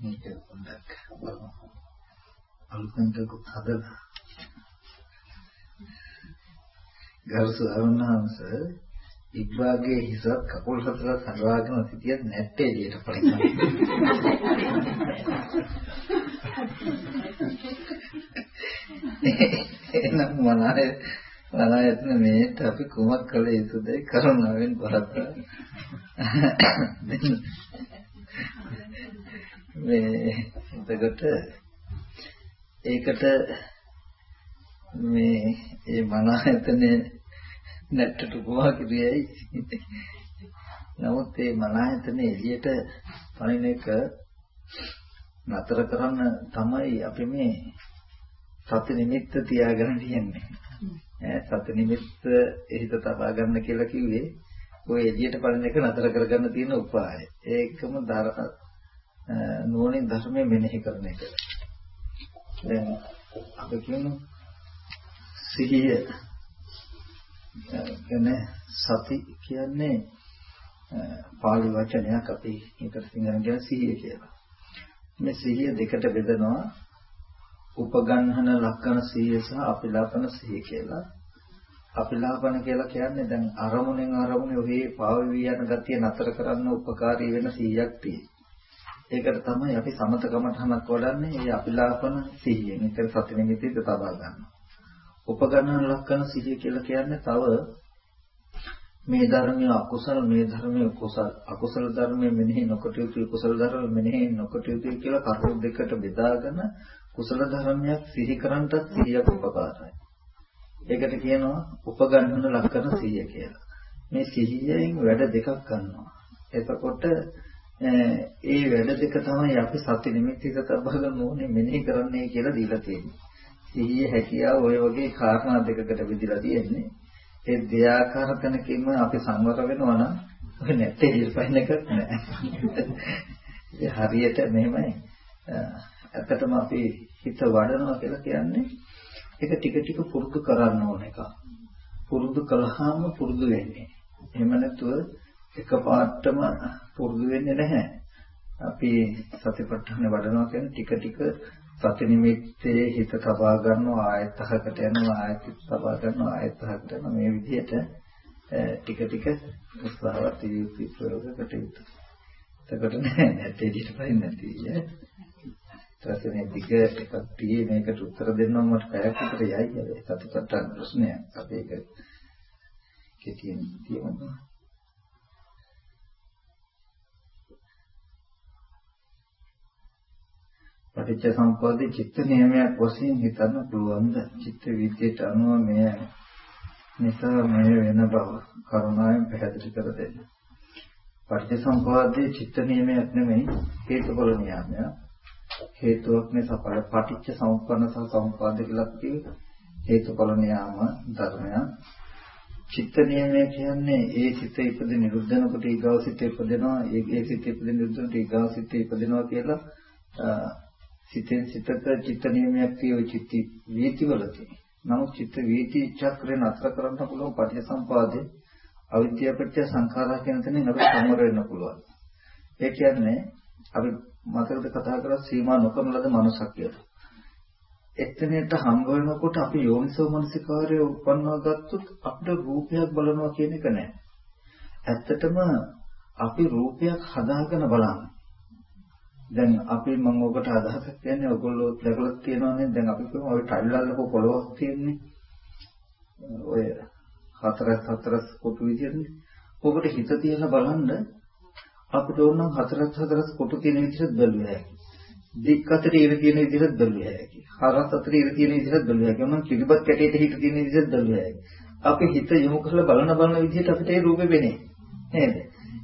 මේක පොඩ්ඩක් බලමු. අලුතෙන් කකුත් හදලා. ගරු ස්වාමීන් ඉබ්බාගේ හිසත් කකුල් හතර සරවාගෙන සිටියත් නැත්තේ එළියට පරිණත. එනම් මනාය මනායතන මේට අපි කුමක් කළ යුතුද කරුණාවෙන් පරත්තා. මේ එතකොට ඒකට මේ ඒ මනායතනේ නැට්ටට උපමා කිරියයි. නමුත් මේ මනායතනේ එළියට පනින එක නතර කරන්න තමයි අපි මේ සති නිමිත්ත තියාගෙන තියෙන්නේ. සති නිමිත්ත එහිත තබා ගන්න කියලා කිව්වේ ඔය එළියට පනින එක නතර කරගන්න තියෙන උපාය. ඒකම නුවණින් ධර්මයේ මෙනෙහි කරන එක. දැන් අපි කියමු සිහිය කියන්නේ සති කියන්නේ පාලි වචනයක් අපි ඒකට සිංහලෙන් කියන සිහිය කියලා. මේ සිහිය දෙකට බෙදනවා උපගන්හන ලක්කන සිහිය සහ අපිලාපන සිහිය කියලා. අපිලාපන කියලා කියන්නේ දැන් අරමුණෙන් අරමුණ ඔහේ පාවෙවි යන ගතිය නතර කරන්න උපකාරී වෙන සිහියක් තියෙනවා. ඒකට තමයි අපි සමතකමටහනක් වඩන්නේ මේ අපිලාපන සිහියෙන්. ඒක සති නිමිතිද තබා ගන්නවා. උපගණන ලක්කන සිහිය කියලා කියන්නේ තව මේ ධර්මයේ අකුසල මේ ධර්මයේ කුසල අකුසල ධර්මයේ මෙනෙහි නොකොට යුතු කුසල ධර්ම මෙනෙහි නොකොට යුතු කියලා කරුණු දෙකට බෙදාගෙන කුසල ධර්මයක් සිහි කරන්නත් සිහියක් උපකාරයි. ඒකට කියනවා උපගණන ලක්කන සිහිය කියලා. මේ සිහියෙන් වැඩ දෙකක් ගන්නවා. එතකොට ඒ වැඩ දෙක තමයි අපි සති නිමිතික තබගෙන ඕනේ මෙනෙහි කරන්නේ කියලා දීලා තියෙන්නේ. සිහිය හැකියාව ඔය වගේ කාරණා දෙකකට බෙදලා තියෙන්නේ. ඒ දෙයාකාර තැනකින්ම අපි සංවර වෙනවා නම් ඔය නැත්තේ ඉල්පයින් එකක් නෑ. ඒ හරියට මෙහෙමයි. ඇත්තටම අපි හිත වඩනවා කියලා කියන්නේ ඒක ටික ටික පුරුදු කරන්න ඕන එක. පුරුදු කළාම පුරුදු වෙන්නේ. එහෙම නැතුව එකපාරටම පුරුදු වෙන්නේ නැහැ. අපි සතිපට්ඨාන වඩනවා කියන්නේ ටික ටික සති නිමිත්තේ හිත තබා ගන්නවා ආයත හකට යනවා ආයත තබා ගන්නවා ආයත හකට යනවා මේ විදිහට ටික ටික උත්සාහවත් යුක්ති ප්‍රයෝගකට යුතු. එතකොට නෑ නැත්තේ ඊට පයින් නැති ඈ. ඊටසේ දිග එකක් tie මේකට උත්තර දෙන්නම් මට පැයක් විතර යයි හැබැයි සතිපට්ඨාන ප්‍රශ්නයක් අපි ඒක කෙටියෙන් කියමු. පටිච්ච සම්පදායේ චිත්ත නියමයක් වශයෙන් හිතන්න පුළුවන්ද? චිත්ත විද්‍යට අනුව මෙය නිසා මෙය වෙන බව කරුණාවෙන් පැහැදිලි කර දෙන්න. පටිච්ච සම්පදායේ චිත්ත නියමයක් නෙමෙයි හේතුඵල නියමයක්. හේතුවක් නිසා ඵල පටිච්ච සමුප්පන්න සහ සමුපාද කියලා කියේ හේතුඵල නියම ධර්මයක්. චිත්ත නියමය කියන්නේ ඒ සිත ඉපද නිරුද්ධනකොට ඊගාව සිත ඉපදෙනවා ඒ ඒ සිත ඉපද නිරුද්ධනකොට ඊගාව සිත ඉපදෙනවා කියලා සිතෙන් සිතක චිත්ත නියමයක් තියෙයි චිත්ත වීතිවලදී. නමුත් චිත්ත වීති චක්‍රේ නතර කරන්න පුළුවන් පටිසම්පාදේ අවිද්‍යාපත්‍ය සංඛාරා කියන තැනින් අපිට සමර වෙන්න පුළුවන්. ඒ කියන්නේ අපි මතකද කතා කරලා සීමා නොකරන ලද මනසක් කියලා. එතනට හම්බ වෙනකොට අපි යෝනිසෝ මනසිකාරය උපන්වා ගත්තොත් අපිට රූපයක් බලනවා කියන එක නෑ. ඇත්තටම අපි රූපයක් හදාගෙන බලන්නේ. දැන් අපි මම ඔකට අදහසක් කියන්නේ ඔයගොල්ලෝ දැකලා තියෙනවානේ. දැන් අපි කියමු ඔය ටයිල් අල්ලපු පොළොවක් තියෙන්නේ? ඔය හතරස් හතරස් කොටු විදිහටනේ. ඔකට හිත තියලා බලන්න අපිට ඕන හතරස් හතරස් කොටු තියෙන විදිහට බැලුවා හැකි දික් අතර ඉර තියෙන විදිහට බැලුවා හැකි හරස් අතර ඉර තියෙන විදිහට බැලුවා හැකි මොන කිරිබත් කැටේට හිත තියෙන විදිහට බැලුවා හැකි අපි හිත යොමු කරලා බලන බලන විදිහට අපිට ඒ රූපේ වෙන්නේ නේද?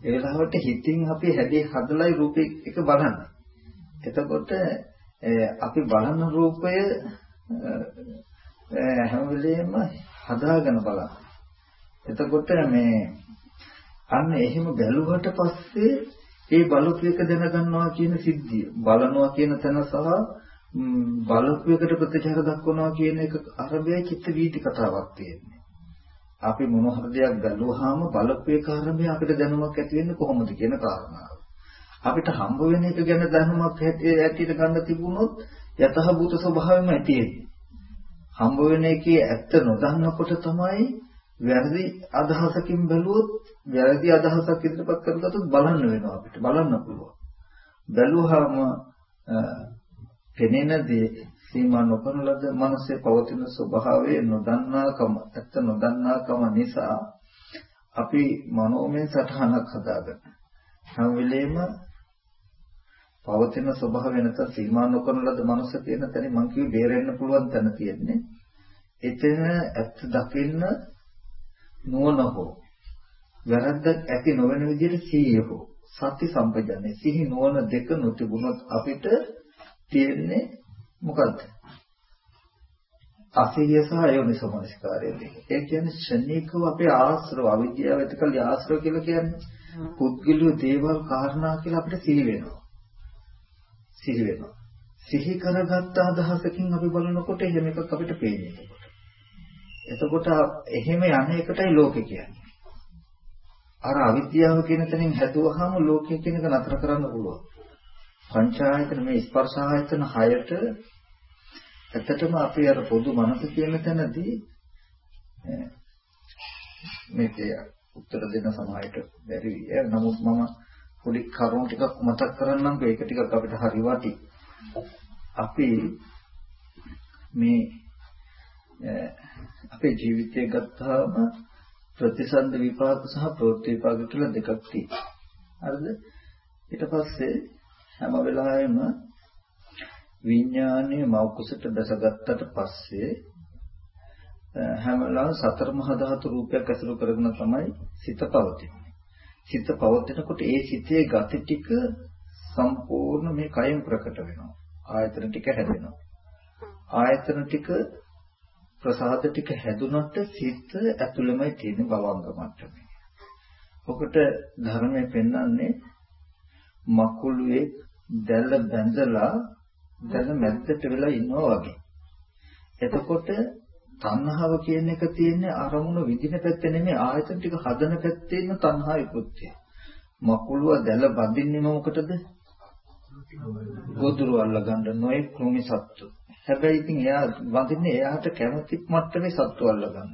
ඒ වෙලාවට හිතින් අපි හැදී හදලයි රූපේ එක බලන්නේ. එතකොට අපි බලන රූපය හැම වෙලෙම හදාගෙන බලන්න. එතකොට මේ අන්න එහෙම බැලුවට පස්සේ ඒ බලපු එක දැනගන්නවා කියන සිද්ධිය බලනවා කියන තැන සහ බලපු එකට ප්‍රතිචාර දක්වනවා කියන එක අරබය චිත්ත වීති කතාවක් තියෙන්නේ. අපි මොන හරි දෙයක් බැලුවාම බලපු එක අරබය අපිට දැනුමක් ඇති වෙන්නේ කොහොමද කියන කාරණාව. අපිට හම්බ වෙන එක ගැන දැනුමක් ඇටියට ගන්න තිබුණොත් යතහ භූත ස්වභාවයම ඇතිෙන්නේ. හම්බ වෙන එකේ ඇත්ත නොදන්නකොට තමයි වැරදි අදහසකින් බැලුවොත් වැරදි අදහසක් ඉදිරිපත් කරගත්තොත් බලන්න වෙනවා අපිට බලන්න පුළුවන්. බැලුවාම පෙනෙන දේ සීමා නොකරන ලද මනසේ පවතින ස්වභාවය නොදන්නාකම ඇත්ත නොදන්නාකම නිසා අපි මනෝමය සටහනක් හදාගන්න. හැම වෙලේම පවතින ස්වභාවය නැත්නම් සීමා නොකරන ලද මනස තියෙන තැන මං කිව්වේ බේරෙන්න පුළුවන් තැන තියෙන්නේ. එතන ඇත්ත දකින්න නුවණ හෝ වැරද්දක් ඇති නොවන විදිහට සීය හෝ සත්‍ය සම්පජන්‍ය සිහි නුවණ දෙක නොතිබුණොත් අපිට තියෙන්නේ මොකද්ද? අසීය සහ අයෝනිසමනස්කාරය දෙක. ඒ කියන්නේ ශනිකව අපේ ආශ්‍රව අවිද්‍යාව ඇතිකල්ලි ආශ්‍රව කියලා කියන්නේ පුද්ගලිය දේවල් කාරණා කියලා අපිට සිහි වෙනවා. සිහි වෙනවා. සිහි කරගත්ත අදහසකින් අපි බලනකොට එහෙම එකක් අපිට පේන්නේ. එතකොට එහෙම යන එකටයි ලෝකේ කියන්නේ. අර අවිද්‍යාව කියන තැනින් හැදුවහම ලෝකය කියන එක නතර කරන්න පුළුවන්. පංචායතන මේ ස්පර්ශ ආයතන හයට ඇත්තටම අපි අර පොදු මනස කියන තැනදී මේක උත්තර දෙන්න සමායට බැරි විය. නමුත් මම පොඩි කරුණු ටිකක් මතක් කරන්නම් ඒක ටිකක් අපිට හරි වටි. අපි මේ අපේ ජීවිතය ගත්තාම ප්‍රතිසන්ද විපාක සහ ප්‍රවෘත්ති විපාක කියලා දෙකක් තියෙනවා. හරිද? ඊට පස්සේ හැම වෙලාවෙම විඥානයේ මෞකසට දැසගත්තට පස්සේ හැම වෙලාවෙම සතර මහා ධාතු රූපයක් ඇසුරු කරගෙන තමයි සිත පවතින්නේ. සිත පවතිනකොට ඒ සිතේ ගති ටික සම්පූර්ණ මේ කයෙන් ප්‍රකට වෙනවා. ආයතන ටික හැදෙනවා. ආයතන ටික ප්‍රසාද ටික හැදුනට සිත ඇතුළෙමයි තියෙන භවංග මට්ටමේ. ඔකට ධර්මයේ පෙන්වන්නේ මකුළුවේ දැල්ල බැඳලා දැල්ල මැද්දට වෙලා ඉන්නවා වගේ. එතකොට තණ්හාව කියන එක තියෙන්නේ අරමුණ විදින පැත්තේ නෙමෙයි ආයතන ටික හදන පැත්තේ ඉන්න තණ්හා විකෘතිය. මකුළුව දැල බඳින්නේ මොකටද? ගොදුරු අල්ල ගන්න නොයේ කෘමි සත්තු. හැබැයි ඉතින් එයා වඳින්නේ එයාට කැමති මට්ටමේ සත්තු අල්ල ගන්න.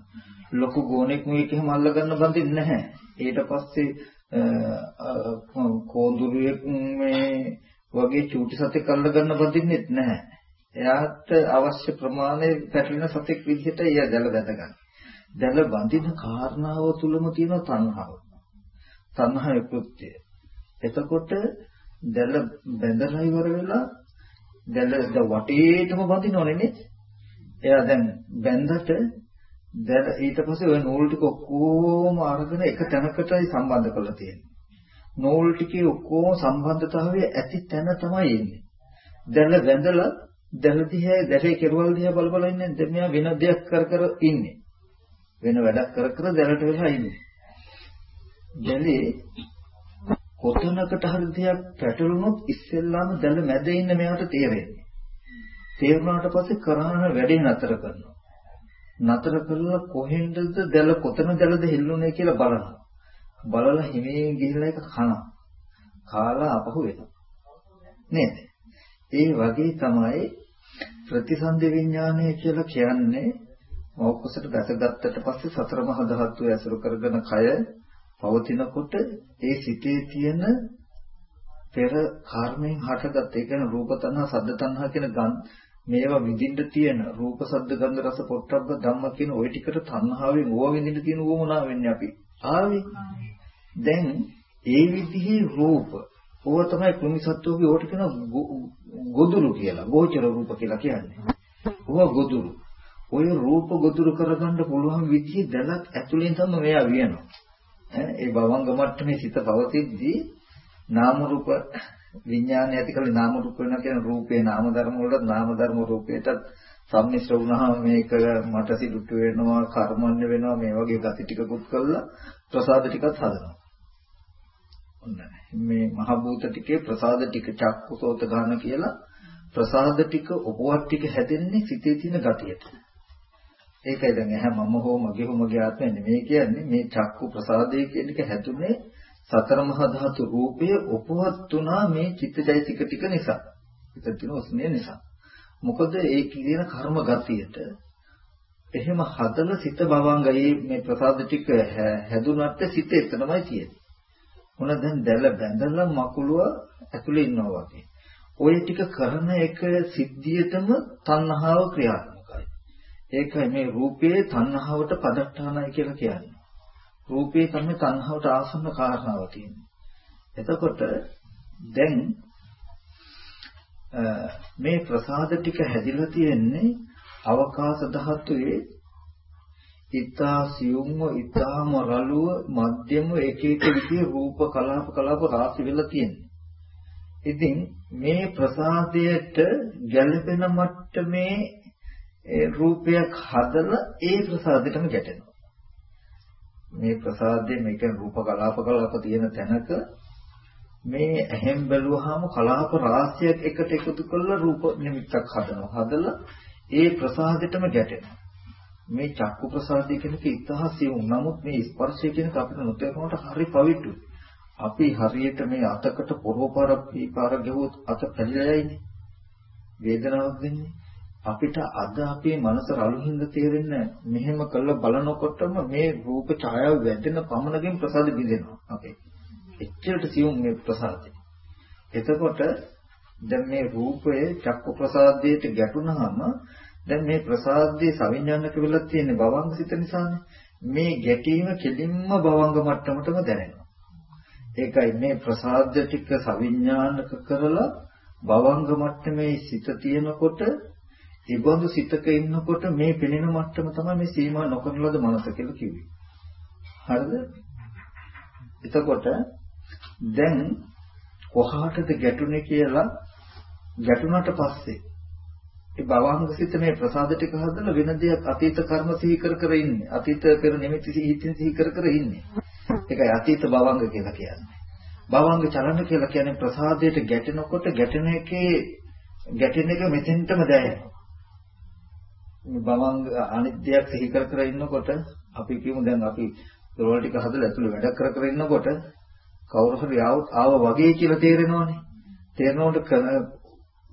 ලොකු ගෝණෙක් මේක එහෙම අල්ල ගන්න බඳින්නේ නැහැ. ඊට පස්සේ කෝඳුරුවෙක් මේ වගේ චූටි සතෙක් අල්ල ගන්න බඳින්නෙත් නැහැ. එයාට අවශ්‍ය ප්‍රමාණය පැටලෙන සතෙක් විදිහට එයා දැල බැඳ ගන්න. දැල බඳින කාරණාව තුලම තියෙන තණ්හාව. තණ්හාවේ කෘත්‍යය. එතකොට දැල බැඳලා ඉවර වෙලා දැල වටේටම බඳිනවනේ නේද? එයා දැන් බැඳට දැන් ඊට පස්සේ ওই නූල් ටික ඔක්කොම අරගෙන එක තැනකටයි සම්බන්ධ කරලා තියෙන්නේ. නූල් ටිකේ ඔක්කොම සම්බන්ධතාවය ඇති තැන තමයි එන්නේ. දැල වැඳලා දැල දිහා දැලේ කෙරවල දිහා බල බල ඉන්නේ දැන් මෙයා වෙන දෙයක් කර කර ඉන්නේ. වෙන වැඩක් කර කර දැලට වෙලා ඉන්නේ. දැලේ කොතනකට හරි දෙයක් පැටළුනොත් ඉස්සෙල්ලාම දැල මැද ඉන්න මෙයාට තේරෙන්නේ. තේරුණාට පස්සේ කරන වැඩේ නතර කරනවා. නතර කරලා කොහෙන්ද දැල කොතන දැලද හෙල්ලුනේ කියලා බලනවා. බලලා හිමේ ගිහිල්ලා ඒක කනවා. කාලා අපහු වෙනවා. නේද? ඒ වගේ තමයි ප්‍රතිසන්දි විඥානය කියලා කියන්නේ මොකසට දැසගත්තට පස්සේ සතර මහා ධාතු ඇසුරු කරගෙන කය පවතිනකොට ඒ සිතේ තියෙන පෙර කර්මෙන් හටගත් ඒ කියන්නේ රූප තණ්හා, සද්ද තණ්හා කියන මේවා විඳින්න තියෙන රූප, සද්ද, ගන්ධ, රස, පොට්ටබ්බ ධම්ම කියන ওই ටිකට තණ්හාවෙන් ඕවා විඳින්න තියෙන උවමනා වෙන්නේ අපි. ආවේ. දැන් ඒ විදිහේ රූප ඕවා තමයි කුමිසත්තුගේ ඕට කියන ගොදුරු කියලා, ගෝචර රූප කියලා කියන්නේ. ඕවා ගොදුරු. ඔය රූප ගොදුරු කරගන්න පුළුවන් විදිහ දැලක් ඇතුලෙන් තමයි මෙයා වියනවා. ඒ භවංග මට්ටමේ සිත පවතිද්දී නාම රූප විඥානය ඇති කළ නාම රූප වෙනවා කියන රූපේ නාම ධර්ම වලට නාම ධර්ම රූපේට සම්මිශ්‍ර වුණාම මේක මට සිදුට වෙනවා කර්මන්නේ වෙනවා මේ වගේ gati ටිකකුත් කළා ප්‍රසාද ටිකත් හදනවා. ඔන්න මේ මහ භූත ටිකේ ප්‍රසාද ටික චක්කුසෝත ගන්න කියලා ප්‍රසාද ටික උපවත් ටික හැදෙන්නේ සිතේ තියෙන gatiයට. ඒකයි දැන් එහා මම හෝ මගේ හෝ මගේ ආත්මය නෙමෙයි කියන්නේ මේ චක්කු ප්‍රසාදය කියන එක හැදුනේ සතර මහා ධාතු රූපය උපවත් වුණා මේ චිත්තචෛතසික ටික නිසා. පිටත තියෙන උස්මය නිසා. මොකද ඒ කියන කර්ම ගතියට එහෙම හදලා සිත භවංගයේ මේ ප්‍රසාද ටික හැදුනත් සිත එතනමයි තියෙන්නේ. මොන දැන් දැල බැඳලා මකුලුව ඇතුලේ ඉන්නවා වගේ. ওই ටික කරන එක සිද්ධියටම තණ්හාව ක්‍රියාත්මකයි. ඒකයි මේ රූපයේ තණ්හාවට පදට්ටානයි කියලා කියන්නේ. රූපේ තමයි තණ්හාවට ආසන්න කාරණාව තියෙන්නේ. එතකොට දැන් මේ ප්‍රසාද ටික හැදිලා තියෙන්නේ අවකාශ ධාතුවේ ඊතා සියුම්ව ඊතාම රළුව මධ්‍යම එක එක විදිහේ රූප කලාප කලාප රාශි වෙලා තියෙනවා. ඉතින් මේ ප්‍රසාදයට ගැළපෙන මට්ටමේ රූපයක් හදලා ඒ ප්‍රසාදෙටම ගැටෙනවා. මේ ප්‍රසාදයේ මේක රූප කලාප කලාප තියෙන තැනක මේ ඇහෙන් බැලුවාම කලාප රාශියක් එකට එකතු කරලා රූප නිමිත්තක් හදනවා. හදලා ඒ ප්‍රසාදෙටම ගැටෙනවා. මේ චක්කු ප්‍රසාදය කියන එක ඉතහසිය නමුත් මේ ස්පර්ශය කියන එක අපිට නොතේරුණාට හරි පවිටුයි. අපි හරියට මේ අතකට පොරොපාරක් පීපාර ගෙවුවොත් අත පැලිලා යයිනේ. වේදනාවක් දෙන්නේ. අපිට අද අපේ මනස රළුහින්ද තේරෙන්නේ මෙහෙම කළා බලනකොටම මේ රූප ඡායාව වැටෙන පමණකින් ප්‍රසාද බිඳෙනවා අපේ. එච්චරට සියුම් මේ ප්‍රසාදය. එතකොට දැන් මේ රූපය චක්ක ප්‍රසාදයට ගැටුනහම දැන් මේ ප්‍රසාදයේ සවිඥානික වෙලා තියෙන භවංග සිත නිසානේ මේ ගැටීම කෙලින්ම භවංග මට්ටමටම දැනෙනවා. ඒකයි මේ ප්‍රසාද ටික සවිඥානික කරලා භවංග මට්ටමේ සිත තියෙනකොට ඉබඳු සිතක ඉන්නකොට මේ පෙනෙන මට්ටම තමයි මේ සීමා නොකරන ලද මනස කියලා කිව්වේ. හරිද? එතකොට දැන් කොහාටද ගැටුනේ කියලා ගැටුණාට පස්සේ ඒ භවංග සිත මේ ප්‍රසාද ටික හදලා වෙන දෙයක් අතීත කර්ම සිහි කර කර ඉන්නේ. අතීත පෙර නිමිති සිහි කර කර ඉන්නේ. ඒකයි අතීත භවංග කියලා කියන්නේ. භවංග චලන කියලා කියන්නේ ප්‍රසාදයට ගැටෙනකොට ගැටෙන එකේ ගැටෙන එක මෙතෙන්ටම දැනෙනවා. භවංග අනිත්‍යයක් සිහි කර කර ඉන්නකොට අපි කියමු දැන් අපි දොරවල් ටික හදලා ඇතුළේ වැඩ කර කර ඉන්නකොට කවුරු හරි ආව වගේ කියලා තේරෙනවනේ. තේරෙනකොට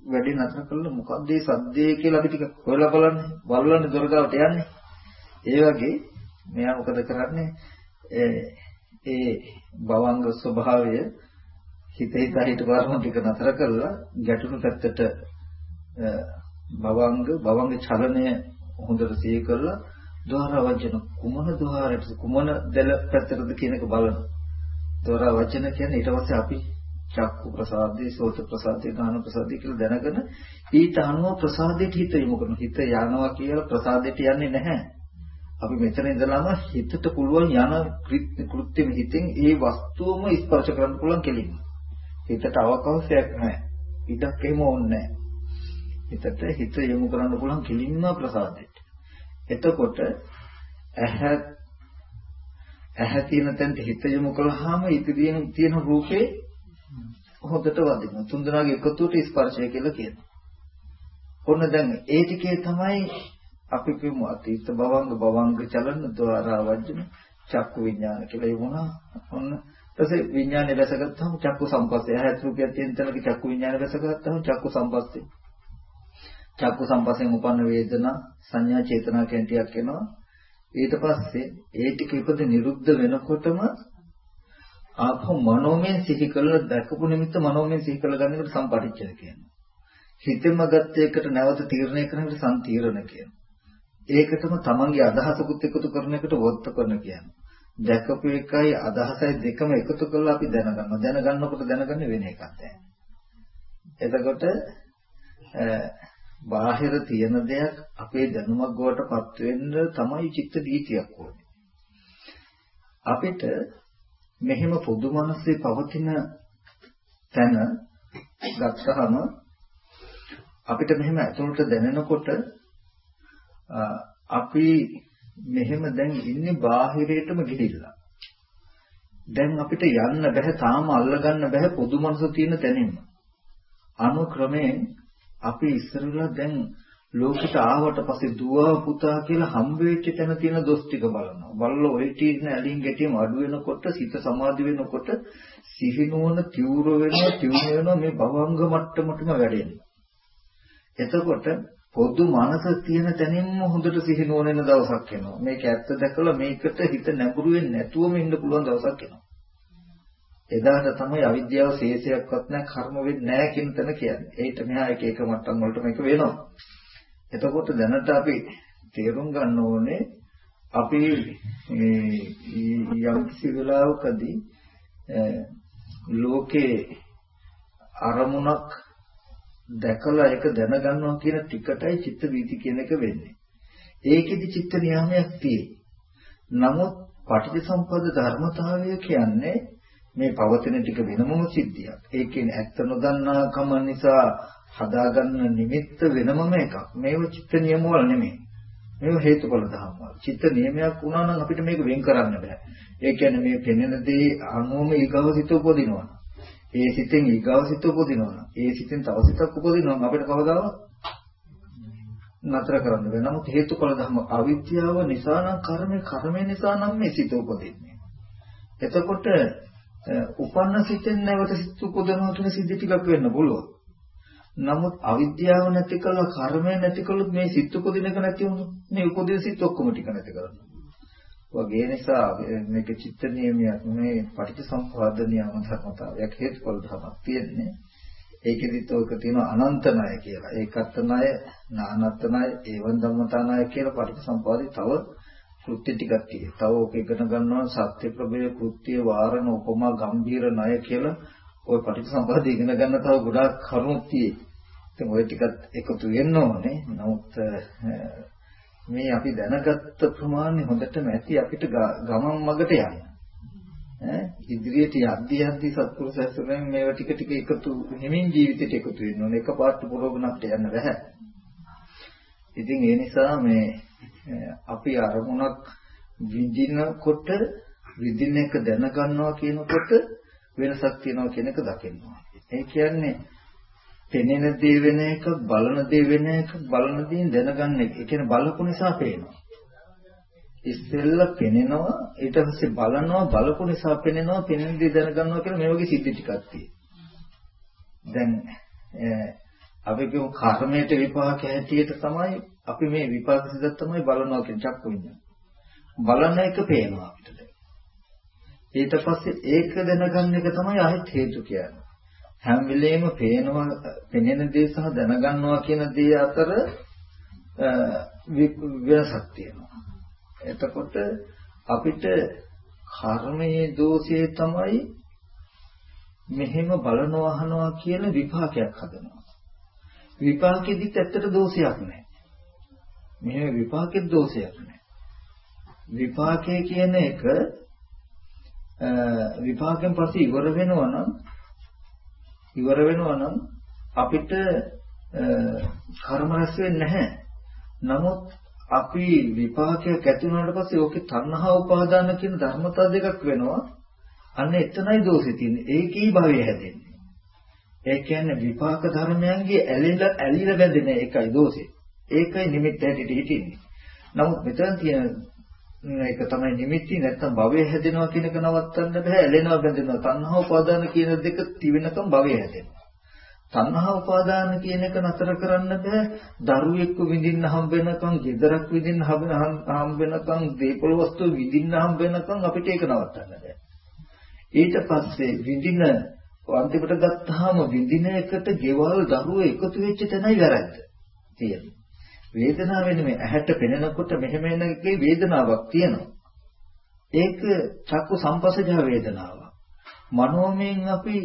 වැඩි නතර කළා මොකද්ද මේ සද්දේ කියලා අපි ටික හොයලා බලන්නේ බලන්නේ දොරගාවට යන්නේ. ඒ වගේ මෙයා මොකද කරන්නේ? ඒ භවංග ස්වභාවය හිත හිත හිත බලන ටික නතර කරලා ගැටුණු පැත්තට භවංග භවංග චලනය හොඳට සිහි කරලා දොහර වචන කුමන දොහරට කුමන දෙල පැත්තටද කියන එක බලන දොහර වචන කියන්නේ ඊට පස්සේ අපි චක්කු ප්‍රසාදේ සෝත ප්‍රසාදේ ගාන ප්‍රසාදේ කියලා දැනගෙන ඊට අනුව ප්‍රසාදයට හිත යොමු කරන හිත යනවා කියලා ප්‍රසාදයට යන්නේ නැහැ. අපි මෙතන ඉඳලාම හිතට පුළුවන් යන කෘත්‍යෙම හිතෙන් ඒ වස්තුවම ස්පර්ශ කරන්න පුළුවන් කෙලින්ම. හිතට අවකාශයක් නැහැ. ඉඩක් එහෙම ඕනේ හිතට හිත යොමු කරන්න පුළුවන් කෙලින්ම ප්‍රසාදයට. එතකොට ඇහැ ඇහැ තියෙන තැනට හිත යොමු කළාම ඉදිරියෙන් තියෙන රූපේ හොඳට වදිනවා. තුන්දෙනාගේ එකතුවට ස්පර්ශය කියලා කියනවා. ඔන්න දැන් ඒ ටිකේ තමයි අපි කියමු අතීත භවංග භවංග චලන ద్వාරා වජ්ජන චක්කු විඥාන කියලා වුණා. ඔන්න ඊපස්සේ විඥානේ දැසගත්තාම චක්කු සම්පස්සේ ආයත රූපයක් තියෙන තැනක චක්කු විඥානේ දැසගත්තාම චක්කු සම්පස්සේ. චක්කු සම්පස්යෙන් උපන්න වේදනා සංඥා චේතනා කියන ටිකක් එනවා. ඊට පස්සේ ඒ ටික ඉපද නිරුද්ධ වෙනකොටම ආපහු මනෝමය සිහි කරලා දැකපු නිමිත්ත මනෝමය සිහි කරලා ගන්න එකට සම්පටිච්ඡන කියනවා. හිතෙම ගත්ත එකට නැවත තීරණය කරන එකට සම්තීරණ කියනවා. ඒකටම තමන්ගේ අදහසකුත් එකතු කරන එකට වොත්ත කරන කියනවා. දැකපු එකයි අදහසයි දෙකම එකතු කරලා අපි දැනගන්නවා. දැනගන්නකොට දැනගන්නේ වෙන එකක් දැන්. එතකොට බාහිර තියෙන දෙයක් අපේ දැනුමක් ගොඩටපත් වෙන්න තමයි චිත්ත දීතියක් ඕනේ. අපිට මෙහෙම පොදු මනසේ පවතින තැන ගත්තහම අපිට මෙහෙම ඇතුළට දැනෙනකොට අපි මෙහෙම දැන් ඉන්නේ බාහිරයටම ගිහිල්ලා. දැන් අපිට යන්න බෑ තාම අල්ලගන්න බෑ පොදු මනස තියෙන තැනින්ම. අනුක්‍රමයෙන් අපි ඉස්සරලා දැන් ලෝකෙට ආවට පස්සේ දුව පුතා කියලා හම්බ වෙච්ච තැන තියෙන දොස් ටික බලනවා. බලලා ওই ටීන ඇලින් ගැටියම අඩු වෙනකොට සිත සමාධි වෙනකොට සිහිනුවන තිවුර වෙනවා තියුණු වෙනවා මේ භවංග මට්ටමටම වැඩෙනවා. එතකොට පොදු මනස තියෙන තැනින්ම හොඳට සිහිනුවන වෙන දවසක් එනවා. මේක ඇත්ත දැකලා මේකට හිත නැඹුරු වෙන්නේ නැතුවම ඉන්න පුළුවන් දවසක් එනවා. එදාට තමයි අවිද්‍යාව ශේෂයක්වත් නැහැ කර්ම වෙන්නේ නැහැ කියන තැන කියන්නේ. ඒිට මෙහා එක එක මට්ටම් වලට මේක වෙනවා. එතකොට දැනට අපි තේරුම් ගන්න ඕනේ අපි යම් කිසි වෙලාවකදී ලෝකේ අරමුණක් දැකලා ඒක දැනගන්නවා කියන ටිකටයි චිත්ත වීති කියන එක වෙන්නේ. ඒකෙදි චිත්ත නියාමයක් තියෙයි. නමුත් පටිච්චසමුප්පාද ධර්මතාවය කියන්නේ මේ පවතින ටික වෙනමම සිද්ධියක්. ඒ කියන්නේ ඇත්ත නොදන්නාකම නිසා හදාගන්න නිමිත්ත වෙනමම එකක්. මේව චිත්ත නියම වල නෙමෙයි. මේව හේතුඵල ධර්ම වල. චිත්ත නියමයක් වුණා නම් අපිට මේක වෙන් කරන්න බෑ. ඒ කියන්නේ මේ පෙනෙන දේ අනුවම ඊගව සිත උපදිනවා. ඒ සිතෙන් ඊගව සිත උපදිනවා. ඒ සිතෙන් තව සිතක් උපදිනවා අපිට කවදාවත් නතර කරන්න බෑ. නමුත් හේතුඵල ධර්ම අවිද්‍යාව නිසා නම් කර්මය කර්මය නිසා නම් මේ සිත උපදින්නේ. එතකොට උපන්න සිතෙන් නැවත සිත් උපදනවා කියන සිද්ධි ටිකක් වෙන්න පුළුවන්. නමුත් අවිද්‍යාව නැති කළා කර්මය නැති කළොත් මේ සිත් උපදිනක නැති වුණොත් මේ උපදින සිත් ඔක්කොම ටික නැති කරනවා. වගේ නිසා මේක චිත්ත නියමයක් මේ පටිච්චසමුප්පාද නියම ධර්මතාවයක් හේතුඵල ධර්මයක් තියෙන්නේ. ඒකෙදිත් ඔක තියෙනවා අනන්ත ණය කියලා. ඒකත් ණය, නානත් ණය, ඒවන් ධම්මතා ණය කියලා පටිච්චසමුපාදේ තව කෘත්‍ය ටිකක් තියෙනවා. තව ඔක ඉගෙන ගන්නවා සත්‍ය ප්‍රභේ කෘත්‍ය වාරණ උපමා ගම්බීර ණය කියලා ওই පටිච්චසමුපාදේ ඉගෙන ගන්න තව ගොඩාක් කරුණු තියෙනවා. ඉතින් ওই ටිකත් එකතු වෙන්න ඕනේ. නමුත් මේ අපි දැනගත්ත ප්‍රමාණය හොඳටම ඇති අපිට ගමන් මගට යන්න. ඈ ඉදිරියට යද්දී යද්දී සත්පුරුෂ ඇසුරෙන් මේවා ටික ටික එකතු හිමින් ජීවිතයට එකතු වෙන්න ඕනේ. එකපාරට පුරවගෙන අපිට යන්න බෑ. ඉතින් ඒ නිසා මේ අපි අරමුණක් විඳිනකොට විඳින එක දැනගන්නවා කියනකොට වෙනසක් තියෙනවා කියන එක දකිනවා. ඒ කියන්නේ පෙනෙන දේ වෙන එක, බලන දේ වෙන එක, බලන දේ දැනගන්න එක. ඒ කියන්නේ බලපු නිසා පේනවා. ඉස්සෙල්ල පෙනෙනවා, ඊට පස්සේ බලනවා, බලපු නිසා පෙනෙනවා, පෙනෙන දේ දැනගන්නවා කියන මේ වගේ සිද්ධි ටිකක් තියෙනවා. දැන් අපි කියමු කර්මයට විපාක හැටියට තමයි අපි මේ විපාක සිතක් තමයි බලනවා කියන චක්ක විඤ්ඤාණ. බලන එක පේනවා අපිට. ඊට පස්සේ ඒක දැනගන්න එක තමයි ආයෙත් හේතු කියන්නේ. හැම වෙලෙම පේනවා පෙනෙන දේ සහ දැනගන්නවා කියන දේ අතර වෙනසක් තියෙනවා. එතකොට අපිට කර්මයේ දෝෂය තමයි මෙහෙම බලනවා අහනවා කියන විපාකයක් හදනවා. විපාකෙදිත් ඇත්තට දෝෂයක් නැහැ. මෙහෙම විපාකෙත් දෝෂයක් නැහැ. විපාකය කියන එක විපාකයෙන් පස්සේ ඉවර වෙනවා නම් ඉවර වෙනවා නම් අපිට කර්ම රැස් වෙන්නේ නැහැ. නමුත් අපි විපාකයක් ඇති වුණාට පස්සේ ඕකේ තණ්හා උපාදාන කියන ධර්මතා දෙකක් වෙනවා. අන්න එතනයි දෝෂේ තියෙන්නේ. ඒකී භවය හැදෙන්නේ. ඒ කියන්නේ විපාක ධර්මයන්ගේ ඇලිලා ඇලිලා බැඳෙන එකයි දෝෂේ. ඒකයි නිමිත්ත හැටියට හිටින්නේ. නමුත් මෙතන තියෙන ඒක තමයි නිමිති නැත්තම් භවය හැදෙනවා කියන එක නවත්තන්න බෑ ඇලෙනවා බැඳෙනවා. තණ්හා උපාදාන කියන දෙක තිවෙනකම් භවය හැදෙනවා. තණ්හා උපාදාන කියන එක නතර කරන්න බෑ. දරුවෙක්ව විඳින්න හම්බ වෙනකම් ගෙදරක් විඳින්න හම්බ වෙනකම් දීපල වස්තු විඳින්න හම්බ වෙනකම් අපිට ඒක නවත්තන්න බෑ. ඊට පස්සේ විඳින අන්තිමට ගත්තාම විඳින එකට ගෙවල් දරුවෝ එකතු වෙච්ච තැනයි වැරද්ද. තියෙන්නේ. වේදනාව වෙන මේ ඇහැට පෙනෙනකොට මෙහෙම එන එකේ වේදනාවක් තියෙනවා. ඒක චක්කු සම්පස්සජා වේදනාවක්. මනෝමයෙන් අපි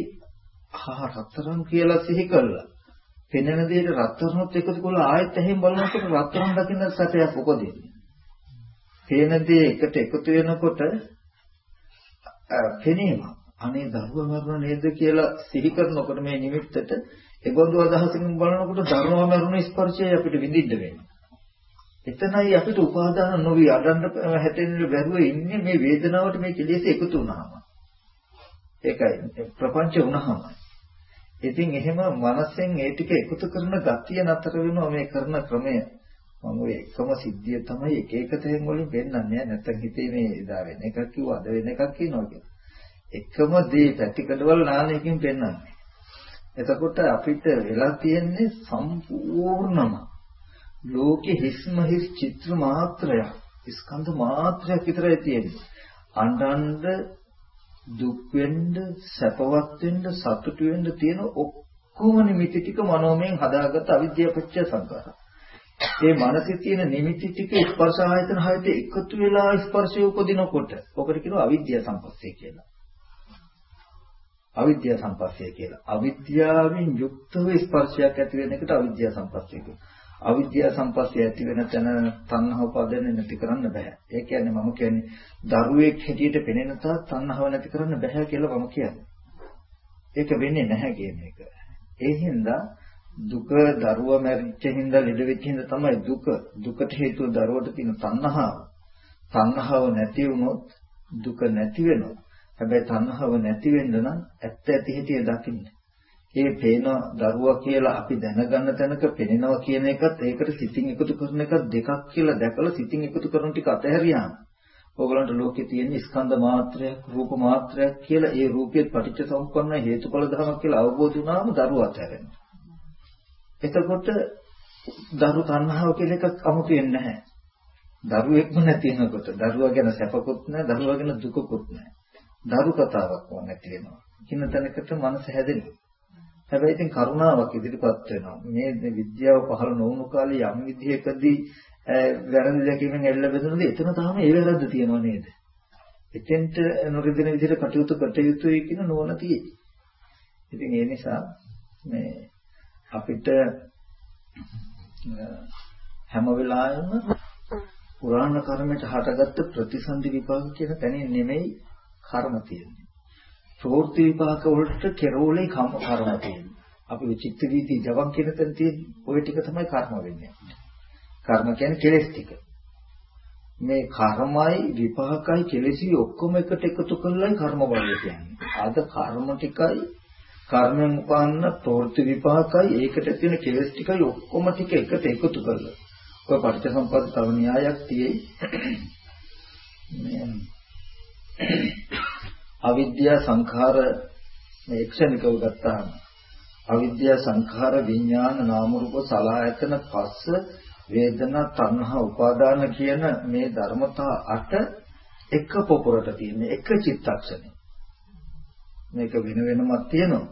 ආ රත්තරන් කියලා සිහි කළා. පෙනෙන දෙයට රත්තරන්ත් එකතු කරලා ආයෙත් එහෙම බලනකොට රත්තරන් දකින්න සැපයක් උපදින්නේ. පේන දේ එකට එකතු වෙනකොට පෙනීම අනේ දරුවා මරණ නේද කියලා සිහි කරනකොට මේ නිමිත්තට ඒබඳු අදහසකින් බලනකොට ධර්මව මරුණ ස්පර්ශය අපිට විඳින්න වෙනවා. එතනයි අපිට උපාදාන නොවි අඩන්න හැටෙන්න බැරුව ඉන්නේ මේ වේදනාවට මේ කෙලෙස් එකතු වුණාම. ඒකයි ප්‍රපංච වුණාම. ඉතින් එහෙම මනසෙන් ඒ ටික එකතු කරන ගතිය නතර වෙනවා මේ කරන ක්‍රමය. මම ඔය එකම සිද්ධිය තමයි එක එක තැන් වලින් පෙන්වන්නේ නැත්නම් හිතේ මේ එදා වෙන එකක් කිව්වා අද වෙන එකක් කියනවා කියලා. එකම දේ පැතිකඩවල නානයකින් පෙන්වන්නේ. එතකොට අපිට වෙලා තියෙන්නේ සම්පූර්ණම ලෝකේ හිස්ම හිස් චිත්‍ර මාත්‍රයක් ස්කන්ධ මාත්‍රයක් විතරයි තියෙන්නේ. අඬන්න දුක් වෙන්න සැපවත් වෙන්න සතුටු වෙන්න තියෙන ඔක්කොම නිමිති ටික මනෝමයෙන් හදාගත්ත අවිද්‍යාව පත්‍ය සංකාර. ඒ මනසේ තියෙන නිමිති ටික ස්පර්ශ ආයතන හයට එකතු වෙලා ස්පර්ශය උපදිනකොට ඔකට කියනවා අවිද්‍යා සම්පස්සේ කියලා. අවිද්‍යා සම්පස්සේ කියලා. අවිද්‍යාවෙන් යුක්තව ස්පර්ශයක් ඇති වෙන එකට අවිද්‍යා සම්පස්සේ කියනවා. අවිද්‍යා සම්පස්සේ ඇති වෙන තැන තණ්හා උපාදාන නැති කරන්න බෑ. ඒ කියන්නේ මම කියන්නේ දරුවෙක් හැටියට පෙනෙන තාක් තණ්හාව නැති කරන්න බෑ කියලා මම කියන්නේ. ඒක වෙන්නේ නැහැ කියන එක. ඒ හින්දා දුක දරුවා මැරිච්ච හින්දා ලෙඩ වෙච්ච හින්දා තමයි දුක. දුකට හේතුව දරුවට තියෙන තණ්හාව. තණ්හාව නැති වුණොත් දුක නැති වෙනවා. හැබැයි තණ්හාව නැති වෙන්න නම් ඇත්ත ඇති හිතේ දකින්න. ඒ පේන දරුවා කියලා අපි දැනගන්න තැනක පෙනෙනවා කියන එකත් ඒකට සිතින් එකතු කරන එක දෙකක් කියලා දැකලා සිතින් එකතු කරන ටික අතහැරියාම ඕගලන්ට ලෝකේ තියෙන ස්කන්ධ මාත්‍රයක් රූප මාත්‍රයක් කියලා ඒ රූපයේ පටිච්ච සමුප්පන්න හේතුඵල ධර්මයක් කියලා අවබෝධ වුණාම දරුවා අතහැරෙනවා. එතකොට දරු තණ්හාව කියලා එකක් අමුතු වෙන්නේ නැහැ. දරුවෙක්ම නැති වෙනකොට දරුවා ගැන සැපකුත් නැහැ දරුවා ගැන දුකකුත් නැහැ. දරු කතාවක් නැති වෙනවා. කින තැනකට මනස හැදෙනවා. හැබැයි ඉතින් කරුණාවක් ඉදිරිපත් වෙනවා. මේ විද්‍යාව පහළ නොවුණු කාලේ යම් විදිහකදී වැරදි දැකීමෙන් එල්ල බෙදුනද එතන තාම ඒ වැරද්ද තියෙනව නේද? එතෙන්ට නොරිදින විදිහට කටයුතු කළ යුතුයි කියන නෝන තියෙයි. ඉතින් ඒ නිසා මේ අපිට හැම වෙලාවෙම පුරාණ කර්මයට හටගත්ත ප්‍රතිසන්දි විපාක කියන තැනින් නෙමෙයි කර්ම තියෙන්නේ. ප්‍රවෘත්ති විපාක වලට කෙරෝලේ කර්ම කර්ම තියෙනවා. අපි චිත්ත වීති ජවන් කියන තැන තියෙන ওই ටික තමයි කර්ම වෙන්නේ. කර්ම කියන්නේ කෙලෙස් ටික. මේ කර්මයි විපාකයි කෙලෙසි ඔක්කොම එකට එකතු කරලායි කර්ම බලය කියන්නේ. අද කර්ම ටිකයි කර්මෙන් උපන්න ප්‍රවෘත්ති විපාකයි ඒකට තියෙන කෙලෙස් ටිකයි ඔක්කොම ටික එකට එකතු කරලා. ඔය පටිච්චසමුප්පාද තව න්‍යායක් තියෙයි. අවිද්‍යා සංඛාර මේ එක්ෂණිකව ගත්තාම අවිද්‍යා සංඛාර විඥාන නාම රූප සලආයතන පස්ස වේදනා තණ්හා උපාදාන කියන මේ ධර්මතා අට එක පොපොරට තියෙන එක චිත්තක්ෂණේ මේක වෙන වෙනමක් තියෙනවා.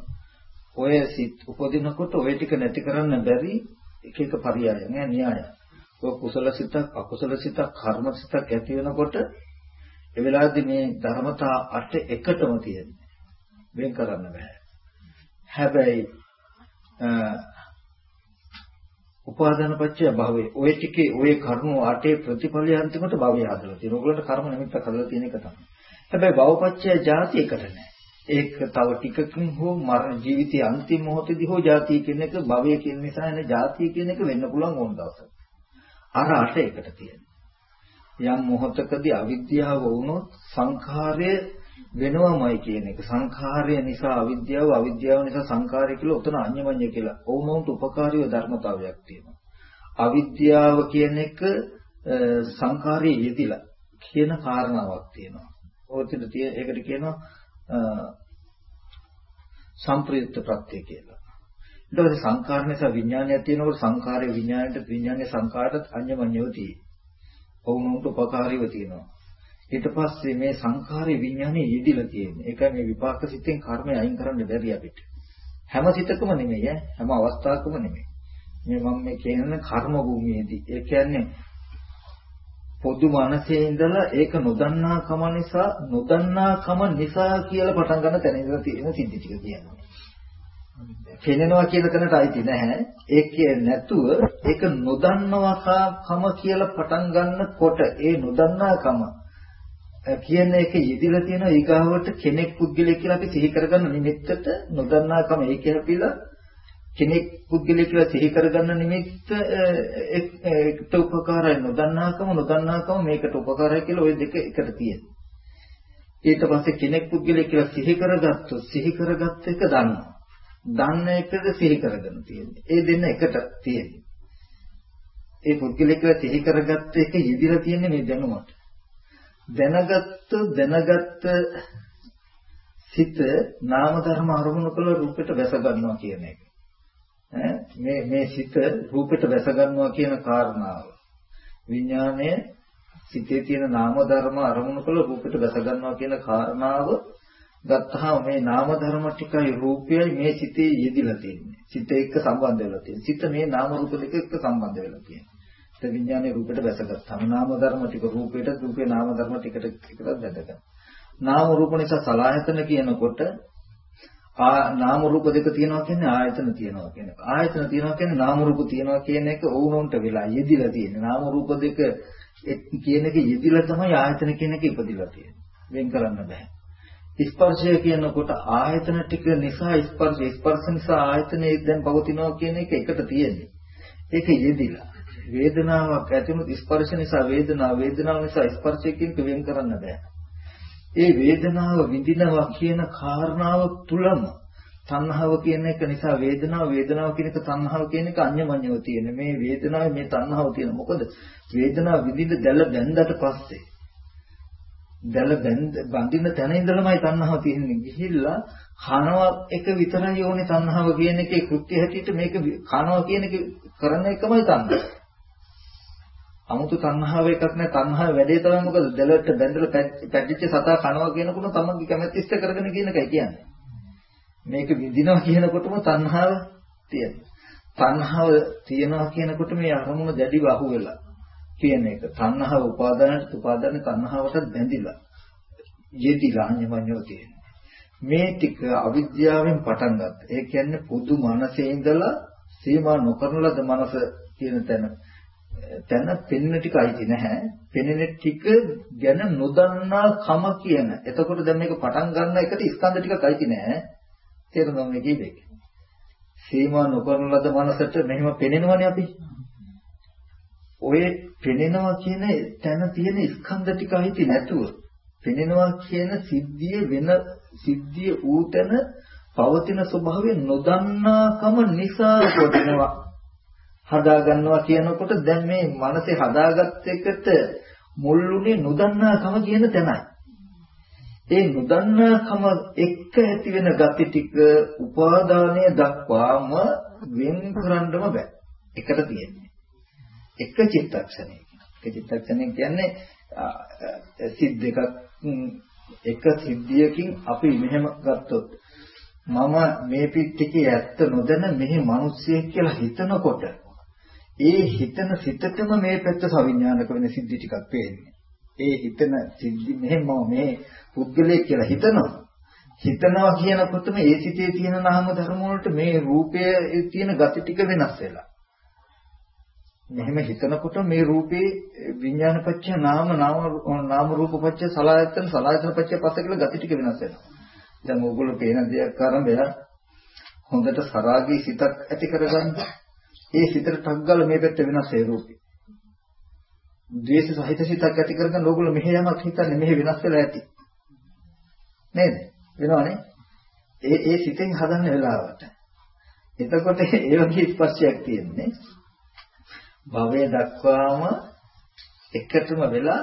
ඔය සිත් උපදිනකොට ඔය ටික නැති කරන්න බැරි එක එක පරියාය නෑ න්‍යාය ඔය කුසල සිතක් අකුසල සිතක් කර්ම සිතක් ඇති වෙනකොට ඒ වෙලාවේදී මේ ධර්මතා අට එකටම තියෙන්නේ. වෙන් කරන්න බෑ. හැබැයි උපාදාන පත්‍ය භවයේ ওই ටිකේ ওই කර්ම අටේ ප්‍රතිඵලය අන්තිමට භවය හදලා තියෙනවා. ඔයගොල්ලන්ට කර්ම නිමිත්ත කරලා තියෙන එක තමයි. හැබැයි භවපත්‍ය જાති එකට නෑ. ඒක තව ටිකකින් හෝ මරණ ජීවිතයේ අන්තිම මොහොතේදී හෝ જાතිය කියන එක භවය කියන නිසා එන જાතිය කියන එක වෙන්න පුළුවන් ඕන දවසක. අර අට එකට තියෙනවා. යම් මොහොතකදී අවිද්‍යාව වුණොත් සංඛාරය වෙනවමයි කියන එක. සංඛාරය නිසා අවිද්‍යාව, අවිද්‍යාව නිසා සංඛාරය කියලා උතන අඤ්ඤමඤ්ඤ කියලා. ඕනෝන්ට උපකාරීව ධර්මතාවයක් තියෙනවා. අවිද්‍යාව කියන එක සංඛාරයේ යෙදිලා කියන කාරණාවක් තියෙනවා. ඔතන තියෙන ඒකට කියනවා සම්ප්‍රයුක්ත ප්‍රත්‍ය කියලා. ඊට පස්සේ සංඛාර නිසා විඥානයක් තියෙනකොට සංඛාරයේ විඥාණයට විඥානයේ සංඛාරයට අඤ්ඤමඤ්ඤව තියෙනවා. ඔවුන්ට උපකාරීව තියෙනවා. ඊට පස්සේ මේ සංඛාරේ විඥානේ යෙදිලා තියෙන්නේ. ඒකයි මේ විපාක සිතෙන් කර්මය අයින් කරන්න බැරි අපිට. හැම සිතකම නෙමෙයි ඈ හැම අවස්ථාවකම නෙමෙයි. මේ මම මේ කියන කර්ම භූමියේදී. ඒ කියන්නේ පොදු මනසේ ඉඳලා ඒක නොදන්නා කම නිසා නොදන්නා කම නිසා කියලා පටන් ගන්න තැන ඉඳලා තියෙන සිද්ධි ටික කියනවා. පෙනෙනවා කියන තැනට අයිති නැහැ. ඒකේ නැතුව ඒක නොදන්නවකම කියලා පටන් ගන්නකොට ඒ නොදන්නාකම කියන එක යෙදිලා තියෙන ඊගාවට කෙනෙක් පුද්ගලයෙක් කියලා අපි සිහි කරගන්න නිමිත්තට නොදන්නාකම ඒක හැපිලා කෙනෙක් පුද්ගලයෙක් කියලා සිහි කරගන්න නිමිත්ත ඒකට උපකාරයි නොදන්නාකම නොදන්නාකම මේකට උපකාරයි කියලා ওই දෙක එකට තියෙනවා. ඊට පස්සේ කෙනෙක් පුද්ගලයෙක් කියලා සිහි කරගත්තොත් සිහි කරගත්ත එක දන්නවා. දන්න එකද සිහි කරගෙන තියෙන්නේ. ඒ දෙන්න එකට තියෙන්නේ. ඒ පුද්ගලිකව සිහි කරගත්ත එක යෙදිලා තියෙන්නේ මේ දැනුමට. දැනගත්ත දැනගත්ත සිත නාම ධර්ම අරමුණු කළ රූපයට වැස ගන්නවා කියන එක. මේ මේ සිත රූපයට වැස ගන්නවා කියන කාරණාව. විඥාණය සිතේ තියෙන නාම ධර්ම අරමුණු කළ රූපයට වැස ගන්නවා කියන කාරණාව ගත්තාම මේ නාම ධර්ම ටිකයි රූපයයි මේ සිතේ යෙදිලා තියෙන්නේ. සිත එක්ක සම්බන්ධ වෙලා තියෙන්නේ. සිත මේ නාම රූප දෙක එක්ක සම්බන්ධ වෙලා තියෙන්නේ. ඒ විඥානයේ රූපයට වැසගත්තාම නාම ධර්ම ටික රූපයට රූපේ නාම ධර්ම ටිකට එකට වැදගත්. නාම රූප නිසා සලආයතන කියනකොට ආ නාම රූප දෙක තියෙනවා කියන්නේ ආයතන තියෙනවා කියන එක. ආයතන තියෙනවා කියන්නේ නාම රූප තියෙනවා කියන එක වුණොන්ට වෙලා යෙදිලා තියෙන්නේ. නාම රූප දෙක කියන එක යෙදිලා තමයි ආයතන කියන එක ඉපදිලා තියෙන්නේ. වෙන් කරන්න බෑ. ස්පර්ශය කියනකොට ආයතන ටික නිසා ස්පර්ශ ස්පර්ශ නිසා ආයතනේ දැන් පවතිනවා කියන එක එකට තියෙන්නේ. ඒක යෙදිලා. වේදනාවක් ඇති වුණොත් ස්පර්ශ නිසා වේදනාව වේදනාව නිසා ස්පර්ශය කියන එක වෙන් කරන්න බෑ. ඒ වේදනාව විඳිනවා කියන කාරණාව තුලම තණ්හාව කියන එක නිසා වේදනාව වේදනාව කියන එක තණ්හාව කියන එක අන්‍යමඤ්ඤව තියෙන. මේ වේදනාවේ මේ තණ්හාව තියෙන. මොකද වේදනාව විඳින්න දැල බැඳලා පස්සේ දැල බඳින තැන ඉඳලමයි තණ්හාව තියෙන්නේ. ගිහිල්ලා කනවා එක විතරයි ඕනේ තණ්හාව කියන එකේ කෘත්‍ය හැටියට මේක කනවා කියන එක කරන එකමයි තණ්හාව. 아무තු තණ්හාව එකක් නෑ තණ්හාව වැඩේ තමයි මොකද දැලට බැඳලා පැටිච්ච සතා කනවා කියනකොට තමන්ගේ කැමැත්ත ඉෂ්ට කරගෙන කියන එකයි කියන්නේ. මේක විඳිනවා කියනකොටම තණ්හාව තියෙනවා. තණ්හාව තියනවා කියනකොට මේ අරමුණ දැඩිව අහුවෙලා කියන එක. තණ්හාව උපාදානට උපාදාන තණ්හාවට බැඳිලා යෙදිලා අඤ්ඤමඤ්ඤෝ තියෙනවා. මේ ටික අවිද්‍යාවෙන් පටන් ගත්තා. ඒ කියන්නේ පුදු මනසේ ඉඳලා සීමා නොකරන ලද මනස කියන තැන තැන පෙනෙන ටික අයිති නැහැ. පෙනෙන ටික ගැන නොදන්නා කම කියන. එතකොට දැන් මේක පටන් ගන්න එකට ස්කන්ධ ටිකක් අයිති නැහැ. තේරුණා මේ කීපේ. සීමා නොකරන ලද මනසට මෙහෙම පෙනෙනවනේ අපි. ඔය පෙනෙනවා කියන තැන තියෙන ස්කන්ධ ටික අයිති නැතුව පෙනෙනවා කියන සිද්ධිය වෙන සිද්ධිය ඌතන පවතින ස්වභාවය නොදන්නාකම නිසා කොටනවා හදා ගන්නවා කියනකොට දැන් මේ මනසේ හදාගත් එකට මුල්ුනේ නොදන්නාකම කියන තැනයි. ඒ නොදන්නාකම එක්ක ඇති වෙන gati ටික උපාදානය දක්වාම වෙන් කරන්නම බෑ. එකට තියෙන්නේ. එක චිත්තක්ෂණයක. එක චිත්තක්ෂණය කියන්නේ සිත් දෙකක් එක සිද්ධියකින් අපි මෙහෙම ගත්තොත් මම මේ පිටිකේ ඇත්ත නොදැන මෙහි මිනිස්සෙක් කියලා හිතනකොට ඒ හිතන සිතටම මේ පැත්ත සවිඥානික වෙන සිද්ධි ටිකක් පේන්නේ. ඒ හිතන සිද්ධි මෙහෙම මේ පුද්ගලයෙක් කියලා හිතනවා. හිතනවා කියනකොටම ඒ සිතේ තියෙන නාම ධර්ම වලට මේ රූපයේ තියෙන gati ටික වෙනස් වෙලා. මෙහෙම හිතනකොට මේ රූපේ විඥානපච්චය නාම නාම නාම රූපපච්චය සලආයතන සලආයතන පච්චය පස්ස කියලා gati ටික වෙනස් වෙනවා. දැන් ඕගොල්ලෝ පේන දෙයක් ආරම්භය හොඳට සරාගී සිතක් ඇති කරගන්න. ඒ සිතට ටක් ගාලා මේ පැත්ත වෙනස් වේ රූපේ. ද්වේෂ සහිත සිතක් ඇති කරගන්න ඕගොල්ලෝ මෙහෙ යමක් හිතන්නේ මෙහෙ වෙනස් වෙලා ඇති. නේද? වෙනවනේ. ඒ ඒ සිතෙන් හදන්න වෙලාවට. එතකොට ඒ වගේ ස්පර්ශයක් තියෙන්නේ. භවය දක්වාම එකටම වෙලා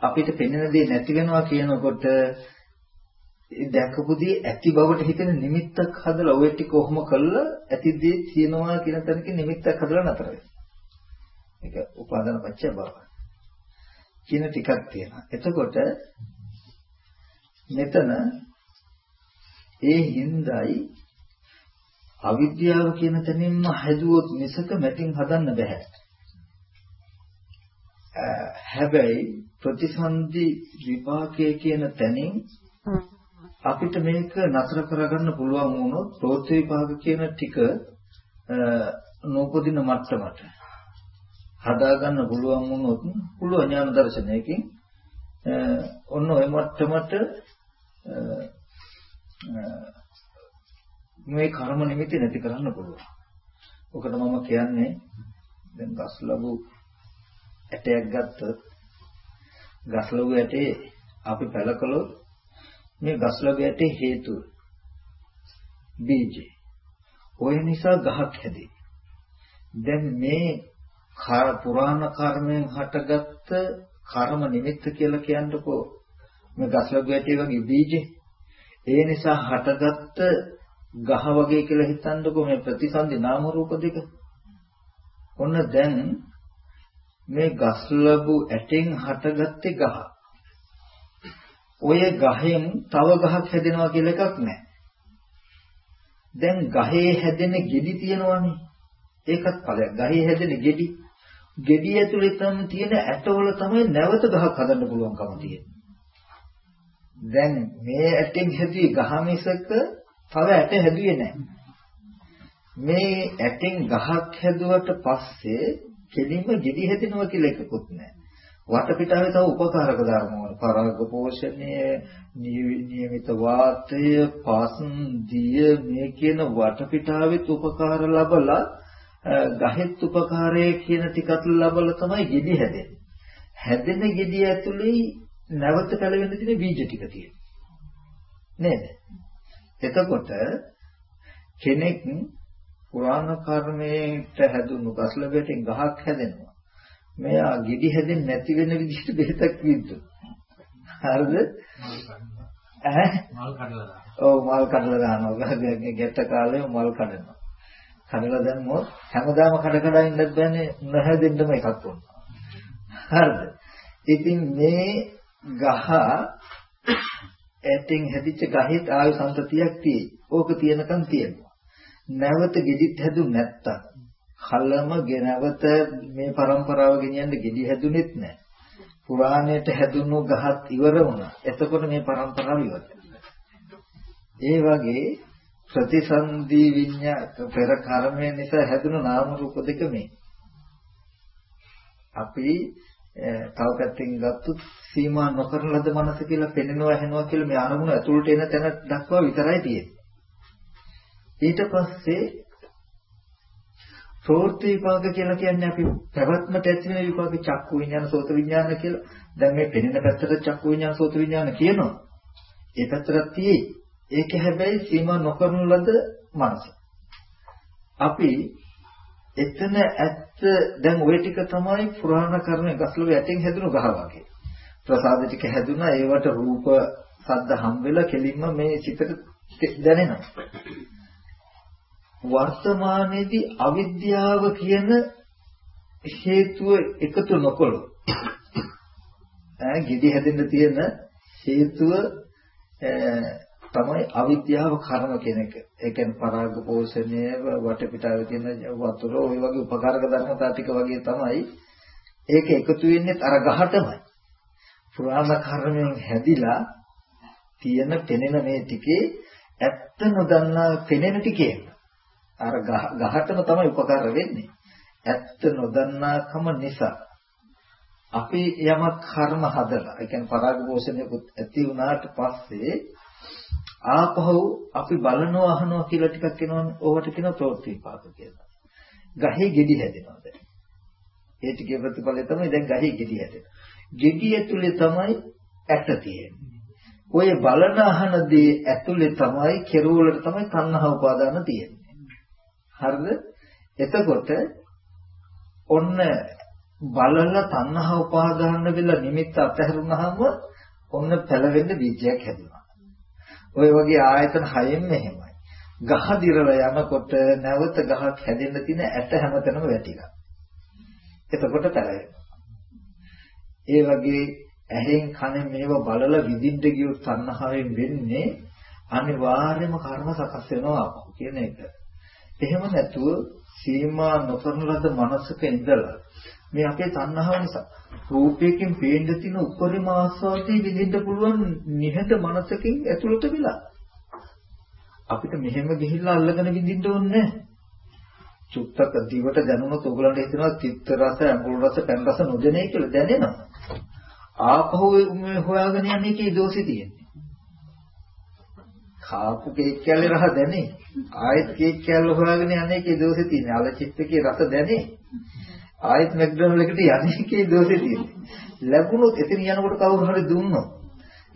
අපිට පෙනෙන දේ නැති වෙනවා කියනකොට ඒ දැකපු දේ ඇති බවට හිතෙන නිමිත්තක් හදලා ඔය ටික කොහොම කළා ඇති දේ තියෙනවා කියන තැනකින් නිමිත්තක් හදලා නතර වෙනවා. ඒක උපාදාන පත්‍ය බව. කියන ටිකක් තියෙනවා. එතකොට මෙතන ඒ හිඳයි අවිද්‍යාව කියන තැනින්ම හැදුවොත් මිසක මැටින් හදන්න බෑ. හැබැයි ප්‍රතිසන්දි විපාකයේ කියන තැනින් අපිට මේක නතර කරගන්න පුළුවන් වුණොත් ප්‍රෝත් විපාක කියන ටික නූපදින මට්ටමට හදාගන්න පුළුවන් වුණොත් පුළුවන් ඥාන දර්ශනයකින් ඔන්න ඔය මට්ටමට මේ කර්ම නිමිති නැති කරන්න පුළුවන්. ඔකට මම කියන්නේ දැන් ගස් ලැබු ඇටයක් ගත්තොත් ගස් ලැබු ඇටේ අපි පැලකලොත් මේ ගස් ලැබු ඇටේ හේතුව බීජේ. ওই නිසා ගහක් හැදේ. දැන් මේ පුරාණ කර්මයෙන් හටගත්ත කර්ම නිමිත්ත කියලා කියන්නකෝ මේ ගස්ලගු ඇටි වගේ බීජේ. ඒ නිසා හටගත්ත ගහ වගේ කියලා හිතන්නකෝ මේ ප්‍රතිසන්දි නාම රූප දෙක. ඔන්න දැන් මේ ගස්ලබු ඇටෙන් හටගත්තේ ගහ. ඔය ගහෙන් තව ගහක් හැදෙනවා කියලා එකක් නැහැ. දැන් ගහේ හැදෙන ගෙඩි තියෙනවනේ. ඒකත් ඵලයක්. ගහේ හැදෙන ගෙඩි. ගෙඩි ඇතුලේ තම තියෙන ඇටවල තමයි නැවත ගහක් හදන්න පුළුවන්කම තියෙන්නේ. දැන් මේ ඇටෙන් හැදුවේ ගහ මිසක තව ඇට හැදුවේ නැහැ. මේ ඇටෙන් ගහක් හැදුවට පස්සේ කෙලින්ම ගෙඩි හැදෙනවා කියලා එකකුත් නැහැ. වටපිටාවේ තව උපකාරක ධර්ම වල පරාග පෝෂණය, නියමිත වාතය, පාසන්දිය මේ කියන වටපිටාවෙත් උපකාර ලැබලා ගහෙත් උපකාරය කියන ටිකත් ලැබලා තමයි ගෙඩි හැදෙන්නේ. හැදෙන ගෙඩි ඇතුලේ නැවත පැලවෙන්න තියෙන බීජ ටික තියෙනවා. නේද? එතකොට කෙනෙක් පුරාණ කර්මයට හැදුණු ගස්ලබෙටින් ගහක් හැදෙනවා. මෙයා ගෙඩි හැදෙන්නේ නැති වෙන විදිහට බෙහෙතක් විද්දු. හරිද? ඈ මල් කඩලා දානවා. ඔව් මල් කඩලා දානවා. ගැට කාලේ මල් කඩනවා. කඩලා දැම්මොත් හැමදාම කඩ කඩ ඉන්නත් බෑනේ නොහැදෙන්නම එකක් වුණා. හරිද? ඉතින් මේ ගහ ඈතෙන් හැදිච්ච ගහේත් ආයු සම්පතියක් තියෙයි. ඕක තියෙනකන් තියෙනවා. නැවත gedit හැදු නැත්තම් කලම ගෙනවත මේ પરම්පරාව ගෙනියන්න gedit හැදුනෙත් නැහැ. පුරාණයට හැදුණු ගහත් ඉවර වුණා. එතකොට මේ પરම්පරාව ඉවරයි. ඒ වගේ ප්‍රතිසන්දී විඤ්ඤා පෙර කර්මය නිසා හැදුණු නාම රූප දෙක මේ. අපි තව පැත්තකින් ගත්තොත් සීමා නොකරන ලද මනස කියලා පෙනෙනවා ඇහෙනවා කියලා මේ අරමුණ ඇතුළට එන තැන දක්වා විතරයි තියෙන්නේ. ඊට පස්සේ ප්‍රවෘත්ති විපාක කියලා කියන්නේ අපි පැවැත්මට ඇති වෙන විපාක චක්කු විඤ්ඤාණ සෝත විඤ්ඤාණ කියලා. දැන් මේ පෙනෙන පැත්තට චක්කු විඤ්ඤාණ සෝත විඤ්ඤාණ කියනවා. ඒ පැත්තට තියෙයි. ඒක හැබැයි සීමා නොකරන ලද මනස. අපි එතන ඇත්ත දැන් ওই ටික තමයි පුරාණ කර්ම ගස්ලු යටින් හැදුණු ගහ වගේ. ප්‍රසාද ටික හැදුනා ඒවට රූප සද්ද හම් වෙලා කෙලින්ම මේ සිතට දැනෙනවා. වර්තමානයේදී අවිද්‍යාව කියන හේතුව එකතු නොකොළොත් ඈ gidi හැදෙන්න තියෙන හේතුව තමයි අවිද්‍යාව කර්ම කියන එක. ඒ කියන්නේ පරාග පෝෂණය වටපිටාවේ තියෙන වතුර ওই වගේ උපකාරක ධර්මතා ටික වගේ තමයි. ඒක එකතු වෙන්නේ අර ගහටමයි. පුරාණ කර්මයෙන් හැදිලා තියෙන පෙනෙන මේ ටිකේ ඇත්ත නොදන්නා පෙනෙන ටිකේ අර ගහටම තමයි උපකාර වෙන්නේ. ඇත්ත නොදන්නාකම නිසා අපි යමක් කර්ම හදලා, ඒ කියන්නේ පරාග පෝෂණයකුත් ඇති වුණාට පස්සේ ආපහු අපි බලනවා අහනවා කියලා ටිකක් එනවනේ. ඕවට කියනවා ප්‍රවෘත්ති විපාක කියලා. ගහේ ගෙඩි හැදෙනවා දැන්. ඒ ටිකේ ප්‍රතිඵලය තමයි දැන් ගහේ ගෙඩි හැදෙනවා. ගෙඩි ඇතුලේ තමයි ඇට තියෙන්නේ. ඔය බලන අහන දේ ඇතුලේ තමයි කෙරුවලට තමයි තණ්හා උපාදාන තියෙන්නේ. හරිද? එතකොට ඔන්න බලලා තණ්හා උපාදාන වෙලා නිමිත්ත අතහැරුණාම ඔන්න පළවෙනි බීජයක් හැදෙනවා. ඔය වගේ ආයතන හයෙන් මෙහෙමයි. ගහ දිරලා යනකොට නැවත ගහක් හැදෙන්න තියෙන ඇට හැමතැනම වැටිලා. එතකොට පැලවෙනවා. ඒ වගේ ඇහෙන් කනෙන් මේව බලලා විඳින්න ගියොත් තණ්හාවෙන් වෙන්නේ අනිවාර්යම කර්ම සකස් වෙනවා කියන එක. එහෙම නැතුව සීමා නොකරන ලද මනසක ඉඳලා මේ අපේ තණ්හාව නිසා රූපයකින් පේන්න තියෙන උපරිම ආස්වාදයේ විඳින්න පුළුවන් නිහඬ මනසකින් ඇතුළට වෙලා අපිට මෙහෙම ගිහිල්ලා අල්ලගෙන විඳින්න ඕනේ චුත්තක දිවට දැනුනොත් ඔයගලන්ට හිතෙනවා තිත්ත රස, අඟුල් රස, පැන් රස නොදැනේ කියලා දැනෙනවා. ආපහු මේ හොයාගෙන යන්නේ කී දෝෂේ තියෙන්නේ. කාපු කේක් කැල්ලේ රහ දැනේ. ආයෙත් කේක් කැල්ල හොයාගෙන යන්නේ කී දෝෂේ තියෙන්නේ. අල චිත්තකේ රස දැනේ. ආයෙත් මැක්ඩොනල්ඩ් එකට යන්නේ කී දෝෂේ තියෙන්නේ. ලැබුණොත් එතන යනකොට කවුරු හරි දුන්නොත්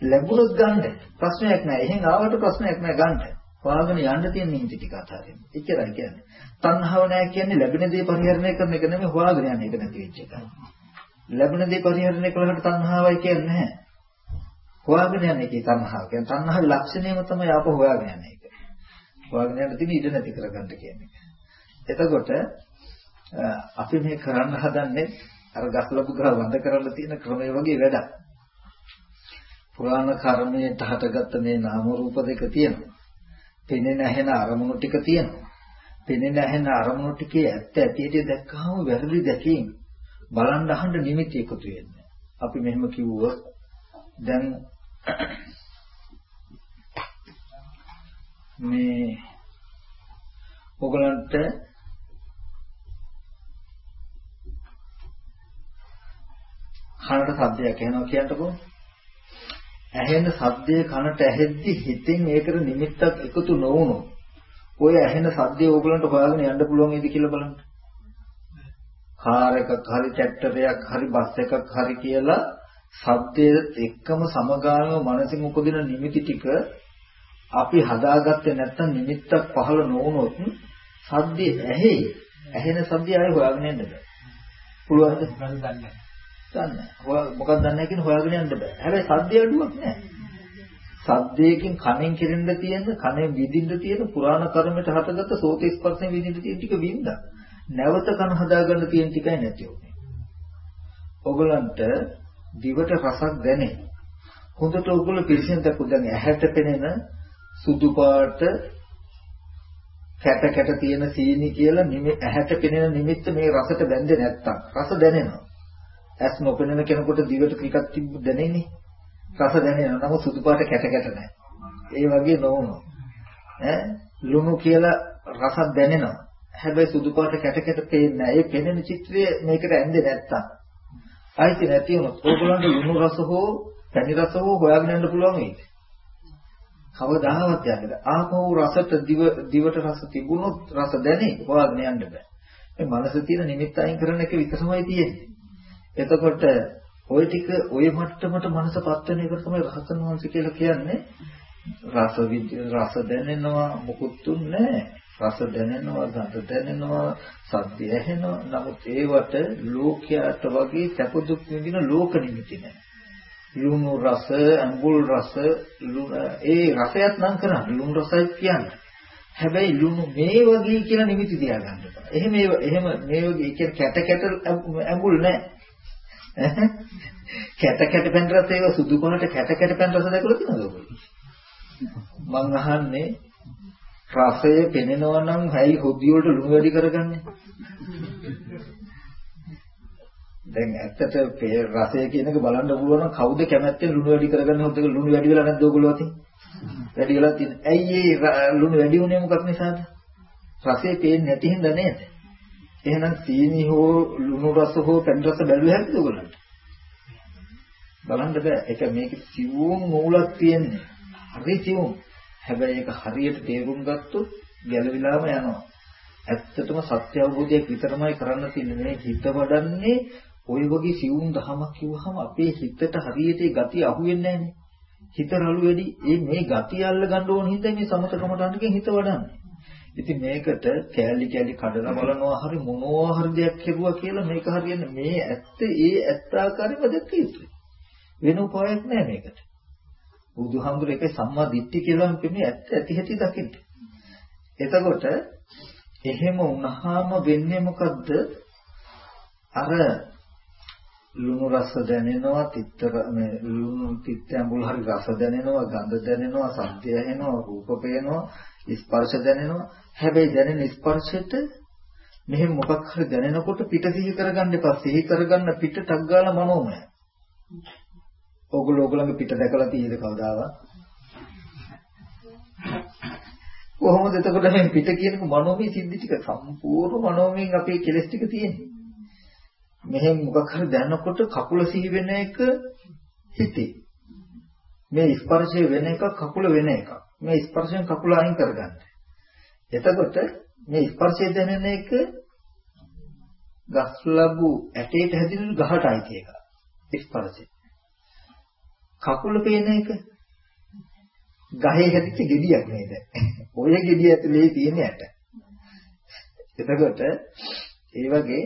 ලැබුණොත් ගන්න ප්‍රශ්නයක් නැහැ. එහෙන් ආවට ප්‍රශ්නයක් නැහැ ගන්න. හොයාගෙන යන්න තියෙන නිමිති ටික අතරින්. එච්චරයි කියන්නේ. තණ්හාව නැහැ කියන්නේ ලැබෙන දේ පරිහරණය කරන එක නෙමෙයි හොයාගෙන යන එක නැති වෙච්ච එකයි. ලැබෙන දේ පරිහරණය කරනකොට තණ්හාවයි කියන්නේ නැහැ. හොයාගෙන යන එකේ තණ්හාව. කියන්නේ තණ්හාවේ ලක්ෂණයම තමයි ආපහු හොයාගෙන යන එක. හොයාගෙන යන්න තියෙන ඉඩ නැති කරගන්න කියන්නේ. එතකොට අපි මේ කරන්න හදන්නේ අර ගස්ලබු ගහ වඳ කරන්න තියෙන ක්‍රමය වගේ වැඩක්. පුරාණ කර්මයේ තහටගත්ත මේ නාම රූප දෙක තියෙනවා. පෙනෙන ඇහෙන අරමුණු ටික තියෙනවා. පෙනෙන ඇහෙන අරමුණු ටිකේ ඇත්ත ඇතියට දැක්කහම වැරදි දැකීම බලන් අහන්න නිමිති එකතු වෙන්නේ. අපි මෙහෙම කිව්වොත් දැන් මේ ඔයගලන්ට කනට ශබ්දයක් ඇහෙනවා කියන්නකෝ. ඇහෙන ශබ්දය කනට ඇහෙද්දි හිතෙන් ඒකට නිමිත්තක් එකතු නොවුනොත් ඔය ඇහෙන ශබ්දය ඕගලන්ට හොයාගෙන යන්න පුළුවන් වේද කියලා බලන්න. කාර් එකක් හරි ට්‍රැක්ටරයක් හරි බස් එකක් හරි කියලා ශබ්දයේ එක්කම සමගාමීව මනසින් උපදින නිමිති ටික අපි හදාගත්තේ නැත්නම් නිමිත්තක් පහළ නොවුනොත් සද්දේ ඇහි ඇහෙන සද්දය ආයෙ හොයාගෙන යන්න බෑ. පුළුවන්ද? දන්නේ දන්නේ මොකක්ද දන්නේ කියන හොයාගෙන යන්න බෑ. හැබැයි සද්දය අඩුවක් නෑ. සද්දයකින් කනෙන් කෙරෙන්න තියෙන කනෙන් විඳින්න තියෙන පුරාණ කර්මයට හටගත්ත සෝත ස්පර්ශයෙන් විඳින්න තියෙන ටික වින්දා. නැවත කන හදාගන්න තියෙන ටිකයි නැති උනේ. ඔගලන්ට දිවට රසක් දැනේ. හොඳට ඔගොල්ලෝ පිළිසෙන් දැක්කු දැන් ඇහැට පෙනෙන සුදු පාට කැට කැට තියෙන සීනි කියලා ඇහැට පෙනෙන නිමිත්ත මේ රසට බැඳෙන්නේ නැත්තම් රස දැනෙනවා. ඇස් නොපෙනෙන කෙනෙකුට දිවට ටිකක් තිබ්බ දැනෙන්නේ. රස දැනෙනවා. නමුත් සුදු පාට කැට කැට නැහැ. ඒ වගේ නොවුනොත් ඈ ලුණු කියලා රසක් දැනෙනවා. හැබැයි සුදු පාට කැට කැට පේන්නේ නැහැ. ඒ පෙනෙන චිත්‍රය මේකට ඇඳෙන්නේ නැත්තම්. ආයිති නැති වුණොත් ඕගොල්ලන්ට ලුණු රස හෝ පැණි රස හෝ හොයාගෙන යන්න පුළුවන් වෙයිද? කවදාවත් යන්නේ නැහැ. ආපහු රසට දිව දිවට රස තිබුණොත් රස දැනේ හොයාගෙන යන්න බෑ. මේ මනස තියෙන නිමිත්ත අයින් කරන එක විතරමයි තියෙන්නේ. එතකොට ওই ටික ওই මට්ටමට මනසපත් වෙන එක තමයි රහතන් වහන්සේ කියලා කියන්නේ. රස රස දැනෙනවා මුකුත් නැහැ. රස දැනෙනවා, ගඳ දැනෙනවා, සද්ද ඇහෙනවා. නමුත් ඒවට ලෝකයට වගේ සැප දුක් විඳින ලෝක නිමිති නැහැ. ලුණු රස, අඟුල් රස, ඒ රසයත් නම් කරන්නේ ලුණු රසයි කියන්නේ. හැබැයි ලුණු මේ වගේ කියලා නිමිති තියාගන්න බෑ. එහෙම එහෙම මේ වගේ කියන්නේ කැට කැට අඟුල් නැහැ. කැට කැට පැන් රස ඒවා සුදු පාට කැට කැට පැන් රස දැකලා තියෙනවද ඔයගොල්ලෝ? මං අහන්නේ රසය පෙනෙනවා නම් ඇයි හොදි වලට ලුණු වැඩි කරගන්නේ? දැන් ඇත්තට රසය කියන එක බලන්න පුළුවන් නම් කවුද කැමැත්තෙන් ලුණු වැඩි කරගන්නේ හොද්ද ලුණු වැඩි වෙලා නැද්ද ඔයගොල්ලෝ අතින්? වැඩි වෙලා තියෙන. ඇයි ඒ ලුණු වැඩි වුණේ මොකක් නිසාද? රසය පේන්නේ නැති හින්දා නේද? එහෙනම් සීනි හෝ ලුණු රස හෝ පැන් රස බැලුව හැකිද ඔයගොල්ලන්ට? බලන්න බෑ. ඒක මේක සිවුම් මූලක් තියෙන්නේ. හරි සිවුම්. හැබැයි ඒක හරියට තේරුම් ගත්තොත් ගැළවිලාම යනවා. ඇත්තටම සත්‍ය අවබෝධයක් විතරමයි කරන්න තියෙන්නේ. මේ හිත වඩන්නේ ওই වගේ සිවුම් දහමක් කිව්වහම අපේ හිතට හරියට ඒ ගතිය අහුවෙන්නේ නැහනේ. හිත රළු වැඩි. ඒ මේ ගතිය අල්ල ගන්න ඕන හින්දා මේ සමතකමටන්ගෙන් හිත වඩන්නේ. ඉතින් මේකට කෑලි කෑලි කඩලා බලනවා හරි මොනවා හරි දෙයක් කෙරුවා කියලා මේක හරියන්නේ මේ ඇත්ත ඒ ඇත්ත ආකාරයෙන්ම දැක්ක යුතුයි. වෙන උපායක් නෑ මේකට. බුදුහාමුදුර එකේ සම්මා දිට්ඨිය කියලා කියන්නේ ඇත්ත ඇති හැටි දකින්න. එතකොට එහෙම වුණාම වෙන්නේ මොකද්ද? අර ලුණු රස දැනෙනවා, තිත්තර මේ ලුණු තිත්ත ඇඹුල් හරි රස දැනෙනවා, ගඳ දැනෙනවා, සද්ද ඇහෙනවා, රූප පේනවා, ස්පර්ශ දැනෙනවා. හැබැයි දැනෙන ස්පර්ශෙට මෙහෙම මොකක් හරි දැනෙනකොට පිට සිහි කරගන්න එපා. සිහි කරගන්න පිට ටක් ගාලා මනෝමය. ඕගොල්ලෝ ඕගොල්ලන්ගේ පිට දැකලා තියෙද කවදාවත්? කොහොමද එතකොට මේ පිට කියනක මනෝමය සිද්ධි ටික සම්පූර්ණ මනෝමයෙන් අපේ කෙලස් ටික තියෙන්නේ. මෙහෙම මොකක් හරි දැනනකොට කකුල සිහි වෙන එක හිතේ. මේ ස්පර්ශය වෙන එක කකුල වෙන එකක්. මේ ස්පර්ශයෙන් කකුල අයින් කරගන්න. එතකොට මේ ස්පර්ශය දැනෙන එක ගස් ලැබු ඇටේට හැදින ගහට අයිති එක. ස්පර්ශය. කකුල පේන එක ගහේ හැදිච්ච ගෙඩියක් නේද? ඔය ගෙඩිය ඇතුලේ තියෙන ඇට. එතකොට ඒ වගේ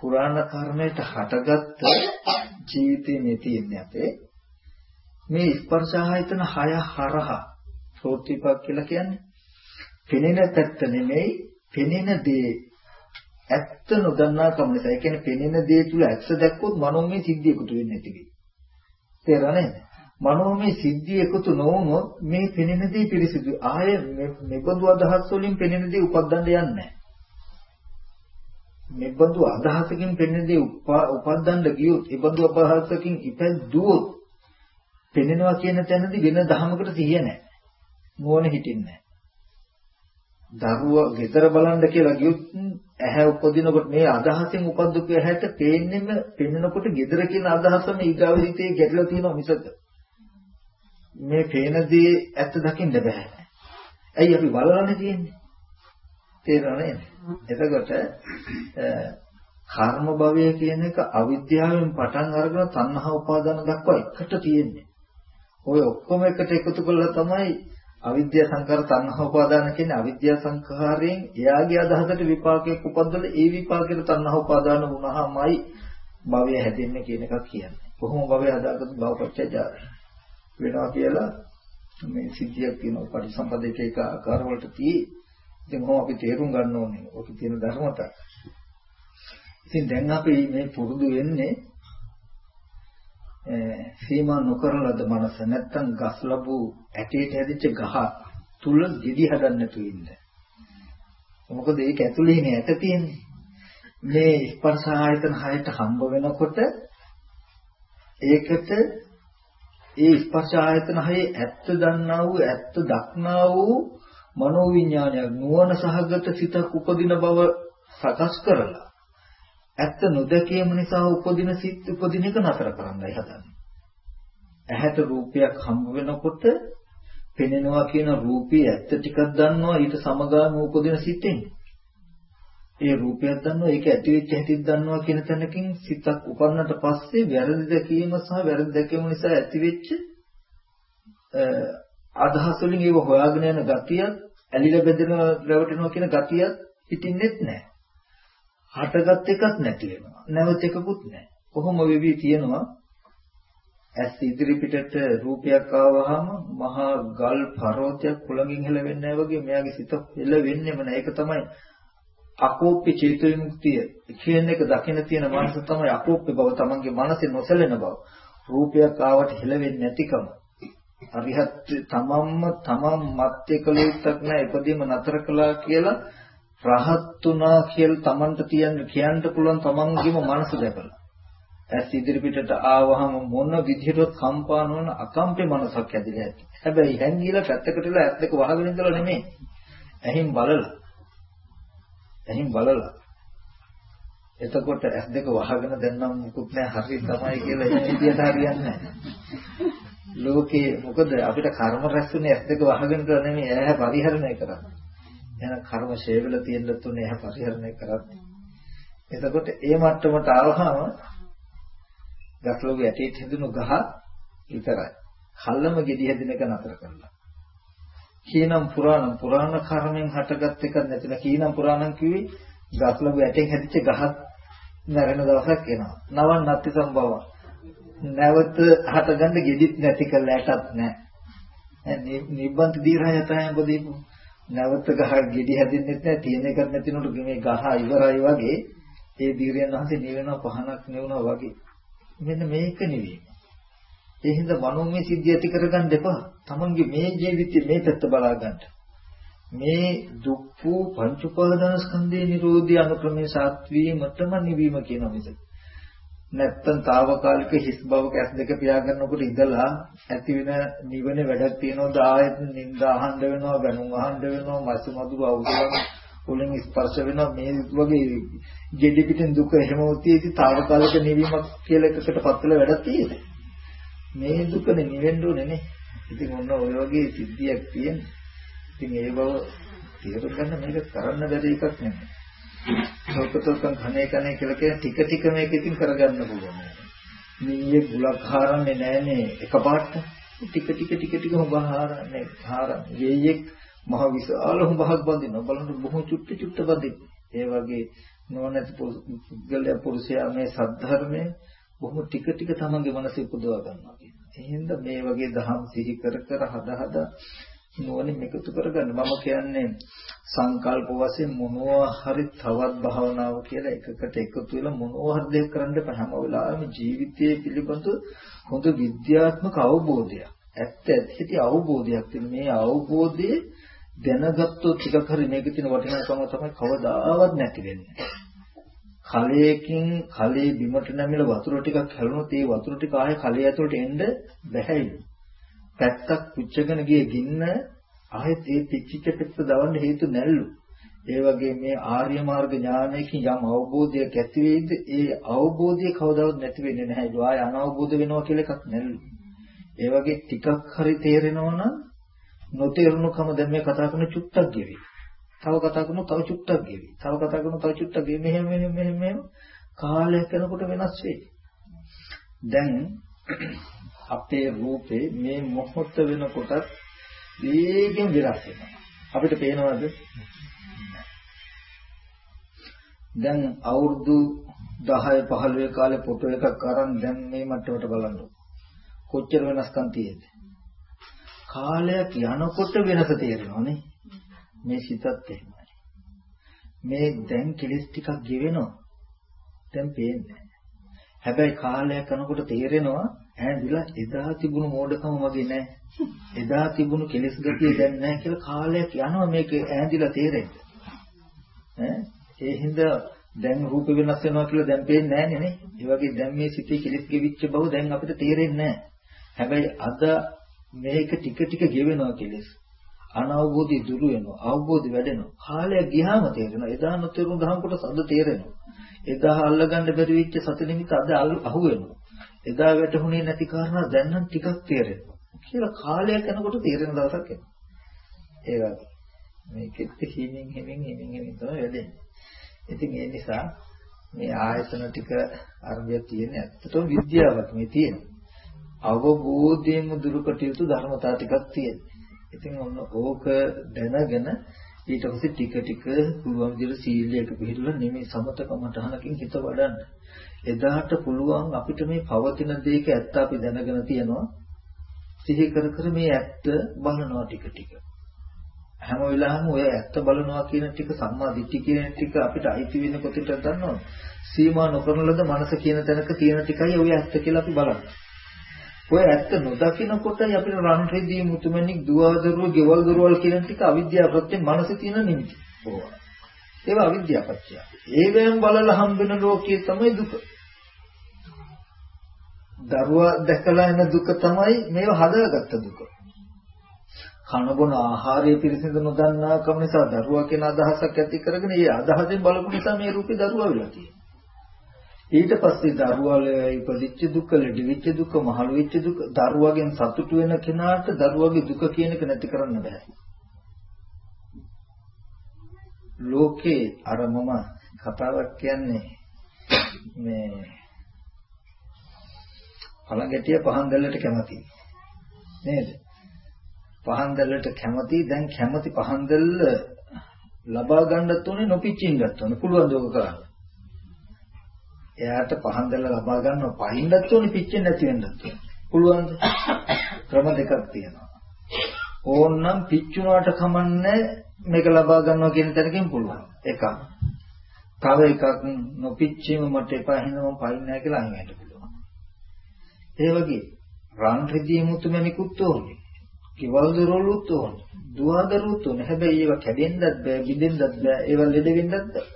පුරාණ කර්මයට හටගත්ත ජීවිතේ මේ තියෙන්නේ අපේ මේ ස්පර්ශ ආයතන හය හරහා ප්‍රෝතිපක් කියලා කියන්නේ පෙනෙන පැත්ත නෙමෙයි පෙනෙන දේ. ඇත්ත නොදන්නා කම නිසා ඒ කියන්නේ පෙනෙන දේ තුල ඇත්ත දැක්කොත් මනෝමය සිද්ධියකට වෙන්නේ නැති වෙයි. තේරෙන්නේ මනෝමය සිද්ධිය එකතු නොවුනොත් මේ පෙනෙන දේ පිරිසිදු. ආය මෙබඳු අදහස් වලින් පෙනෙන දේ උපදින්න යන්නේ නැහැ. මෙබඳු අදහසකින් පෙනෙන දේ උපදින්න ගියොත් ඒබඳු අදහසකින් ඉපැද්දුවොත් පෙනෙනවා කියන තැනදී වෙන ධහමකට සිහිය නැහැ. නුවණ හිටින්නේ නැහැ. දරුවා ගෙදර බලන්න කියලා ගියොත් ඇහැ උපදිනකොට මේ අදහසෙන් උපද්දපු ඇහැට පේන්නෙම පෙනෙනකොට ගෙදර කියන අදහසම ඊගාව හිතේ ගැටලා තියෙනවා මිසක මේ පේන දේ ඇත්ත දකින්න බෑ. ඇයි අපි බලන්නේ තියෙන්නේ? තේරෙනවද? එතකොට කර්ම භවය කියන එක අවිද්‍යාවෙන් පටන් අරගෙන තණ්හා උපාදාන දක්වා එකට තියෙන්නේ. ඔය ඔක්කොම එකට එකතු කළා තමයි අවිද්‍යා සංකාර තණ්හා උපාදාන කියන්නේ අවිද්‍යා සංඛාරයෙන් එයාගේ අදහසට විපාකයක් උපද්දලා ඒ විපාකයට තණ්හා උපාදාන වුණාමයි භවය හැදෙන්නේ කියන එකක් කියන්නේ. කොහොම භවය හදාගත්තද භවපච්චය වෙනවා කියලා මේ සිද්ධියක් තියෙනවා පරිසම්පදයක එක ආකාර වලට tie. ඉතින් කොහොම අපි තේරුම් ගන්න ඕනේ. ඔක තියෙන ධර්මතා. ඉතින් දැන් අපි මේ පුරුදු වෙන්නේ සීමා නොකරලද මනස නැත්තම් ගස් ලැබූ ඇටේට හැදිච්ච ගහ තුල දිදි හදන්න නැතු ඉන්න. මොකද ඒක ඇතුලේ නේ ඇට තියෙන්නේ. මේ ස්පර්ශ ආයතන හයට හම්බ වෙනකොට ඒකට ඒ ස්පර්ශ ආයතන හයේ ඇත්ත දන්නා වූ ඇත්ත දක්නා වූ මනෝවිඤ්ඤාණයක් නුවණ සහගත සිතක් උපදින බව සකස් කරලා ඇත්ත නොදැකීම නිසා උපදින සිත් උපදින එක නතර කරන්නයි හදන්නේ. ඇහැට රූපයක් හම්බ වෙනකොට පෙනෙනවා කියන රූපේ ඇත්ත ටිකක් දන්නවා ඊට සමගාමීව උපදින සිතෙන්. ඒ රූපයක් දන්නවා ඒක ඇති වෙච්ච හැටිත් දන්නවා කියන තැනකින් සිතක් උපන්නට පස්සේ වැරදි දැකීම සහ වැරදි දැකීම නිසා ඇති වෙච්ච අදහස් වලින් ඒව හොයාගෙන යන ගතියත් ඇලිලා බෙදෙනවා රැවටෙනවා කියන ගතියත් හිටින්නෙත් නැහැ. හටගත් එකක් නැති වෙනවා. නැවත එකකුත් නැහැ. කොහොම වෙවි තියෙනවා ඇස් ඉදිරි පිටට රූපයක් ආවහම මහා ගල් පර්වතයක් කුලඟින් හෙලවෙන්නේ වගේ මෙයාගේ සිත හෙලවෙන්නේම නැහැ. ඒක තමයි අකෝප්ප චේතු විමුක්තිය. කියන එක දකින්න තියෙන මනස තමයි අකෝප්ප බව තමන්ගේ මනසේ නොසැලෙන බව. රූපයක් ආවට හෙලවෙන්නේ නැතිකම. අරිහත් තමන්ම තමන් මත්ය කළ යුත්තක් නැහැ. ඉදීම නතර කළා කියලා රහත් වුණා කියලා Tamanට තියන්න කියන්න පුළුවන් Tamanගේම මනස දැකලා. ඇස් ඉදිරි පිටට ආවහම මොන විදිහටවත් කම්පා නොවන අකම්පේ මනසක් ඇදිලා ඇති. හැබැයි හැංගිලා පැත්තකටලා ඇස් දෙක වහගෙන ඉඳලා නෙමෙයි. ඇහින් බලලා. ඇහින් බලලා. එතකොට ඇස් දෙක වහගෙන දැන්නම් මුකුත් නැහැ හරි තමයි කියලා ඒ විදිහට හරියන්නේ නැහැ. ලෝකේ මොකද අපිට කර්ම රැස්ුනේ ඇස් දෙක වහගෙන කරලා නෙමෙයි ඇහැ පරිහරණය කරන්නේ. එහෙනම් කර්ම ෂේවල තියෙන්න තුනේ එහා පරිහරණය කරන්නේ. එතකොට ඒ මට්ටමට ආවහම ගස්ලෝගේ ඇටේට හැදුණු ගහ විතරයි. කල්ලම ගෙඩි හැදින එක නතර කරලා. කීනම් පුරාණ පුරාණ කර්මෙන් හටගත් එකක් නැතින කීනම් පුරාණම් කිව්වේ ගස්ලෝගේ ඇටෙන් හැදිච්ච ගහක් නැරෙන දවසක් එනවා. නවන් නැති සම්භව. නැවත හටගන්න ගෙඩිත් නැති කළා ඇටත් නැහැ. නිබ්බන්ත දීර්ඝ යතයන් බදීපු නැවත ගහ ගෙඩි හැදෙන්නෙත් නැහැ තියෙන එකක් නැතිනොට මේ ගහ ඉවරයි වගේ ඒ දීර්යන් වහන්සේ නිවෙනවා පහනක් නෙවුණා වගේ. මෙන්න මේක නෙවෙයි ඒ හින්දා මනෝමය සිද්ධිය ඇති කරගන්න එපා. තමන්ගේ මේ ජීවිතේ මේ පැත්ත බලා ගන්න මේ දුක් වූ පංච උපාදාන ස්කන්ධේ නිරෝධي අනුක්‍රමයේ සාත්වීමටම නිවීම කියන මිසක් නැත්තම් తాවකාලික හිස් බවක ඇස් දෙක පියාගන්නකොට ඉඳලා ඇති වෙන නිවන වැඩක් තියනවද ආයෙත් නින්දා අහන්න වෙනවා ගණුම් අහන්න වෙනවා මස් මදුරු අවුලන් වලින් ස්පර්ශ වෙනවා. මේ වගේ ජෙඩි පිටින් දුක එහෙම උතියේදී తాවකාලික නිවීමක් කියලා එකකටපත් වෙලා වැඩක් තියෙන්නේ. මේ දුක නිවෙන්න ඕනේ නේ. ඉතින් ඔන්න ඔය වගේ සිද්ධියක් තියෙනවා ඉතින් ඒ බව තේරුම් ගන්න මේක කරන්න බැරි එකක් නෙමෙයි. සෝකතෝකම් කනේ කනේ කියලා කියන ටික ටික මේක ඉතින් කරගන්න පුළුවන්. මීයේ ගුලක් හරන්නේ නැහනේ එකපාරට. ටික ටික ටික ටික හොබහාරන්නේ හාරන්නේ වේයෙක් මහ විශාල හොබහක් බඳිනවා බලන්න බොහෝ චුට්ටි චුට්ට බඳින්නේ ඒ වගේ නොනැති පුද්ගලයා පුරුෂයා මේ සද්ධර්මයේ බොහොම ටික ටික තමන්ගේ මනසේ උපදවා ගන්නවා කියනවා. එහෙනම් මේ වගේ දහම් සිහි කර කර හද හද නුවණින් එකතු කරගන්න. මම කියන්නේ සංකල්ප වශයෙන් මොනවා හරි තවත් භාවනාව කියලා එකකට එකතු වෙලා මොනවා හරි දෙයක් කරන්න බෑ. හැම වෙලාවෙම ජීවිතයේ පිළිබඳ හොඳ විද්‍යාත්මක අවබෝධයක්. ඇත්ත ඇති අවබෝධයක් තියෙන මේ අවබෝධයේ දැනගත්තොත් ටිකක් හරි මේකේ තියෙන වටිනාකම තමයි කවදාවත් නැති වෙන්නේ. කලයකින් කලේ බිමට නැමිලා වතුර ටිකක් හැලුණොත් ඒ වතුර ටික ආයේ කලයේ ඇතුළට එන්න බැහැයි. පැත්තක් පුච්චගෙන ගියේ ගින්න ආයෙත් ඒ පිච්චිච්ච පැත්ත දවන්න හේතු නැල්ලු. ඒ වගේ මේ ආර්ය මාර්ග ඥානයකින් යම් අවබෝධයක් ඇති වෙයිද ඒ අවබෝධය කවදාවත් නැති වෙන්නේ නැහැ. ඒ ආය අනවබෝධ වෙනවා කියලා එකක් නැල්ලු. ඒ වගේ ටිකක් හරි තේරෙනවා නම් නොතේරුණුකම දැන් මේ කතා කරන චුට්ටක් ගෙවි. තව කතා කරනවා තව චුට්ටක් ගෙවි. තව කතා කරනවා තව චුට්ටක් ගෙවි. මෙහෙම මෙහෙම මෙහෙම මෙහෙම කාලයක් යනකොට වෙනස් වෙයි. දැන් අපේ රූපේ මේ මොහොත වෙනකොටත් වේගෙන් වෙනස් වෙනවා. අපිට පේනවද? දැන් අවුරුදු 10 15 කාලේ ෆොටෝ එකක් අරන් දැන් මේ මට්ටමට බලන්න. කොච්චර වෙනස්කම් තියෙද? කාලයක් යනකොට වෙනස තේරෙනවනේ. මේ සිතත් එහෙමයි. මේ දැන් කෙලස් ටිකක් ගෙවෙනවා. දැන් පේන්නේ හැබැයි කාලයක් යනකොට තේරෙනවා ඈඳිලා එදා තිබුණු මෝඩකම වගේ නෑ. එදා තිබුණු කෙලස් ගතිය දැන් නෑ කියලා කාලයක් යනවා මේක ඈඳිලා තේරෙන්නේ. ඈ ඒ හින්දා දැන් රූප වෙනස් වෙනවා කියලා දැන් පේන්නේ නෑනේ නේ. ඒ වගේ දැන් මේ සිතේ කෙලස් ගෙවිච්ච බව දැන් අපිට තේරෙන්නේ නෑ. හැබැයි අද මේක ටික ටික ගෙවෙනවා කෙලස්. අනවබෝධය දුරු වෙනවා අවබෝධය වැඩෙනවා කාලය ගියාම තේරෙනවා එදා නොතේරුම් දහම් කොටස අද තේරෙනවා එදා අල්ලගන්න බැරි වෙච්ච සති නිමිත අද අහු වෙනවා එදා වැටහුනේ නැති කාරණා දැන් නම් ටිකක් තේරෙනවා. කියලා කාලයක් යනකොට තේරෙන දවසක් එනවා. ඒ වගේ මේකෙත් හිමින් හිමින් හිමින් හිමින් තමයි වැඩෙන්නේ. ඉතින් ඒ නිසා මේ ආයතන ටික අර්ධය තියෙන ඇත්තටම විද්‍යාවක් මේ තියෙන අවබෝධයෙන් දුරුකට යුතු ධර්මතා ටිකක් තියෙනවා ඉතින් ඔන්න ඕක දැනගෙන ඊට පස්සේ ටික ටික පුළුවන් විදිහට සීලයක පිළිපදලා නෙමෙයි සමතකමටහනකින් හිත වඩන්න. එදාට පුළුවන් අපිට මේ පවතින දේක ඇත්ත අපි දැනගෙන තියනවා. සිහි කර කර මේ ඇත්ත බලනවා ටික ටික. හැම වෙලාවෙම ඔය ඇත්ත බලනවා කියන ටික සම්මා දිට්ඨිය කියන ටික අපිට අයිති වෙන්නේ කොතෙන්ද දන්නවද? සීමා නොකරන ලද මනස කියන තැනක තියෙන ටිකයි ඔය ඇත්ත කියලා අපි බලන්නේ. ඔය ඇත්ත නොදකිනකොටයි අපිට රන් රෙදි මුතුමැණික් දුවදරුව ගෙවල් දරුවල් කියන ටික අවිද්‍යාව ප්‍රත්‍යයෙන් මනසේ තියෙන නිමිති. ඕවා. ඒවා අවිද්‍යාව පත්‍ය. ඒවෙන් බලලා හම්බෙන ලෝකයේ තමයි දුක. දරුවා දැකලා එන දුක තමයි මේව හදාගත්ත දුක. කන බොන ආහාරය පිරිසිදු නොදන්නාකම නිසා දරුවා කියන අදහසක් ඇති කරගෙන ඒ අදහසෙන් බලපු නිසා මේ රූපේ දරුවා වෙලා තියෙනවා. ඊට පස්සේ දරුවල ඉපදිච්ච දුක, ලෙඩවිච්ච දුක, මහලු වෙච්ච දුක, දරුවගෙන් සතුටු වෙන කෙනාට දරුවගේ දුක කියන එක නැති කරන්න බෑ. ලෝකේ අර මම කතාවක් කියන්නේ මේ පළඟැටිය පහන් දැල්ලට කැමති නේද? පහන් දැල්ලට කැමති දැන් කැමති පහන් දැල්ල ලබා ගන්නත් ඕනේ නොපිච්චින්නත් ඕනේ පුළුවන් දෝක කරන්න. එයාට පහන් දැල්ල ලබා ගන්නව පහින්නත් ඕනේ පිච්චෙන්නේ නැති වෙන්නත් ඕනේ. පුළුවන්ද? ක්‍රම දෙකක් තියෙනවා. ඕන්නම් පිච්චුනාට කමන්නේ මේක ලබා ගන්නවා කියන තැනකින් පුළුවන්. එකක්. තව එකක් නොපිච්චීම මට එපා හින්දා මම පහින්නේ නැහැ කියලා අහිමි වෙන්න පුළුවන්. ඒ වගේ රන් රිදී මුතුමැණිකුත් ඕනේ. කිවල් දරවලුත් ඕනේ. දුවදරුත් ඕනේ. හැබැයි ඒවා කැඩෙන්නත් බෑ, බිඳෙන්නත් බෑ, ඒවා ලෙඩ වෙන්නත් බෑ.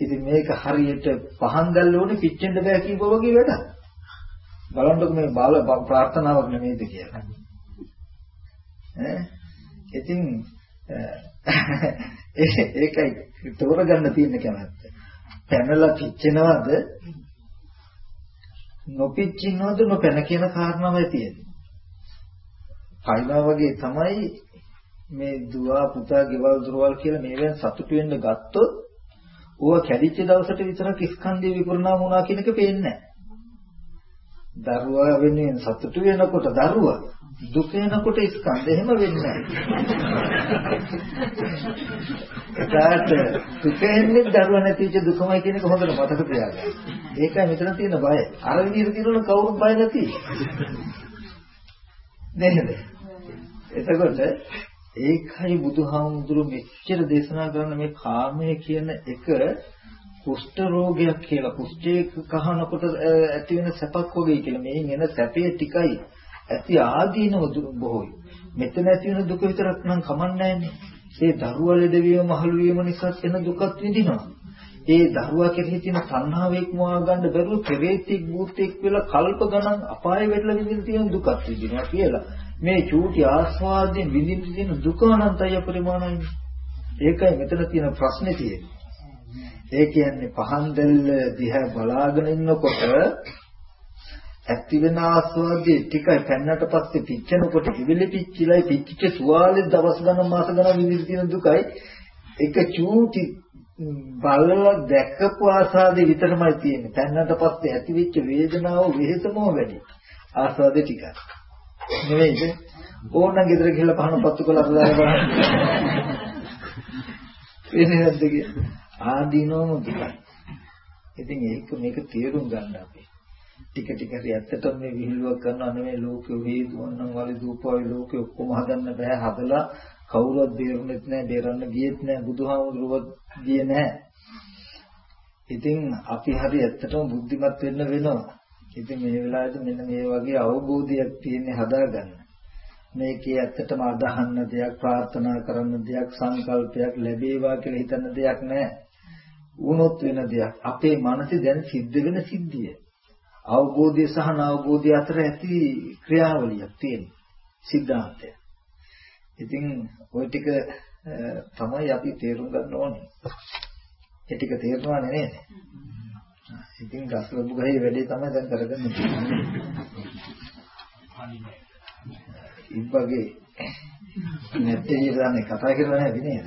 ඉතින් මේක හරියට පහන් දැල්ල උනේ පිච්චෙන්න බෑ කියපුවා වගේ වැඩක්. බලන්නකො මේ බාල ප්‍රාර්ථනාවක් නෙමෙයිද කියලා. ඈ ඉතින් ඒකයි තෝරගන්න තියෙන කැමැත්ත. පැනලා පිච්චෙනවද නොපිච්චිනවද නොපැන කියන කාරණාවයි තියෙන්නේ. කයිනා වගේ තමයි මේ දුව පුතා ගෙවල් දොරවල් කියලා මේවෙන් සතුටු වෙන්න ගත්තොත් ඕව කැඩිච්ච දවසට විතරක් ස්කන්ධය විපරිණාම වුණා කියන එක පේන්නේ නැහැ. දරුවා වෙනුවෙන් සතුටු වෙනකොට දරුවා දුක වෙනකොට ස්කන්ධ එහෙම වෙන්නේ නැහැ. දුක එන්නේ දරුවා නැතිවෙච්ච දුකමයි කියන එක හොඳට මතක තියාගන්න. ඒකයි මෙතන තියෙන බය. අර විදිහට තියෙනවනම් කවුරුත් බය නැති. නේද? එතකොට ඒකයි බුදුහාමුදුරු මෙච්චර දේශනා කරන මේ කාමය කියන එක කුෂ්ඨ රෝගයක් කියලා. කුෂ්ඨයේ කහනකොට ඇති වෙන සැපක් වගේ කියලා. මේන් එන සැපේ ටිකයි. ඇති ආදීනව බොහෝයි. මෙතන ඇති වෙන දුක විතරක් නම් කමන්නේ ඒ දරුවා ලෙඩවීම මහලු වීම නිසා එන දුකත් විඳිනවා. ඒ දරුවා කෙරෙහි තියෙන තණ්හාව ඉක්මවා ගන්න බැරුව පෙරේතික් භූතෙක් වෙලා කල්ප ගණන් අපාය වෙట్లా විඳින තියෙන දුකත් විඳිනවා කියලා. මේ චූටි ආස්වාදයෙන් විඳින්න තියෙන දුක අනන්තය පරිමාණයි. ඒකයි මෙතන තියෙන ප්‍රශ්නේ තියෙන්නේ. ඒ කියන්නේ පහන් දැල්ල දිහා බලාගෙන ඉන්නකොට ඇති වෙන ආස්වාදයේ ටිකයි පෙන්නට පස්සේ පිච්චෙනකොට ඉවිලි පිච්චිලයි පිච්චිච්ච සුවාලේ දවස් ගණන් මාස ගණන් විඳින තියෙන දුකයි එක චූටි බලලා දැකපු ආස්වාදේ විතරමයි තියෙන්නේ. පෙන්නට පස්සේ ඇතිවෙච්ච වේදනාව වෙහෙසමෝ වැඩි. ආස්වාදේ ටිකයි. නෙවෙයිද? ඕනනම් ගෙදර ගිහලා පහන පත්තු කරලා අතදාලා බලන්න. එන්නේ නැද්ද කියලා. ආදීනවම දුකයි. ඉතින් ඒක මේක තේරුම් ගන්න අපි. ටික ටික හරි ඇත්තටම මේ විහිළුවක් කරනවා නෙමෙයි ලෝකෙ හේතුවන් නම් වල දූපවල ලෝකෙ ඔක්කොම හදන්න බෑ හදලා කවුරුවත් බේරුණෙත් නෑ බේරන්න ගියෙත් නෑ බුදුහාමුදුරුවෝ ගියේ නෑ. ඉතින් අපි හරි ඇත්තටම බුද්ධිමත් වෙන්න වෙනවා. ඉතින් මේ වෙලාවේදී මෙන්න මේ වගේ අවබෝධයක් තියෙන හදාගන්න. මේකේ ඇත්තටම අදහන්න දෙයක් ප්‍රාර්ථනා කරන්න දෙයක් සංකල්පයක් ලැබේවා කියලා හිතන්න දෙයක් නැහැ. වුණොත් වෙන දෙයක්. අපේ මනසේ දැන් සිද්ධ වෙන සිද්ධිය. අවබෝධය සහ නාවබෝධය අතර ඇති ක්‍රියාවලියක් තියෙන සිද්ධාන්තය. ඉතින් ওই ටික තමයි අපි තේරුම් ගන්න ඕනේ. ඒ ටික තේරෙනවා නේද? ඉතින් ගස්ලබු ගහේ වැඩේ තමයි දැන් කරගන්න තියෙන්නේ. ඉබ්බගේ නැත්තේ ඉඳන්නේ කතා කරලා නැහැ නේද?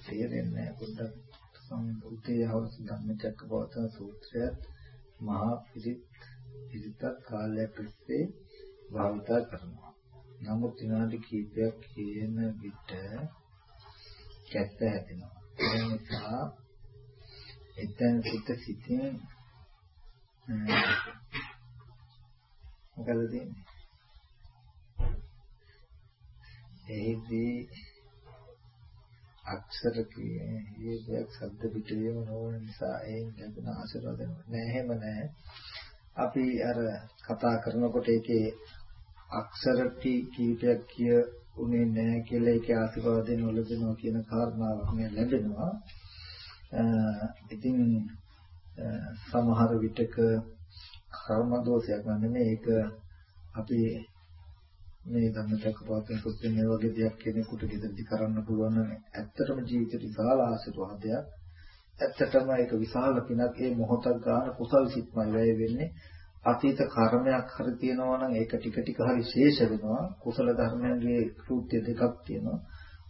තේරෙන්නේ නැහැ පොඩ්ඩක් සම්බුද්ධේ හවස ධම්මචක්කපවත්තන සූත්‍රයත් මහා පිරිත් පිරිතත් කාලයක් තිස්සේ භාවිතා කරනවා. නමුත් විනාඩි කිහිපයක් කියන විට කැත්ත හැදෙනවා. ඒ නිසා එතන සිට සිටින් මොකද දෙන්නේ? එහිදී අක්ෂර කීයක් ශබ්ද පිටියම නොවන නිසා ඒ ලැබෙන ආශිර්වාද නෑ. එහෙම නෑ. අපි අර කතා කරනකොට ඒකේ අක්ෂර කීපයක් කිය උනේ නෑ කියලා ඒකේ ආශිර්වාද නොලැබෙනවා කියන කාරණාවක් මේ ලැබෙනවා. ඉතින් සමහර විටක කර්ම දෝෂයක් නෙමෙයි. ඒක අපි මේ ධම්මචක්කපවත්තන සූත්‍රයේ මේ වගේ දෙයක් කෙනෙකුට ගෙදරදී කරන්න පුළුවන් නම් ඇත්තටම ජීවිතේ විශාල ආශිර්වාදයක්. ඇත්තටම ඒක විශාල පිනක් ඒ මොහොතක් ගන්න කුසල් සිත්මයි වැය වෙන්නේ. අතීත කර්මයක් හරි තියෙනවා නම් ඒක ටික ටික හරි ශේෂ වෙනවා. කුසල ධර්මයන්ගේ කෘත්‍ය දෙකක් තියෙනවා.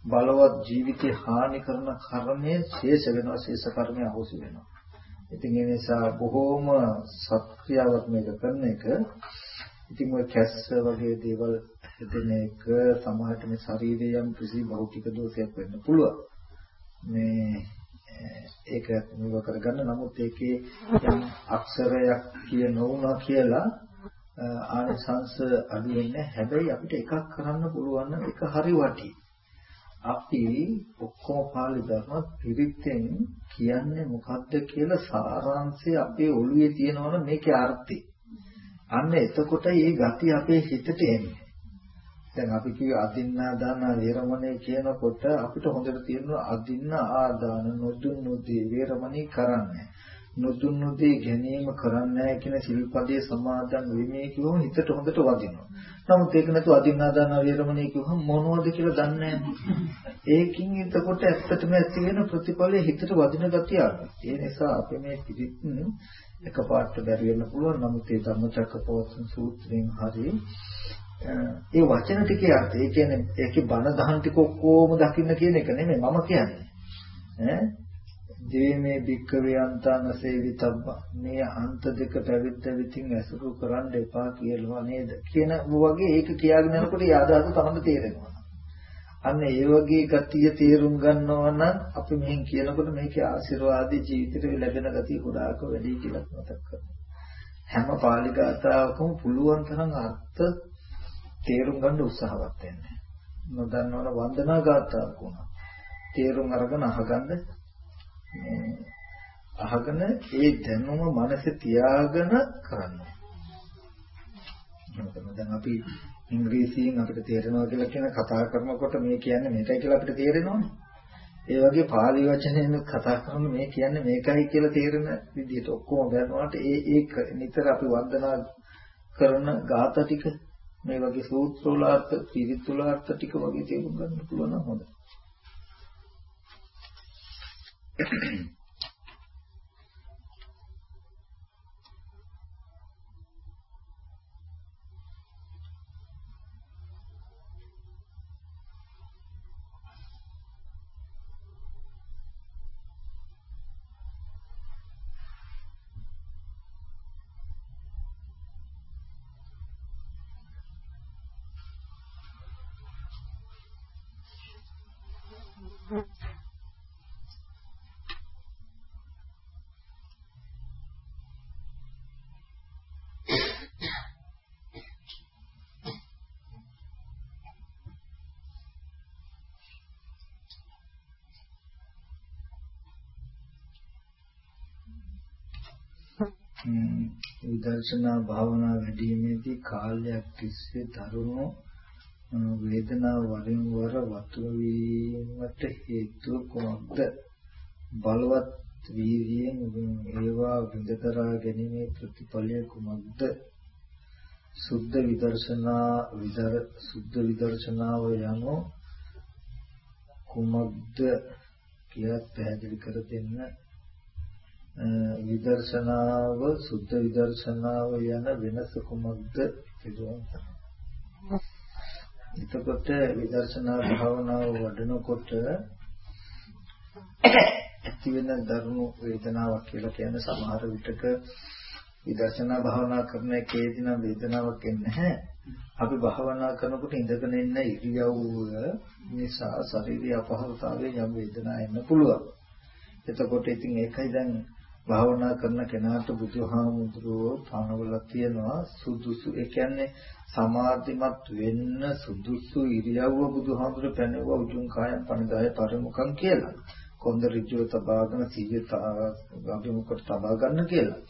බලවත් ජීවිතේ හානි කරන කර්මයේ ශේෂ වෙනවා. ශේෂ කර්මය අහෝසි වෙනවා. ඉතින් ඒ නිසා බොහෝම සත්‍යාවක් මේක කරන එක ඉතින් ඔය කැස්ස වගේ දේවල් හිතෙන එක සමහරට මේ ශරීරයේ යම් කිසි භෞතික දෝෂයක් වෙන්න පුළුවන්. මේ ඒක නිව කරගන්න නමුත් ඒකේ යම් අක්ෂරයක් කිය නොවුනා කියලා ආනිසංස අඩු වෙන්නේ හැබැයි අපිට එකක් කරන්න පුළුවන් නම් ඒක හරි වටි. අපි ඔක්කොම පාළි ධර්ම පිරිත්ෙන් කියන්නේ මොකද්ද කියලා සාරාංශය අපේ ඔළුවේ තියෙනවනේ මේකේ අර්ථය. අන්න එතකොට මේ ගති අපේ හිතට එන්නේ. දැන් අපි කිව්ව අදින්නා දාන වේරමණී කියනකොට අපිට හොඳට තියෙනවා අදින්න ආදාන නොදුන්නුදී වේරමණී කරන්නේ. නොදුන්නුදී ගැනීම කරන්නේ කියන සිල්පදයේ සමාදන් වෙමේ කියවම හිතට හොඳට වදිනවා. නමුත් ඒක නැතුව අදින්නා දාන වේරමණී කිව්වම මොනවද කියලා දන්නේ ඒකින් එතකොට ඇත්තටම ඇති වෙන ප්‍රතිඵලය හිතට වදින ගතිය ඒ නිසා අපි මේ පිළිත් එකපාරට බැරි වෙන්න පුළුවන්. නමුත් මේ ධම්මචක්කපවත්තන සූත්‍රයෙන් හරිය ඒ වචන ටිකේ අර්ථය. ඒ කියන්නේ ඒකේ බණ දහම් ටික ඔක්කොම දකින්න කියන එක නෙමෙයි මම කියන්නේ. ඈ දේමේ භික්කවේ අන්තාන සේවිතබ්බ මේ අන්ත දෙක පැවිද්ද විතින් ඇසුරු කරන්න එපා කියලා නේද කියන වගේ ඒක කියාගෙන යනකොට ඒ අදහස තමයි තේරෙනවා අන්න ඒ වගේ ගතිය තේරුම් ගන්නවා නම් අපි මෙහෙන් කියනකොට මේකේ ආශිර්වාදී ජීවිතේ ලැබෙන ගතිය ගොඩාක් වැඩි කියලා මතක් කරනවා හැම පාලි ගාතාවකම පුළුවන් තරම් අර්ථ තේරුම් ගන්න උත්සාහවත් වෙන්න. නොදන්නවන වන්දනා ගාථාවක් වුණා. තේරුම් අරගෙන අහගන්න අහගෙන ඒ දැනුම මනසේ තියාගෙන කරන්න. දැන් අපි ඉංග්‍රීසියෙන් අපිට තේරෙනවා කියලා කියන කතා කරනකොට මේ කියන්නේ මේකයි කියලා අපිට තේරෙනවනේ. ඒ වගේ පාලි වචනෙන් කතා කරන මේ කියන්නේ මේකයි කියලා තේරෙන විදිහට ඔක්කොම ගන්නවාට ඒ ඒ නිතර අපි වන්දනා කරන ગાථා ටික මේ වගේ සූත්‍ර වල අර්ථ, පිරිත් වල අර්ථ ටික වගේ තේරුම් ගන්න පුළුවන් නම් හොඳයි. විදර්ශනා භාවනා වැඩිීමේදී කාලයක් තිස්සේ දරුණු වේදනාව වරින් වර වතුවීමට හේතුව කුමක්ද? බලවත් වීර්යයෙන් ඒවා විඳතරා ගැනීමේ ප්‍රතිඵලය කුමක්ද? සුද්ධ විදර්ශනා විදර සුද්ධ විදර්ශනාව යනු කුමක්ද කියලා පැහැදිලි කර දෙන්න විදර්ශනාව සුද්ධ විදර්ශනාව යන වෙනස කුමක්ද කියලා එතකොට විදර්ශනා භාවනාව වඩනකොට ඇති වෙන ධර්ම වේදනාවක් කියලා කියන්නේ සමහර විටක විදර්ශනා භාවනා කරන එකේදී නම් වේදනාවක් එන්නේ නැහැ. අපි භාවනා කරනකොට ඉඳගෙන ඉන්න ඉරියව්ව නිසා ශරීරය අපහසුතාවයේ යම් වේදනාවක් එන්න පුළුවන්. එතකොට ඉතින් ඒකයි දැන් භාවනා කරන කෙනාට බුදුහාමුදුරුවෝ පනවල තියෙනවා සුදුසු ඒ කියන්නේ සමාධිමත් වෙන්න සුදුසු ඉරියව්ව බුදුහාමුදුරුවෝ පැනෙවුවා උතුම් කායම් පණිදාය පරිමුඛම් කියලා. කොන්ද ඍජුව තබාගෙන සීය අභිමුඛට තබා ගන්න කියලා.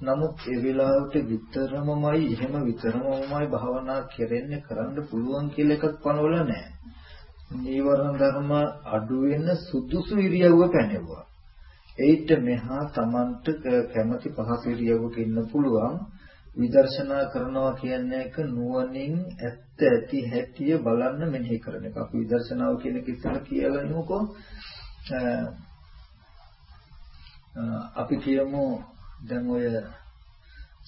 නමුත් ඒ වෙලාවට විතරමමයි එහෙම විතරමමයි භාවනා කෙරෙන්නේ කරන්න පුළුවන් කියලා එකක් පනවල නැහැ. නීවරණ ධර්ම අඩු වෙන සුදුසු ඉරියව්ව පැනෙවුවා. ඒිට මෙහා Tamanට කැමැති පහසු ඉරියව්වක ඉන්න පුළුවන් විදර්ශනා කරනවා කියන්නේ එක නුවණින් ඇත්ත ඇති හැටිය බලන්න මෙනෙහි කරන එක. අපි විදර්ශනාව කියන එක ඉස්සෙල්ලා කියලා නෙමකෝ. අපි කියමු දැන් ඔය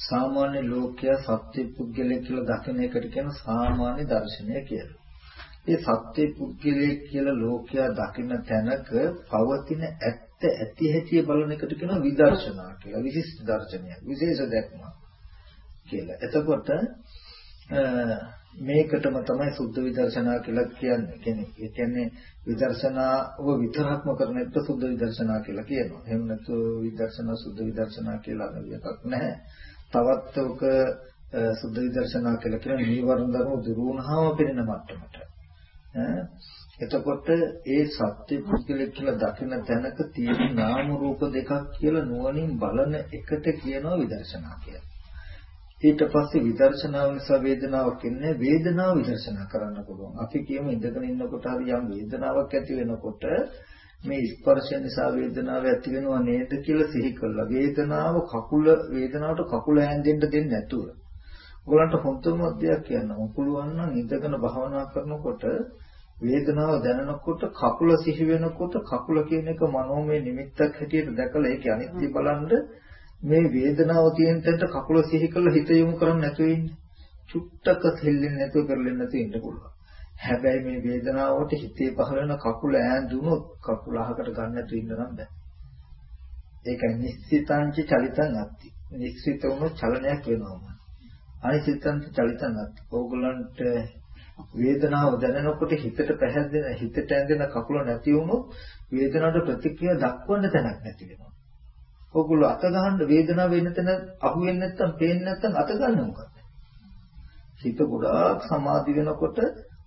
සාමාන්‍ය ලෝකයා සත්‍ය පුද්ගලයෙක් කියලා දකින එකට කියන සාමාන්‍ය දර්ශනය කියලා. ඒ සත්‍ය පුද්ගලයෙක් කියලා ලෝකයා දකින තැනක පවතින ඇත්ත ඇති හැටි බලන එකට කියනවා විදර්ශනා කියලා. විශිෂ්ට දර්ශනයක්. විශේෂ දැක්මක් කියලා. එතකොට මේකටම තමයි සුද්ධ විදර්ශනා කියලා කියන්නේ. කියන්නේ ඒ කියන්නේ විදර්ශනාව විතරක්ම කරන එක සුද්ධ විදර්ශනා කියලා කියනවා. එහෙම නැත්නම් විදර්ශනා සුද්ධ විදර්ශනා කියලා එකක් නැහැ. තවත් උක සුද්ධ විදර්ශනා කියලා කියන නීවරණ ධර්ම දුරු වුණාම පෙනෙන මට්ටමට. එතකොට ඒ සත්‍ය පුද්ගලෙක් කියලා දකින තැනක තියෙන නාම රූප දෙකක් කියලා නුවණින් බලන එකට කියනවා විදර්ශනා කියලා. ඊට පස්සේ විදර්ශනාව නිසා වේදනාවක් එන්නේ වේදනාව විදර්ශනා කරන්න පුළුවන්. අපි කියමු ඉඳගෙන ඉන්නකොට හරි යම් වේදනාවක් ඇති වෙනකොට මේ ස්පර්ශ නිසා වේදනාව ඇති වෙනව නේද කියලා සිහි කළා. වේදනාව කකුල වේදනාවට කකුල හැන්දෙන්න දෙන්නේ නැතුව. ඔයගලන්ට හොඳම අධ්‍යයක් කියන්න පුළුවන් නම් ඉඳගෙන භාවනා කරනකොට වේදනාව දැනෙනකොට කකුල සිහි වෙනකොට කකුල කියන එක මනෝමය නිමිත්තක් හැටියට දැකලා ඒක අනිත්‍ය බලන්ද මේ වේදනාව තියෙන තැනට කකුල සිහි කරලා හිත යොමු කරන්නේ නැතුව ඉන්නේ. චුට්ටක දෙල්ලෙන්නේ නැතුව කරලෙන්නේ නැතුව ඉන්න පුළුවන්. හැබැයි මේ වේදනාවට හිතේ පහළ වෙන කකුල ඈඳුනොත් කකුල අහකට ගන්න නැතුව ඉන්න නම් බෑ. ඒකයි නිශ්චිතාංච චලිතං අත්ති. නිශ්චිත වුණොත් චලනයක් වෙනවම. අනිශ්චිතාංච චලිතං අත්ති. ඕගොල්ලන්ට වේදනාව දැනෙනකොට හිතට පැහැදෙන හිතට ඇඳෙන කකුල නැති වුණොත් වේදනාවට ප්‍රතික්‍රියා දක්වන්න තැනක් නැති වෙනවා. ඕගොල්ලෝ අත ගහන්න වේදනාව වෙන තැන අහුවෙන්නේ නැත්තම් පේන්නේ නැත්තම් අත ගන්න මොකද? හිත ගොඩාක් සමාධි වෙනකොට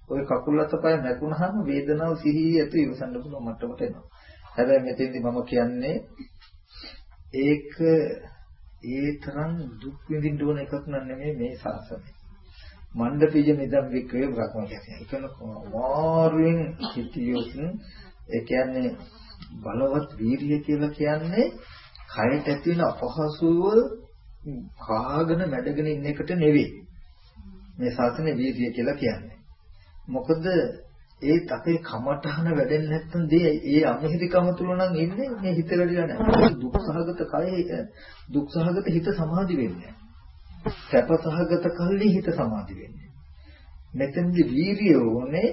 ওই කකුල් අතපය නැතුණාම වේදනාව සිහිය ඇති ඉවසන්න පුළුවන් මට්ටමට එනවා. හැබැයි මෙතෙන්දි මම කියන්නේ ඒක ඒ තරම් දුක් විඳින්න ඕන එකක් නෙමෙයි මේ සාසනය. මණ්ඩපීජ නිදම් වික්‍රේ බ්‍රහ්මචර්යය. ඒක වාරුවෙන් හිතියොත් ඒ කියන්නේ බලවත් වීරිය කියලා කියන්නේ කයට ඇති වෙන අපහසුව කාගෙන මැඩගෙන ඉන්න එකට නෙවෙයි. මේ සාසනේ වීර්යය කියලා කියන්නේ. මොකද ඒත් අපේ කමටහන වැඩෙන්නේ නැත්නම් දේ ඒ අමහිරිකම තුල නම් ඉන්නේ මේ හිත වැඩිලා නැහැ. දුක්සහගත කය දුක්සහගත හිත සමාධි වෙන්නේ සැපසහගත කල්ලි හිත සමාධි වෙන්නේ. මෙතෙන්දි වීරිය ඕනේ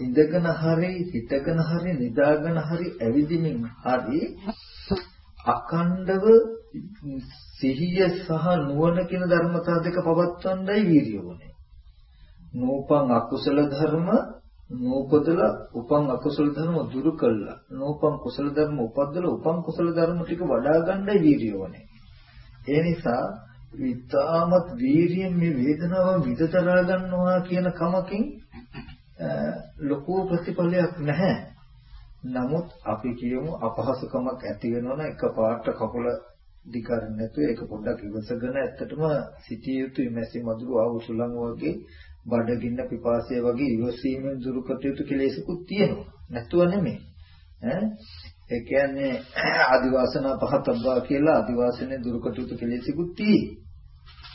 ඉඳගෙන හරි හිටගෙන හරි නිදාගෙන හරි ඇවිදිමින් හරි අඛණ්ඩව සිහිය සහ නුවණ කියන ධර්මතා දෙක පවත්වන්නයි වීර්යය ඕනේ. නූපං අකුසල ධර්ම නූපදලා උපං අකුසල ධර්ම දුරු කළා. නූපං කුසල ධර්ම උපද්දලා උපං කුසල ධර්ම ටික වඩා ගන්නයි වීර්යය ඕනේ. ඒ නිසා විතාමත් වීරියෙන් මේ වේදනාව විදතරා ගන්නවා කියන කමකින් ලොකු ප්‍රතිඵලයක් නැහැ. නමුත් අපි කියමු අපහසුකමක් ඇති වෙනවනම් එකපාරට කකුල දිගරින් නැතුව ඒක පොඩ්ඩක් ඉවසගෙන ඇත්තටම සිටිය යුතුයි මැසි මදුරු ආවුසුලන් වගේ බඩගින්න පිපාසය වගේ ඉවසීමෙන් දුරු කර යුතු කෙලෙසකුත් තියෙනවා. නැතුව නෙමෙයි. ඈ? ඒ කියන්නේ ආදිවාසනා පහතබ්බා කියලා ආදිවාසනේ දුරු කර යුතු කෙලෙසකුත් තියෙයි.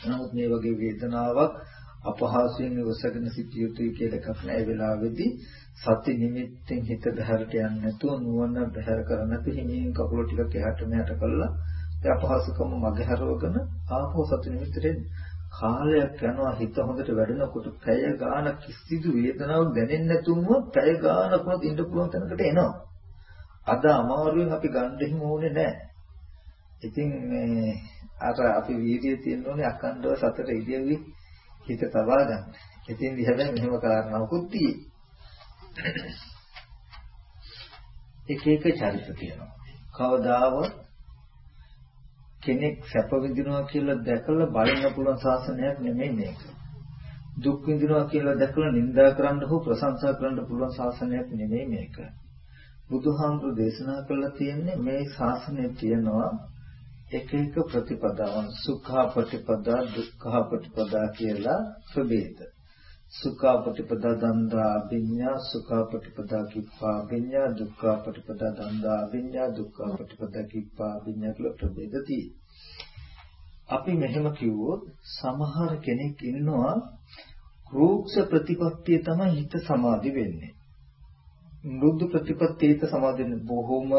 නමුත් මේ වගේ වේදනාවක් අපහාසයෙන් ඉවසගෙන සිටිය යුතුයි කියලා එකක් නැහැ. ඒ වෙලාවේදී සති නිමිත්තෙන් හිත බහැරට යන්නේ නැතුව නුවණ බහැර කර නැති හිමින් කකුල ටිකක් එහාට මෙහාට කළා. ඒ අපහසුකම මගහැරවගෙන ආපහු සති නිමිත්තට කාලයක් යනවා හිත හොඳට වැඩෙනකොට පැය ගාන කිසිදු වේදනාවක් දැනෙන්නේ නැතුවම පැය ගානක්වත් ඉන්න පුළුවන් තැනකට එනවා. අද අමාරුවෙන් අපි ගන්න හිම ඕනේ නැහැ. ඉතින් මේ අර අපි වීර්යය තියෙන්න ඕනේ අකණ්ඩව සතර ඉදියවි හිත තබා ගන්න. ඉතින් දිහා මෙහෙම කාරණාවකුත් තියෙයි. එක එක චරිත තියෙනවා. කවදාවත් කෙනෙක් සැප විඳිනවා කියලා දැකලා බලන්න පුළුවන් ශාසනයක් නෙමෙයි මේක. දුක් විඳිනවා කියලා දැකලා නිඳා කරන්න හෝ ප්‍රශංසා කරන්න පුළුවන් ශාසනයක් නෙමෙයි මේක. බුදුහාමුදුරු දේශනා කළා තියෙන්නේ මේ ශාසනයේ තියෙනවා එක එක ප්‍රතිපදාවන් සුඛා ප්‍රතිපදා දුක්ඛා ප්‍රතිපදා කියලා ප්‍රභේද. සුඛාපටිපදා දන්දා අභිඤ්ඤා සුඛාපටිපදා කිප්පා අභිඤ්ඤා දුක්ඛාපටිපදා දන්දා අභිඤ්ඤා දුක්ඛාපටිපදා කිප්පා අභිඤ්ඤා කියලා ප්‍රභේදති. අපි මෙහෙම කිව්වොත් සමහර කෙනෙක් ඉන්නවා රූක්ෂ ප්‍රතිපත්තිය තමයි හිත සමාධි වෙන්නේ. මෘදු ප්‍රතිපත්තිය හිත සමාධි වෙන්නේ බොහොම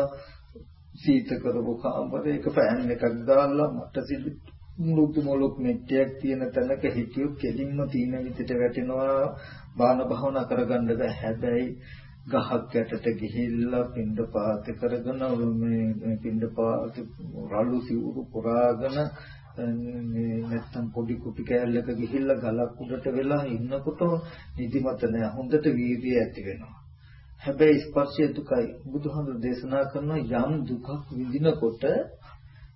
සීත කරපු කාමරයක ෆෑන් එකක් දාලා මට සිලි මෘදු මොලොක් මෙට්ටයක් තියෙන තැනක හිටියොත් කෙලින්ම තීන විදිහට වැටෙනවා. බාන භවනා කරගන්න බෑ. හැබැයි ගහක් යටට ගිහිල්ලා පින්ඩ පාත කරගෙන මේ පින්ඩ පාත රළු සිවුරු පුරාගෙන මේ නැත්තම් පොඩි කුටි කෑල්ලක ගිහිල්ලා ගලක් උඩට වෙලා ඉන්නකොට නිදිමත නෑ. හොඳට වීර්යය ඇති වෙනවා. හැබැයි ස්පර්ශය දුකයි බුදුහාමුදුරු දේශනා කරන යම් දුකක් විඳිනකොට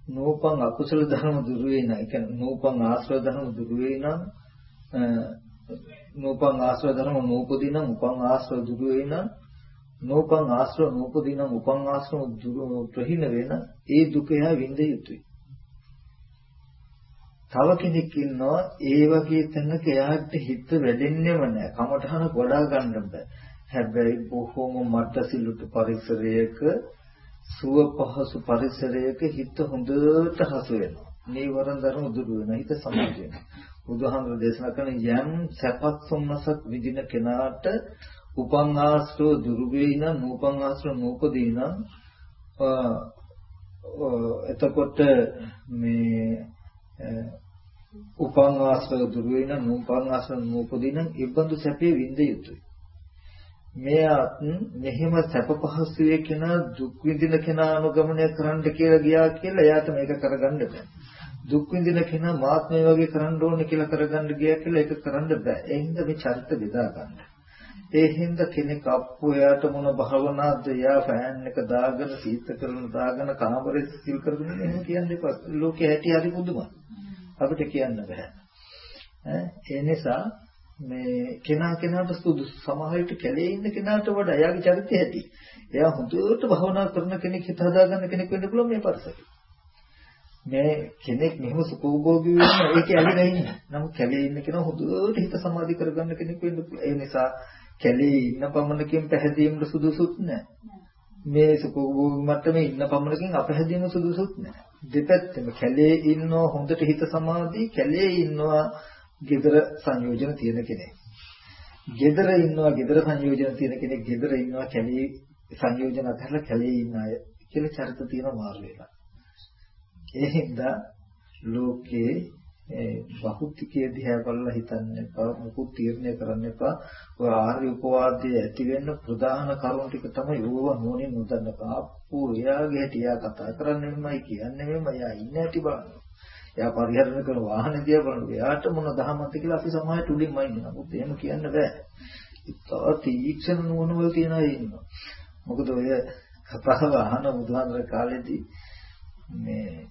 නෝපං අකුසල ධර්ම දුරු වෙන. ඒ කියන්නේ නෝපං ආශ්‍රව ධර්ම දුරු වෙන නෝපං ආශ්‍රව ධර්ම නූපදීන උපං ආශ්‍රව දුරු වෙන නෝපං ආශ්‍රව නූපදීන උපං ආශ්‍රව දුරු ප්‍රහින වෙන ඒ දුක එහා විඳ යුතුයි. තව කෙනෙක් ඉන්නවා ඒ වගේ තැනක එයාට හිත වැඩෙන්නේම නැහැ. කමඨහන වඩා ගන්න බෑ. හැබැයි බොහොම මට්ටසිලුට පරිසරයක සුව පහසු පරිසරයක හිත හොඳට හසු වෙනවා. නීවරණ ධර්ම දුරු වෙනවා. හිත සමාධිය වෙනවා. බුදුහාමුදුරු දේශනා කරන යම් සැපත් සොම්නසක් විඳින කෙනාට උපං ආශ්‍රව දුරු වෙයි නම් නූපං ආශ්‍රව නූපදී නම් එතකොට මේ උපං ආශ්‍රව දුරු වෙන නූපං ආශ්‍රව නූපදී නම් ඉබ්බඳු සැපේ විඳ යුතුයි. මෙයත් මෙහෙම සැප පහසුවේ කෙනා දුක් විඳින කෙනා අනුගමනය කරන්න කියලා ගියා කියලා එයාට මේක කරගන්න බෑ. දුක් විඳින කෙනා මාත් මේ වගේ කරන්න ඕනේ කියලා කරගන්න ගියා කියලා ඒක කරන්න බෑ. ඒ හින්දා මේ චරිත බෙදා ගන්න. ඒ හින්දා කෙනෙක් අප්පු එයාට මොන භාවනාවද එයා ෆෑන් එක දාගෙන සීත කරන දාගෙන කාමරේ සිල් කරගෙන එහෙම කියන්නේ එපා. ලෝකේ හැටි හරි පුදුමයි. අපිට කියන්න බෑ. ඒ නිසා මේ කෙනා කෙනාට සුදුසු සමාහයට කැලේ ඉන්න කෙනාට වඩා එයාගේ චරිතය ඇති. එයා හොඳට භවනා කරන කෙනෙක් හිත හදාගන්න කෙනෙක් වෙන්න පුළුවන් මේ පරිසරේ. මේ කෙනෙක් මෙහෙම සුඛෝභෝගී වෙන ඒකේ ඇලිලා ඉන්නේ. නමුත් කැලේ ඉන්න කෙනා හොඳට හිත සමාධි කරගන්න කෙනෙක් වෙන්න පුළුවන්. ඒ නිසා කැලේ ඉන්න පමණකින් පැහැදීමට සුදුසුත් නැහැ. මේ සුඛෝභෝගී මට්ටමේ ඉන්න පමණකින් අපහැදීම සුදුසුත් නැහැ. දෙපැත්තම කැලේ ඉන්නව හොඳට හිත සමාධි, කැලේ ඉන්නවා gedara සංයෝජන තියෙන කෙනෙක්. gedara ඉන්නවා gedara සංයෝජන තියෙන කෙනෙක්, gedara ඉන්නවා කැලේ සංයෝජන අතරලා කැලේ ඉන්න අය කියලා චරිත තියෙන මාර්ග වෙලා. ඒ හින්දා ලෝකේ බහුතිකයේ දිහා බලලා හිතන්න එපා මොකුත් තීරණය කරන්න එපා ඔය ආර්ය උපවාදයේ ඇති වෙන්න ප්‍රධාන කරුණු ටික තමයි ඕව නෝනේ නොදන්න පාප්පු එයාගේ හැටි එයා කතා කරන්නේ මෙමය කියන්නේ මෙමය එයා ඉන්න හැටි බලන්න එයා පරිහරණය කරන වාහනේ දිහා බලන්න එයාට මොන දහමක්ද කියලා අපි සමාජයට උඩින්ම ඉන්න නමුත් එහෙම කියන්න බෑ. ඉතා තීක්ෂණ නුවණ වල තියන අය ඉන්නවා. මොකද ඔය කතාව අහන බුදුහාමර කාලේදී මේ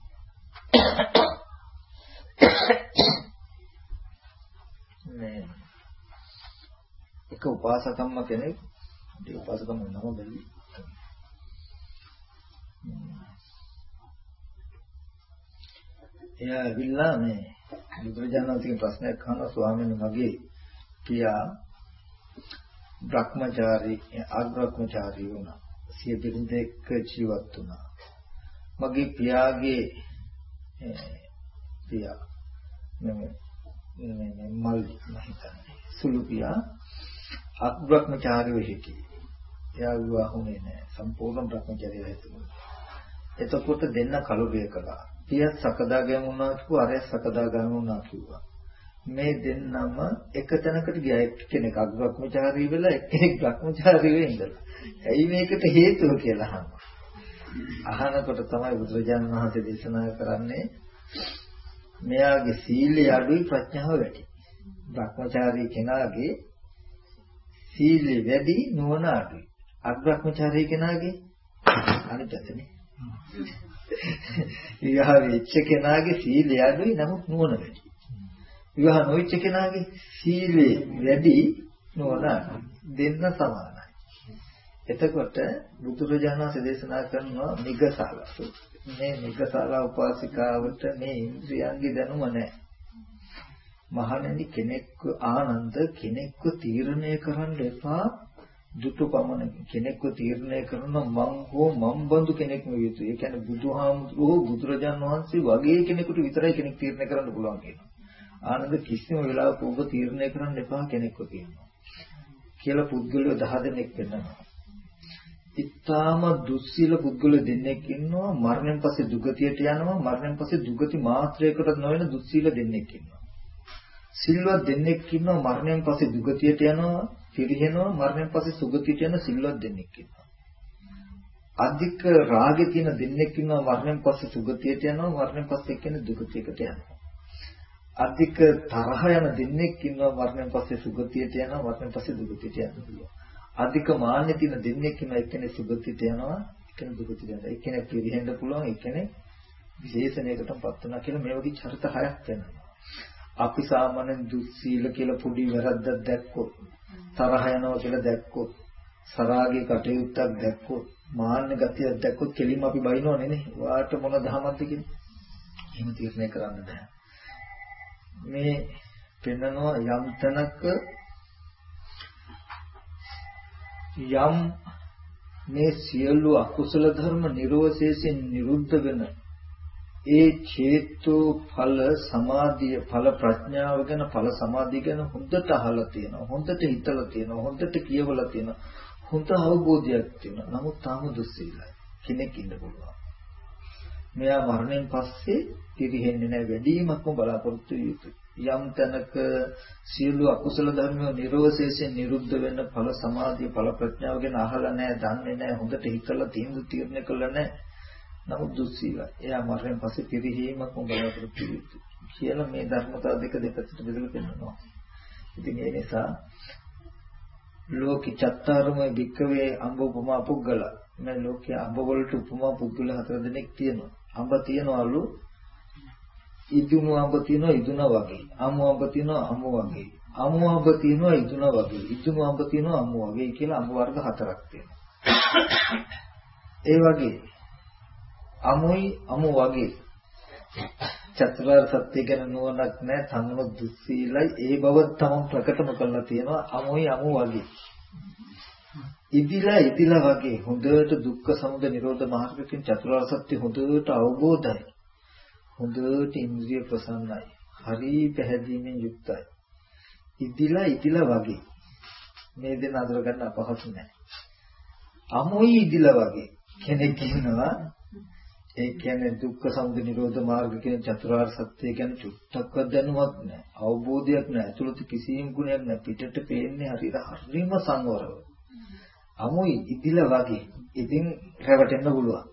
මේ එක උපාසකම්ම කෙනෙක් ඒ උපාසකම්ම නම බැලි එයා ඇවිල්ලා මේ බුදුරජාණන් වහන්සේගෙන් ප්‍රශ්නයක් අහනවා ස්වාමීන් මගේ පියා භ්‍රමචාරී අග්‍රක්මචාරී වුණා. සිය බිරිඳ එක්ක ජීවත් වුණා. මගේ පියාගේ පියා මේ මල් හිතන්නේ සුළු පියා අබ්‍රහ්මචාරී හිටියේ. එයා විවාහුනේ නැහැ. සම්පූර්ණ බ්‍රහ්මචාරී හිතුණා. එතකොට දෙන්න කලුරිය කළා. පිය සකදා ගැමුණා කිව්වා අරය සකදා ගන්නුණා කිව්වා. මේ දෙන්නම එක තැනකට ගියා එක්කෙනෙක් අග්‍රහ්මචාරී වෙලා එක්කෙනෙක් බ්‍රහ්මචාරී වෙ ඉඳලා. ඇයි මේකට හේතුව කියලා අහනවා. අහනකොට තමයි බුදුරජාණන් වහන්සේ දේශනා කරන්නේ මෙයාගේ සීලය අඩුයි ප්‍රඥාව වැඩි. භ්‍රමචාරී කෙනාගේ සීලය වැඩි නුවණ අඩුයි. අබ්‍රහ්මචාරී කෙනාගේ අනිත් පැත්තනේ. විවාහ වෙච්ච කෙනාගේ සීලය අඩුයි නමුත් නුවණ වැඩි. විවාහ නොවෙච්ච කෙනාගේ සීලය වැඩි නුවණ අඩුයි. දෙන්න සමානයි. එතකොට බුදුරජාණන් වහන්සේ දේශනා කරනවා නිගසාලා මේ නිගසාලා උපාසිකාවට මේ ඉන්ද්‍රියන්ගේ දැනුම නැහැ. මහණෙනි කෙනෙක්ව ආනන්ද කෙනෙක්ව තීරණය කරන්න එපා දුටු පමණ කෙනෙක්ව තීරණය කරන මං හෝ මම් බඳු කෙනෙක් වෙ යුතුයි. ඒ කියන්නේ බුදුහාමුදුරුවෝ බුදුරජාණන් වහන්සේ වගේ කෙනෙකුට විතරයි කෙනෙක් තීරණය කරන්න පුළුවන් කියනවා. ආනන්ද කිසිම වෙලාවක ඔබ තීරණය කරන්න එපා කෙනෙක්ව කියනවා. කියලා පුද්ගලයෝ 10 දෙනෙක් වෙනවා. ඉතාම දුස්සීල පුද්ගල දෙන්නෙක් ඉන්නවා මරණයෙන් පස්සේ දුගතියට යනවා මරණයෙන් පස්සේ දුගති මාත්‍රයකට නොවන දුස්සීල දෙන්නෙක් ඉන්නවා සිල්වත් දෙන්නෙක් ඉන්නවා මරණයෙන් පස්සේ දුගතියට යනවා පිරිහෙනවා මරණයෙන් පස්සේ සුගතියට යන සිල්වත් දෙන්නෙක් ඉන්නවා. අධික රාගෙ තියෙන දෙන්නෙක් ඉන්නවා මරණයෙන් පස්සේ සුගතියට යනවා මරණයෙන් පස්සේ එක්කෙනෙක් දුගතියකට යනවා. අධික තරහ යන දෙන්නෙක් ඉන්නවා මරණයෙන් පස්සේ සුගතියට යනවා මරණයෙන් පස්සේ දුගතියට යනවා අධික මාන්නේ තියෙන දෙන්නෙක් ඉන්න එක්කෙනෙක් සුගතියට යනවා එක්කෙනෙක් දුගතියට යනවා. එක්කෙනෙක් පිරිහෙන්න පුළුවන් එක්කෙනෙක් විශේෂණයකටපත් වෙනවා කියලා මේ වගේ චරිත හයක් වෙනවා. අපි සාමාන්‍යයෙන් දුස්සීල කියලා පොඩි වැරද්දක් දැක්කොත් තරහ යනවා කියලා දැක්කොත් සරාගේ කටයුත්තක් දැක්කොත් මාන්න ගතියක් දැක්කොත් කෙලින්ම අපි බයිනවනේ නේ. වාට මොන දහමක්ද කියන්නේ එහෙම තීරණය කරන්න බෑ. මේ පෙන්නනවා යම් තැනක යම් මේ සියලු අකුසල ධර්ම නිරෝධයෙන් නිරුද්ධ වෙන ඒ චේතෝ ඵල සමාධිය ඵල ප්‍රඥාව ගැන ඵල සමාධිය ගැන හොඳට අහලා තියෙනවා හොඳට හිතලා තියෙනවා හොඳට කියවලා තියෙනවා හොඳ අවබෝධයක් තියෙනවා. නමුත් තාම දුස්සීලයි. කෙනෙක් ඉන්න පුළුවන්. මෙයා මරණයෙන් පස්සේ පිරිහෙන්නේ නැහැ. වැඩිමක්ම බලාපොරොත්තු යුතුයි. යම් තැනක සියලු අකුසල ධර්ම නිරෝධයෙන් නිරුද්ධ වෙන්න ඵල සමාධිය ඵල ප්‍රඥාව ගැන අහලා නැහැ, දන්නේ නැහැ, හොඳට හිතලා තීන්දුව තීරණය කළා නැහැ. නමුත් දුස්සීල. එයා මරණයෙන් පස්සේ පිරිහීමක් බලාපොරොත්තු යුතුයි. කියලා මේ ධර්මතාව දෙක දෙපැත්තට බෙදලා පෙන්නනවා. ඉතින් ඒ නිසා ලෝකි චත්තාරම වික්කවේ අඹ උපමා පුද්ගල මේ ලෝකයේ අඹ වලට උපමා පුද්ගල හතර දෙනෙක් තියෙනවා. අඹ තියනවලු ඉදුණු අඹ තියෙනවා ඉදුණා වගේ. අමු අඹ තියෙනවා අමු වගේ. අමු අඹ තියෙනවා ඉදුණා වගේ. ඉදුණු අඹ තියෙනවා අමු වගේ කියලා අඹ වර්ග හතරක් තියෙනවා. ඒ වගේ අමුයි අමු වගේ චතුරාර්ය සත්‍ය ගැන නුවණක් නැහැ තමුණු දුස්සීලයි ඒ බව තමන් ප්‍රකටම කරලා තියෙනවා අමුයි අමු වගේ ඉදිලා ඉදිලා වගේ හොඳට දුක්ඛ සමුදය නිරෝධ මාර්ගයෙන් චතුරාර්ය සත්‍ය හොඳට අවබෝධයි හොඳට ඉන්ද්‍රිය ප්‍රසන්නයි. හරි පැහැදීමෙන් යුක්තයි. ඉදිලා ඉදිලා වගේ. මේ දෙන අතර ගන්න අපහසු නැහැ. අමොයි ඉදිලා වගේ කෙනෙක් ඉන්නවා. ඒ කියන්නේ දුක්ඛ සමුදය නිරෝධ මාර්ග කියන චතුරාර්ය සත්‍ය ගැන චුට්ටක්වත් දැනුවත් නැහැ. අවබෝධයක් නැහැ. ඇතුළත කිසිම ගුණයක් නැහැ. පිටට පේන්නේ හරියට හරිම සංවරව. අමොයි ඉදිලා වගේ. ඉතින් රැවටෙන්න පුළුවන්.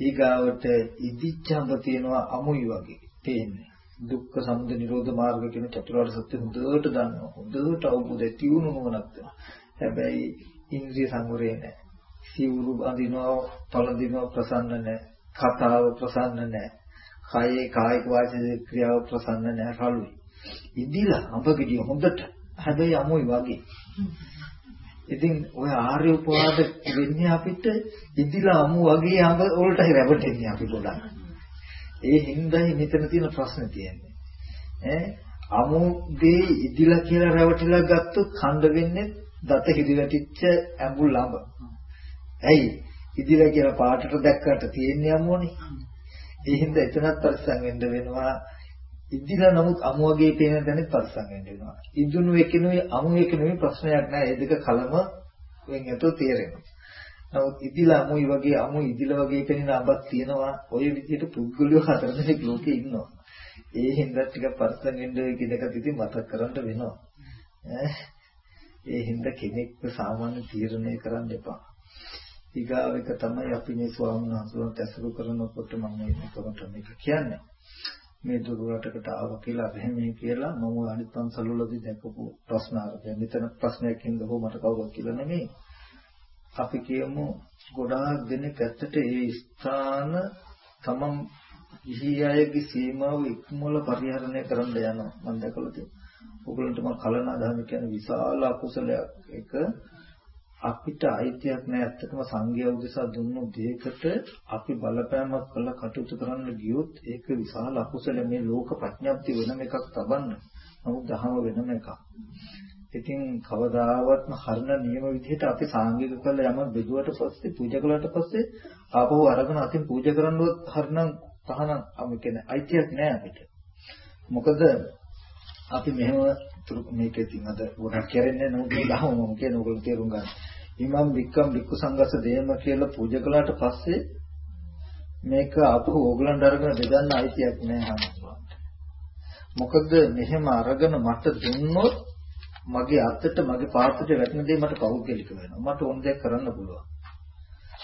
ඊගාවට ඉදිච්ඡම්බ තියෙනවා අමුයි වගේ තේන්නේ. දුක්ඛ සමුදය නිරෝධ මාර්ග කියන චතුරාර්ය සත්‍ය හොඳට දන්නවා. හොඳට අවබෝධය තියුණු නොවනක් හැබැයි ඉන්ද්‍රිය සංවරය නැහැ. සිවුරු අඳිනවා, පළඳිනවා ප්‍රසන්න නැහැ. කතාව ප්‍රසන්න නැහැ. කායේ කායික වාචික ක්‍රියාව ප්‍රසන්න නැහැ. රළුයි. ඉදිලා අඹගෙඩිය හොඳට හැබැයි අමුයි වගේ. ඉතින් ඔය ආර්ය උපවාද වෙන්නේ අපිට ඉදිලා අමු වගේ අඹ වලට රැවටෙන්නේ අපි ගොඩක්. ඒ හින්දායි මෙතන තියෙන ප්‍රශ්නේ තියෙන්නේ. ඈ අමු දේ ඉදිලා කියලා රැවටිලා ගත්තොත් ඛණ්ඩ වෙන්නේ දත හිදිවැටිච්ච ඇඹුල් අඹ. ඇයි? ඉදිලා කියලා පාටට දැක්කට තියෙන්නේ අමුවනේ. ඒ හින්දා එතනත් පරිස්සම් වෙන්න වෙනවා. ඉදිලා නමුත් අමු වගේ පේන දැනෙත් පරිස්සම් වෙන්න වෙනවා. ඉදුණු එකිනුයි අමු එකිනුයි ප්‍රශ්නයක් නෑ. ඒ දෙක කලම වෙන් යතෝ තේරෙනවා. නමුත් ඉදිලා අමුයි වගේ අමු ඉදිලා වගේ පේන අඹක් තියෙනවා. ඔය විදිහට පුද්ගලයෝ හතර දෙනෙක් ලෝකේ ඉන්නවා. ඒ හින්දා ටික පරිස්සම් වෙන්න කියන එකත් ඉතින් මතක් කරන්න වෙනවා. ඒ හින්දා කෙනෙක්ව සාමාන්‍ය තීරණය කරන්න එපා. ඊගාව එක තමයි අපි මේ ස්වාමීන් වහන්සේලාට ඇසුරු කරනකොට මම මේකට මේක කියන්නේ. මේ දුරවටකට ආවා කියලා එහෙම කියලා මම අනිත් පන්සල් වලදී දැකපු ප්‍රශ්න අරගෙන මෙතන ප්‍රශ්නයක් හින්දා හෝ මට කවුරුත් කියලා නෙමෙයි අපි කියමු ගොඩාක් දෙනෙක් ඇත්තට ඒ ස්ථාන තමන් ඉහි අයගේ සීමාව ඉක්මවල පරිහරණය කරන්න යනවා මම දැකලා තියෙනවා. ඔයගොල්ලන්ට මම කලනා දහම කියන්නේ විශාල අකුසලයක්. ඒක අපිට අයිතියක් නෑ ඇත්තටම සංඝයා උදෙසා දුන්නු දෙයකට අපි බලපෑමක් කළා කටයුතු කරන්න ගියොත් ඒක විශාල අකුසල මේ ලෝක ප්‍රඥාප්තිය වෙනම එකක් තබන්න. නමුත් දහම වෙනම එකක්. ඉතින් කවදාවත්ම හරණ නියම විදිහට අපි සාංගික කළ යම බෙදුවට පස්සේ පූජා කළාට පස්සේ ආපහු අරගෙන අතින් පූජා කරන්නවත් හරණ තහනම් අපි කියන්නේ අයිතියක් නෑ අපිට. මොකද අපි මෙහෙම මේකේ තින් අද ගොඩක් කරන්නේ නමුත් මේ දහම මම කියන ඕගොල්ලෝ තේරුම් ගන්න. ඉමම් වික්කම් වික්කු සංඝස දේම කියලා පූජා කළාට පස්සේ මේක අපු ඕගලන්ට අරගෙන බෙදන්න අයිතියක් නෑ හම්බුනට. මොකද මෙහෙම අරගෙන මට දුන්නොත් මගේ අතට මගේ පාත්‍රයට වැටෙන දේ මට පෞද්ගලික වෙනවා. මට ඕන දෙයක් කරන්න පුළුවන්.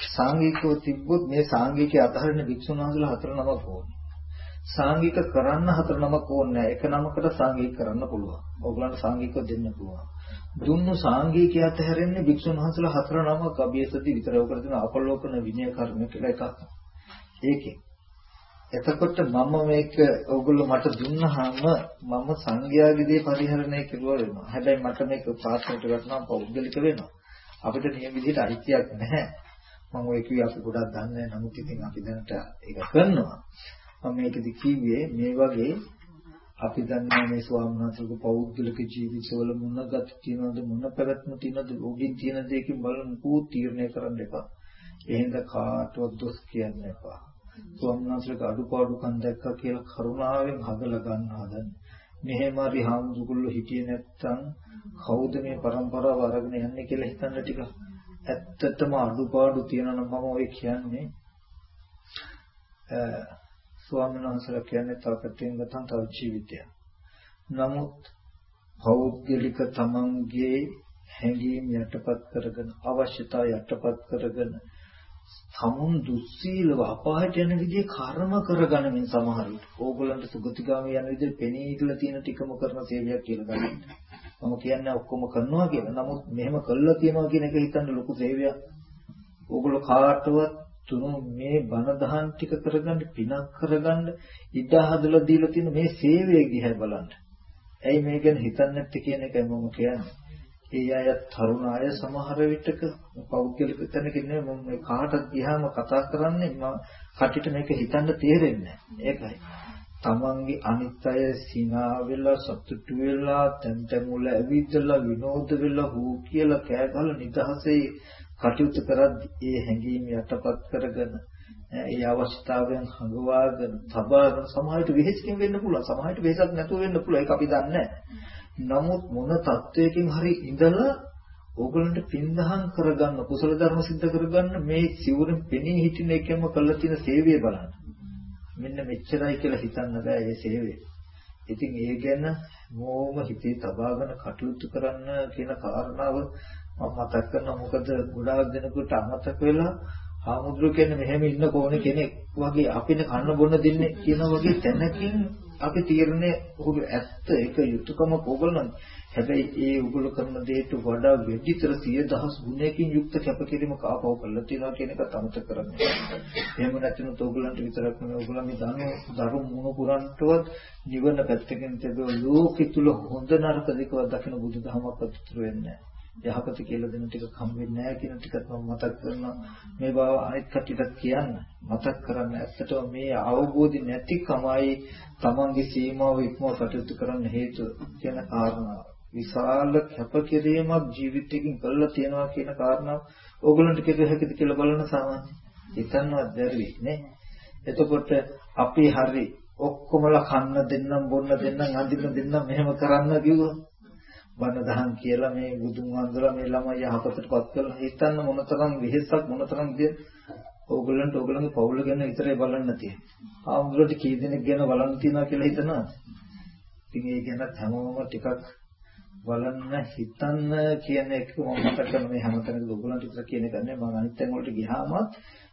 සාංගිකව තිබ්බොත් මේ සාංගිකයේ අතහරින වික්ෂුන් වහන්සේලා හතර නමක් ඕනේ. සාංගික කරන්න හතර නමක් ඕනේ එක නමකට සාංගික කරන්න පුළුවන්. ඕගලන්ට සාංගිකව දෙන්න පුළුවන්. දුන්නු සාංගිකයට හැරෙන්නේ භික්ෂුන් වහන්සේලා හතර නමක් අභියසති විතරව කර දෙන අපලෝකන විනය කර්ම කියලා එකක්. ඒකේ. එතකොට මම මේක ඕගොල්ලෝ මට දුන්නාම මම සංඝයාගේ දේ පරිහරණය කෙරුවා වෙනවා. හැබැයි මට මේක පාත්‍රයට ගන්නවා පෞද්ගලික වෙනවා. අපිට මේ විදිහට අයිතියක් නැහැ. මම ඔය කිව්වේ අපි ගොඩක් දන්නේ නමුත් ඉතින් අපි දැනට ඒක කරනවා. මම මේකෙදි කිව්වේ මේ වගේ අපි දන්නේ මේ ස්වාමීන් වහන්සේගේ පෞද්ගලික ජීවිතවල මොන ගති තියෙනවද මොන පැවැත්ම තියෙනවද ඔබින් තියෙන දෙයකින් බලන කෝ තීරණය කරන්න එපා. එහෙනම් කාටවත් දොස් කියන්න එපා. ස්වාමීන් වහන්සේගේ අඩුපාඩුකම් දැක්කා කියලා කරුණාවෙන් හදලා ගන්න හදන්න. මෙහෙම හරි හාමුදුරුවෝ හිටියේ නැත්තම් කවුද මේ પરම්පරාව අරගෙන යන්නේ කියලා හිතන්න ටික ඇත්තටම අඩුපාඩු තියෙනවා නම් මම ඔය කියන්නේ ස්වාමීන් වහන්සේලා කියන්නේ තව පැත්තකින් ගතන් තව ජීවිතයක්. නමුත් පෞද්ගලික තමන්ගේ හැඟීම් යටපත් කරගෙන අවශ්‍යතා යටපත් කරගෙන සමුන් දුස්සීලව අපායට යන විදිහේ කර්ම කරගන්නමින් සමහර විට ඕගොල්ලන්ට සුගතිගාමී යන විදිහට පෙනී කියලා තියෙන ටිකම කරන සේවයක් කියලා ගන්න. මම කියන්නේ ඔක්කොම කරනවා කියලා. නමුත් මෙහෙම කළා තියනවා කියන එක හිතන්න ලොකු සේවයක්. ඕගොල්ලෝ කාටවත් තුනු මේ බණ දහම් ටික කරගන්න පිනක් කරගන්න ඉඩ හදලා දීලා තියෙන මේ සේවය දිහා බලන්න. ඇයි මේ ගැන හිතන්නේ නැත්තේ කියන එකයි මම කියන්නේ. ඒ අය තරුණ අය සමහර විටක පෞද්ගලික තැනකින් නෙමෙයි මම කාටත් ගියාම කතා කරන්නේ මම කටිට මේක හිතන්න තේරෙන්නේ ඒකයි. තමන්ගේ අනිත් අය සිනා වෙලා සතුටු වෙලා තැන් තැන් වල ඇවිදලා විනෝද වෙලා හූ කියලා කෑ ගහලා නිදහසේ කටයුතු කරද්දී ඒ හැඟීම් යටපත් කරගෙන ඒ අවස්ථාවෙන් හඟවාගෙන තබාගෙන සමාහයට වෙහෙසකින් වෙන්න පුළුවන් සමාහයට වෙහෙසක් නැතුව වෙන්න පුළුවන් ඒක අපි දන්නේ නමුත් මොන තත්වයකින් හරි ඉඳලා ඕගලන්ට පින්දහම් කරගන්න කුසල ධර්ම સિદ્ધ කරගන්න මේ සිවුරෙන් පෙනී හිටින එකම කළා තියෙන සේවය බලන්න මෙන්න මෙච්චරයි කියලා හිතන්න බෑ මේ සේවය ඉතින් ඒ ගැන මොවම හිතේ තබාගෙන කටයුතු කරන්න කියන කාරණාව මම මතක් කරනවා මොකද ගොඩාක් දෙනෙකුට අමතක වෙලා ආමුද්‍ර කියන්නේ මෙහෙම ඉන්න කෝණේ කෙනෙක් වගේ අපින කන්න බොන්න දෙන්නේ කියන වගේ තැනකින් අපි තීරණය උගල ඇත්ත ඒක යුතුයකම ඕගොල්ලන් හැබැයි ඒ උගල කරන දෙයට වඩා වෙඩිතර 10000 ගුණයකින් යුක්ත කැපකිරීම කාපව කරලා තියෙනවා කියන එක තමත කරන්නේ. එහෙම නැත්නම් ඕගොල්ලන්ට විතරක් නෙවෙයි ඕගොල්ලන්ගේ ධන දරු මුණු පුරන්ටවත් නිවන පැත්තකින් තේදෝ ලෝකෙ තුල හොඳ නරක දෙකවත් දකින බුදුදහමක් අතුරු වෙන්නේ නැහැ. යහපත කියලා දෙන ටික කම් වෙන්නේ නැහැ කියන ටිකත් මම මතක් කරනවා. මේ බව අනිත් කටියට කියන්න. මතක් කරන්න ඇත්තටම මේ අවබෝධි නැතිකමයි තමන්ගේ සීමාව ඉක්මව කටයුතු කරන්න හේතුව කියන කාරණාව. විශාල කැපකිරීමක් ජීවිතයකින් කළා තියනවා කියන කාරණාව ඕගොල්ලන්ට කිව්ව හැකිද කියලා බලන සාමාන්‍ය හිතන්නවත් බැරි නේ. එතකොට අපි හරි ඔක්කොමලා කන්න දෙන්නම් බොන්න දෙන්නම් අඳින්න දෙන්නම් මෙහෙම කරන්න කිව්වොත් බණ දහම් කියලා මේ බුදුන් වහන්සේලා මේ ළමයි යහපතටපත් කරලා හිතන්න මොනතරම් වෙහෙසක් මොනතරම් දේ ඕගොල්ලන්ට ඕගොල්ලන්ගේ පවුල ගැන විතරයි බලන්න තියෙන්නේ. ආමුදුරට කී දෙනෙක් ගැන බලන්න තියනවා කියලා හිතනවා. ඉතින් ඒ ගැන හැමෝම ටිකක් බලන්න හිතන්න කියන එක මම මතක කරන මේ හැමතැනකද ඕගොල්ලන්ට විතර කියන එක නෙමෙයි මම අනිත් තැන් වලට ගියාම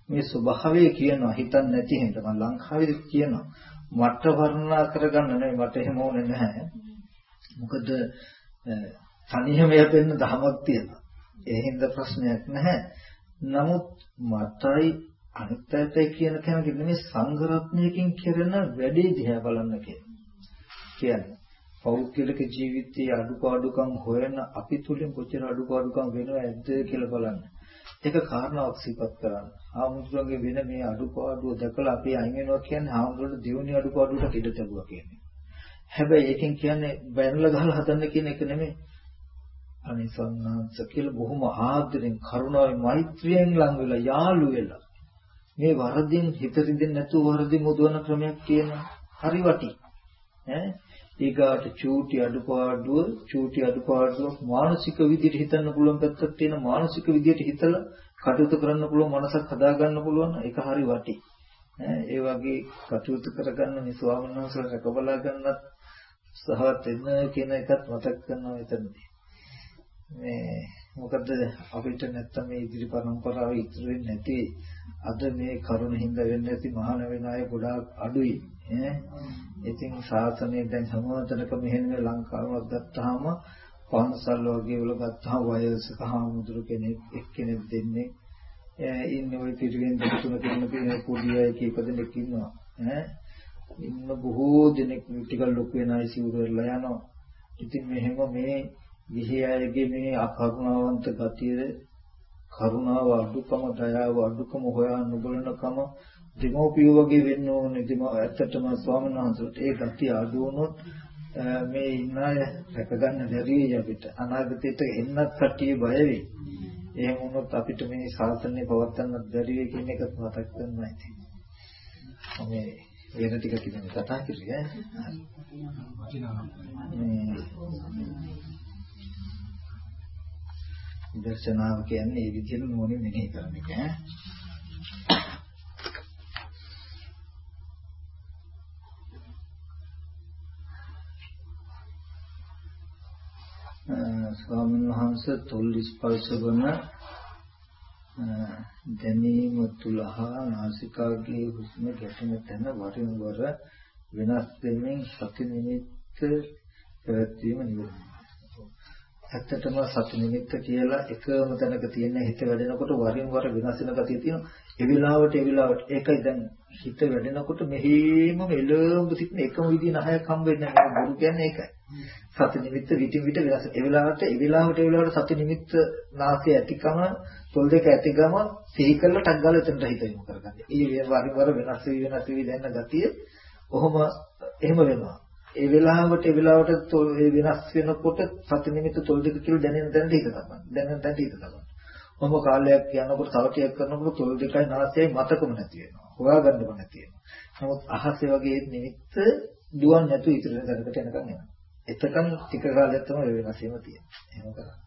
මේ ස්වභාවය කියනවා හිතන්න නැති හින්දා මම ලංකාවේදී කියනවා මට වර්ණනා කරගන්න නෙමෙයි මට එහෙම ඕනේ නැහැ. මොකද තනියම යපෙන්න දහමක් තියෙනවා. ඒ හින්දා ප්‍රශ්නයක් නැහැ. නමුත් මටයි අනිත්‍යය කියන කෙනෙක් නෙමෙයි සංඝරත්නයකින් කරන වැඩේ දිහා බලන්න කියන්නේ. පෞද්ගලික ජීවිතයේ අඩුපාඩුකම් හොයන අපි තුලින් කොච්චර අඩුපාඩුකම් වෙනවද කියලා බලන්න. ඒක කාරණාවක් සිපත් කරන්න. ආමුදුරගේ වෙන මේ අඩුපාඩුව දැකලා අපි අයින් වෙනවා කියන්නේ ආමුදුරට දියුණු අඩුපාඩුවට ඉඩ තිබුවා කියන්නේ. හැබැයි ඒකෙන් කියන්නේ බැනලා ගහලා හදන්න කියන එක නෙමෙයි. අනිසංනාංශ කියලා බොහොම ආදරෙන් කරුණාවෙන් මෛත්‍රියෙන් ලං වෙලා යාළු වෙලා මේ වරදින් හිත රිදෙන්නේ නැතුව වරදින් උදවන ක්‍රමයක් තියෙනවා. හරි වටි. ඈ ඊගාට චූටි අඩුපාඩුව චූටි අඩුපාඩුව මානසික විදිහට හිතන්න පුළුවන් පැත්තක් තියෙන මානසික විදිහට හිතලා කටයුතු කරන්න පුළුවන් මනසක් හදාගන්න පුළුවන් ඒක හරි වටි. ඒ වගේ කටයුතු කරගන්න මේ ස්වාමීන් වහන්සේලා රැකබලා ගන්නත් සහවත් වෙන්න කියන එකත් මතක් කරනවා එතනදී. මේ මොකද අපිට නැත්තම් මේ ඉදිරි පරම්පරාව ඉතුරු වෙන්නේ නැති අද මේ කරුණ හින්දා වෙන්නේ නැති මහාන වෙන අය ගොඩාක් අඩුයි ඈ. ඉතින් ශාසනය දැන් සමාජතනක මෙහෙම ලංකාවක් ගත්තාම පන්සල් වගේ වල ගත්තාම වයසක හාමුදුරු කෙනෙක් එක්කෙනෙක් දෙන්නේ ඉන්නේ ওই පිරිවෙන් දෙක තුන දෙන්න පොඩි අය කීප දෙනෙක් ඉන්නවා ඈ. ඉන්න බොහෝ දෙනෙක් ටිකක් ලොකු වෙන අය සිවුර වෙලා යනවා. ඉතින් මෙහෙම මේ ගිහි අයගේ මේ අකරුණාවන්ත ගතිය කරුණාව අඩුකම දයාව අඩුකම හොයා නොබලනකම දෙමෝපියෝ වගේ වෙන්න ඕනේ. දෙම ඇත්තටම ස්වාමීන් වහන්සේට ඒ ගතිය අඩු වුණොත් මේ ඉන්න අය රැකගන්න බැරි අපිට. අනාගතයට එන්නත් කට්ටිය බය වෙයි. එහෙම වුණොත් අපිට මේ ශාසනය පවත්වන්න බැරි වෙයි කියන එක මතක් කරනවා ඉතින්. මේ වෙන ටික කියන කතා කිරිය. දර්ශනාව කියන්නේ ඒ විදිහට මොනේ මෙනෙහි කරන එක ඈ. ස්වාමීන් වහන්සේ තොල් ස්පර්ශ වන දැනීම තුල හා නාසිකාගේ හුස්ම ගැටෙන තැන වරින් වර වෙනස් වෙමින් සති නිමිත්ත පැවැත්වීම නිවැරදියි. ඇත්තටම සති නිමිත්ත කියලා එකම තැනක තියෙන හිත වැඩෙනකොට වරින් වර වෙනස් වෙන ගතිය තියෙනවා. ඒ වෙලාවට ඒ වෙලාවට ඒකයි දැන් හිත වැඩෙනකොට මෙහෙම එළඹ සිටින එකම විදිහ නහයක් හම්බ වෙන්නේ නැහැ. බොරු කියන්නේ ඒකයි. සති නිමිත්ත විටින් විට වෙනස්. ඒ වෙලාවට ඒ වෙලාවට ඒ වෙලාවට සති නිමිත්ත නාසය ඇතිකම තොල් දෙක ඇතිගම සිහි කරලා ටක් ගාලා එතනට හිත යොමු කරගන්න. ඒ වරින් වර වෙනස් වෙවි වෙනස් වෙවි දැනන ගතිය ඔහොම එහෙම වෙනවා. ඒ වෙලාවට ඒ වෙලාවට ඒ වෙනස් වෙනකොට සති නිමිත්ත තොල් දෙක කියලා දැනෙන දැනට හිත ගන්න. දැනෙන දැනට හිත ගන්න. මොම කාලයක් යනකොට තව ටිකක් කරනකොට තොල් දෙකයි නාසයයි මතකම නැති වෙනවා. හොයාගන්නම නැති වෙනවා. නමුත් අහසේ වගේ නිමිත්ත දුවන් නැතු ඉතිරි දැනකට යනකම් එනවා. එතකන් ටික කාලයක් තමයි වෙනස් වීම තියෙන්නේ. එහෙම කරා.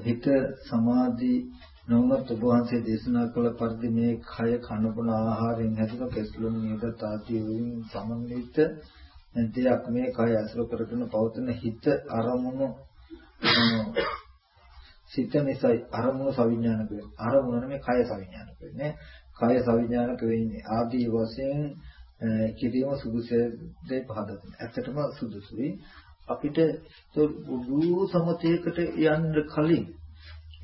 හිත සමාධි නොවුනත් ඔබ වහන්සේ දේශනා කළ පරිදි මේ කය කනබුන ආහාරයෙන් හැදුන කෙස්ලොම් නියත ආදී වලින් සමන්විත දෙයක් මේ කය අසුර කරගෙන පවතින හිත අරමුණු සිත නිසායි අරමුණු සවිඥානික වෙන්නේ අරමුණ නෙමෙයි කය සවිඥානික වෙන්නේ කය සවිඥානික වෙන්නේ ආදී වශයෙන් කිරීම සුදුසුයි පහදන්න. ඇත්තටම සුදුසුයි. අපිට බුදු සමතේකට යන්න කලින්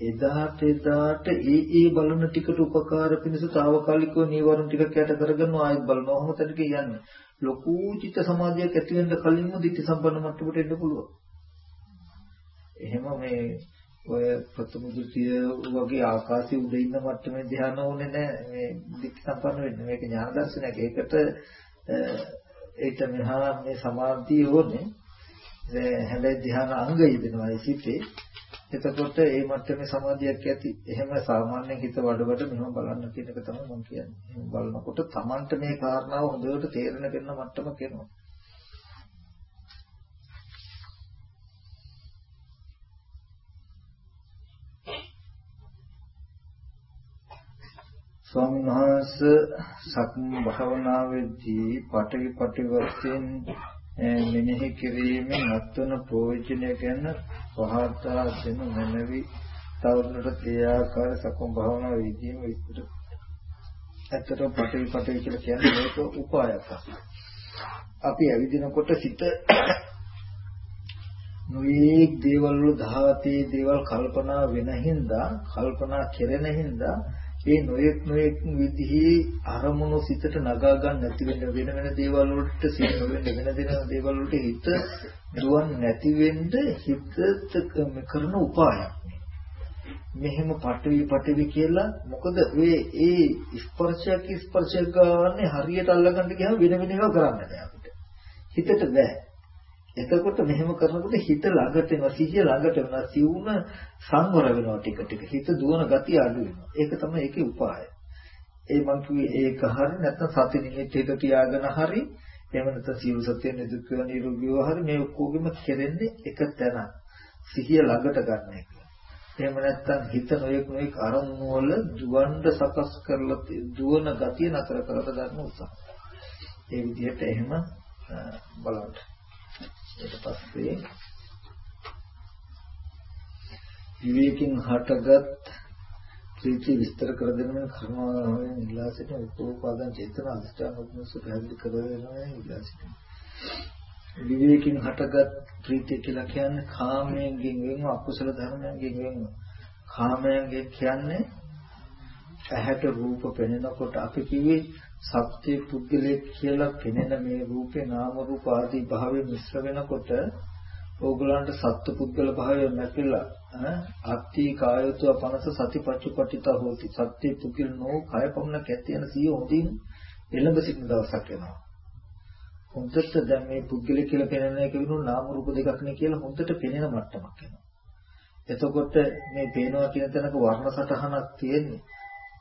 එදාට එදාට ඒ ඒ බලන ටිකට උපකාර පිණිස తాවකාලිකව නීවරණ ටිකක් යට කරගෙන ආයෙත් බලනවා. ඔහොම තැනක යන්නේ. ලොකු චිත්ත සමාධියක් ඇති වෙන්න කලින්ම ditthi සම්පන්න මට්ටමට එන්න පුළුවන්. එහෙම මේ ඔය ප්‍රථම ද්විතීය වගේ ආකාශයේ උඩ ඉන්න මට්ටමේ ධ්‍යාන ඕනේ නැහැ මේ ditthi සම්පන්න වෙන්න. මේක ඥාන දර්ශනයක්. ඒකට ඒට මෙහා මේ සමාධිය ඕනේ. හැබැයි ධ්‍යාන අංග යෙදෙනවා ඒ සිතේ. එතකොට ඒ මට්ටමේ සමාධියක් ඇති. එහෙම සාමාන්‍යයෙන් හිත වඩවඩ මෙහෙම බලන්න කියන එක තමයි මම කියන්නේ. එහෙම බලනකොට Tamanට මේ කාරණාව හොඳට තේරෙන කෙන මට්ටමක එනවා. ස්වාමීන් වහන්සේ සක්ම භාවනාවේදී පටවි පටි වශයෙන් මෙනෙහි කිරීමෙන් අත්වන ප්‍රයෝජනය ගැන පහදා දෙන මැනවි. තවදුරටත් ඒ ආකාර සකම් භාවනා විදීම විස්තර ඇත්තටම පටවි පටවි කියලා කියන්නේ මේක උපායක් අපි ඇවිදිනකොට සිත නොයේක් දේවල් වල ධාතේ දේවල් කල්පනා වෙන හින්දා කල්පනා කෙරෙන හින්දා ඒ නොයෙක් නොයෙක් විදිහේ අරමුණු සිතට නගා ගන්න නැති වෙන වෙන වෙන දේවල් වලට සිත නොවෙන්න වෙන වෙන දේවල් වලට හිත දුවන් නැති වෙන්න හිතට කරන උපායක්. මෙහෙම පටවි පටවි කියලා මොකද ඒ ඒ ස්පර්ශයක් ස්පර්ශයක් ගන්න හරියට අල්ලගන්න ගියාම වෙන වෙන ඒවා කරන්න බෑ අපිට. හිතට බෑ. එතකොට මෙහෙම කරනකොට හිත ළඟට එනවා සිහිය ළඟට එනවා සිවුන සංවර වෙනවා ටික ටික. හිත දුවන ගතිය අඩු වෙනවා. ඒක තමයි ඒකේ උපාය. ඒ මං කිව්වේ ඒක හරි නැත්නම් සති නිමිති එක තියාගෙන හරි එහෙම නැත්නම් සිව් සත්‍ය නිදුක් නිරෝගීව හරි මේ ඔක්කොගෙම කෙරෙන්නේ එක තැන සිහිය ළඟට ගන්න එක. එහෙම නැත්නම් හිත නොයෙක් නොයෙක් අරමුණු වල දුවන්න සකස් කරලා දුවන ගතිය නතර කරලා ගන්න උත්සාහ. ඒ විදිහට එහෙම බලන්න. ඊට පස්සේ විවේකයෙන් හටගත් ප්‍රීතිය විස්තර කර දෙන මේ කර්මාවෙන් ඉල්ලා සිටින උපෝපාදන් චේතන අධිෂ්ඨාන උපනස පැහැදිලි කර දෙනවා ඉල්ලා සිටින. විවේකයෙන් හටගත් ප්‍රීතිය කියලා කියන්නේ කාමයෙන් වෙන්ව අකුසල ධර්මයෙන් වෙන්ව. කාමයෙන් කියන්නේ ඇහැට රූප පෙනෙනකොට අපි කිව්වේ සත්‍ය පුද්ගලයෙක් කියලා පෙනෙන මේ රූපේ නාම රූප ආදී භාවයෙන් මිශ්‍ර වෙනකොට ඕගලන්ට සත්ත්ව පුද්ගල භාවය නැතිලා අත්ති කායතු අපනස සතිපච්චුපටිත හෝති. සත්‍ය පුද්ගල නෝ කය පමණ කැතියන සිය හොඳින් එළඹ සිටින දවසක් එනවා. හොඳට දැන් මේ පුද්ගල කියලා පෙනෙන එක විනු නාම රූප දෙකක් නේ කියලා හොඳට පෙනෙන මට්ටමක් එනවා. එතකොට මේ පේනවා කියන තැනක වර්ණ සටහනක් තියෙන්නේ.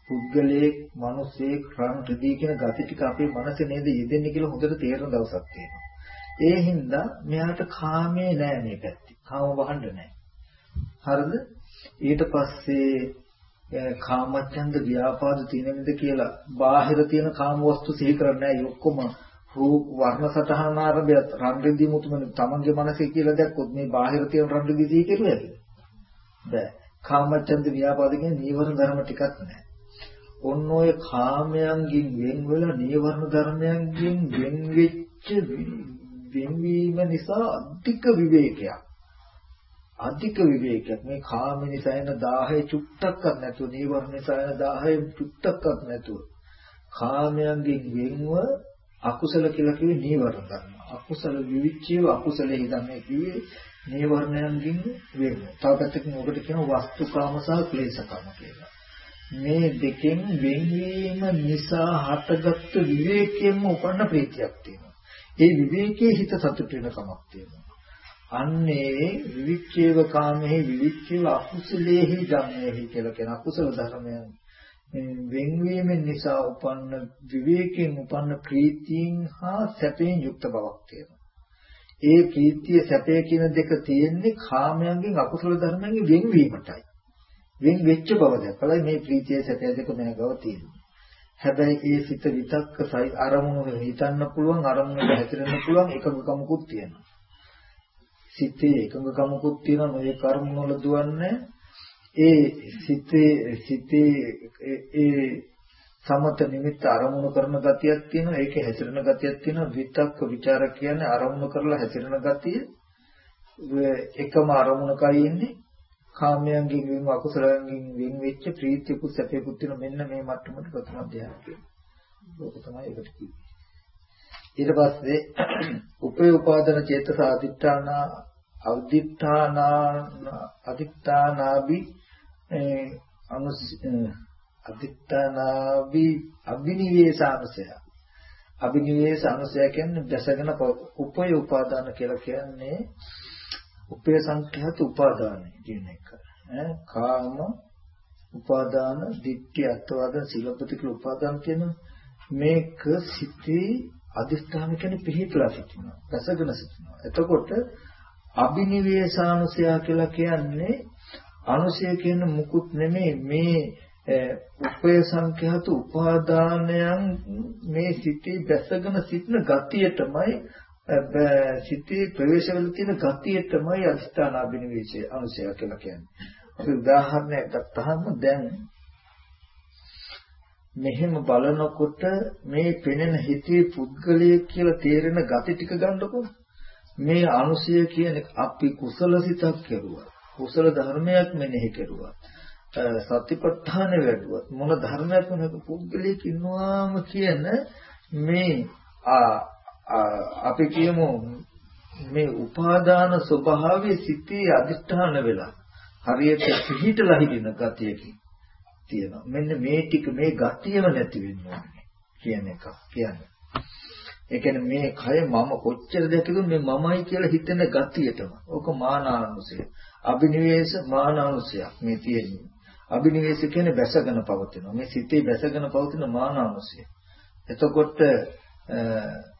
පුද්ගලයේ මිනිස්සේ රන් රිදී කියන gati ටික අපේ මනසේ නේද යෙදෙන්නේ කියලා හොඳට තේරෙන දවසක් තියෙනවා ඒ හින්දා මෙයාට කාමේ නෑ මේ පැත්තේ. කාම වහන්න නෑ. හරිද? ඊට පස්සේ කාමච්ඡන්ද ව්‍යාපාද තියෙනවිද කියලා බාහිර තියෙන කාම වස්තු සිහි කරන්නේ නෑ. ඔක්කොම රූප වර්ණ සටහන ආරම්භය රන්රිදී මුතුමනේ තමන්ගේ මනසේ කියලා දැක්කොත් මේ බාහිර තියෙන රන්රිදී සිහි කරුවද? බෑ. කාමච්ඡන්ද ව්‍යාපාද කියන නීවරණ ධර්ම ටිකක් නෑ. ඔන්න ඔය කාමයන්ගෙන් වෙන් වෙලා නීවරණ ධර්මයන්ගෙන් වෙන් වෙච්ච වෙන්වීම නිසා අධික විවේකයක්. අධික විවේකයක් මේ කාම නිසා එන 10 චුට්ටක්වත් නැතුව නීවරණ නිසා එන 10 චුට්ටක්වත් නැතුව කාමයන්ගෙන් වෙන්ව අකුසල කියලා කිව්වේ නීවරණ ධර්ම. අකුසල විවිච්ඡේව අකුසලෙහි ධම්මේ කිව්වේ නීවරණයන්ගෙන් වෙන්ව. තව පැත්තකින් ඔකට කියන වස්තුකාම සහ ක්ලේශකාම කියලා. මේ දෙකෙන් වෙන්වීම නිසා හටගත්තු විවේකයෙන්ම උපන්න ප්‍රීතියක් තියෙනවා. ඒ විවේකයේ හිත සතුට වෙන කමක් තියෙනවා. අන්නේ විවිච්ඡේව කාමෙහි විවිච්ඡේව අකුසලේහි ධම්මේහි කියලා කියන අකුසල ධර්මයන් වෙන්වීමෙන් නිසා උපන්න විවේකයෙන් උපන්න ප්‍රීතියෙන් හා සැපයෙන් යුක්ත බවක් තියෙනවා. ඒ ප්‍රීතිය සැපය කියන දෙක තියෙන්නේ කාමයන්ගෙන් අකුසල ධර්මයන්ගෙන් වෙන්වීමටයි. වෙන් වෙච්ච බව දැකලා මේ ප්‍රීතිය සැපය දෙක මනගව තියෙනවා. හැබැයි ඒ සිත විතක්ක අරමුණු හිතන්න පුළුවන් අරමුණට හැතිරෙන්න පුළුවන් එකඟකමකුත් තියෙනවා. සිතේ එකඟකමකුත් තියෙනවා නොයේ කර්ම වල දුවන්නේ ඒ සිතේ සිතේ ඒ සමත නිමිත්ත අරමුණු කරන ගතියක් තියෙනවා ඒකේ හැසිරෙන ගතියක් තියෙනවා විතක්ක ਵਿਚාර කියන්නේ අරමුණු කරලා හැසිරෙන ගතිය එකම අරමුණකයි ඉන්නේ කාමයන්ගෙන් වෙන අකුසලයන්ගෙන් වෙන් වෙච්ච ප්‍රීතියකුත් සැපයකුත් තියෙන මෙන්න මේ මට්ටමට ප්‍රථම ධ්‍යාන කියනවා. ඒක තමයි ඒකට කිව්වේ. ඊට පස්සේ උපේ උපාදන චේතස අදිඨාන අවදිඨානා අදිඨානාබි අනුස් අදිඨානාබි අබිනිවේසානුසය. අබිනිවේස අනුසය කියන්නේ දැසගෙන උපේ උපාදාන කියලා කියන්නේ උපේ සංඛ්‍යාත උපාදානයි කියන එක. ඈ කාම උපාදාන, ditthි අත්වාද, සීලපති කියලා උපාදාන කියන මේක සිටී අදිස්ථාන කියන්නේ පිළිපලා සිටිනවා. රසගෙන සිටිනවා. එතකොට අබිනිවේෂානුසය කියලා කියන්නේ අනුසය කියන මුකුත් නෙමෙයි මේ උපය සංඛ්‍යාත උපාදානයන් මේ සිටී දැසගෙන සිටින ගතියටමයි සිතේ ප්‍රවේශ වෙලා තියෙන ගතිය තමයි අදිස්ථාන අභිනිවේෂය අනුසය කියලා කියන්නේ. අපි උදාහරණයක් ගත්තාම දැන් මෙහෙම බලනකොට මේ පෙනෙන හිතේ පුද්ගලයෙක් කියලා තේරෙන ගති ටික ගන්නකො මේ අනුසය කියන අපි කුසල සිතක් කෙරුවා. කුසල ධර්මයක් මෙනෙහි කෙරුවා. සතිපට්ඨාන වැඩුවා. මොන ධර්මයක් වෙනක පුද්ගලයෙක් ඉන්නවාම කියන මේ ආ අපි කියමු මේ උපාදාන ස්වභාවයේ සිටී අදිෂ්ඨාන වෙලා හරියට පිහිටලා හිටින ගතියකින් තියෙනවා. මෙන්න මේ ටික මේ ගතියම නැති වෙන්න ඕනේ කියන එක කියන්නේ. ඒ කියන්නේ මේ කය මම කොච්චර දැකදුත් මේ මමයි කියලා හිතෙන ගතියටම. ඕක මානානුසය. අබිනිවේෂ මානානුසයක් මේ තියෙන්නේ. අබිනිවේෂ කියන්නේ බැසගෙන පවතිනවා. මේ සිතේ බැසගෙන පවතින මානානුසය. එතකොට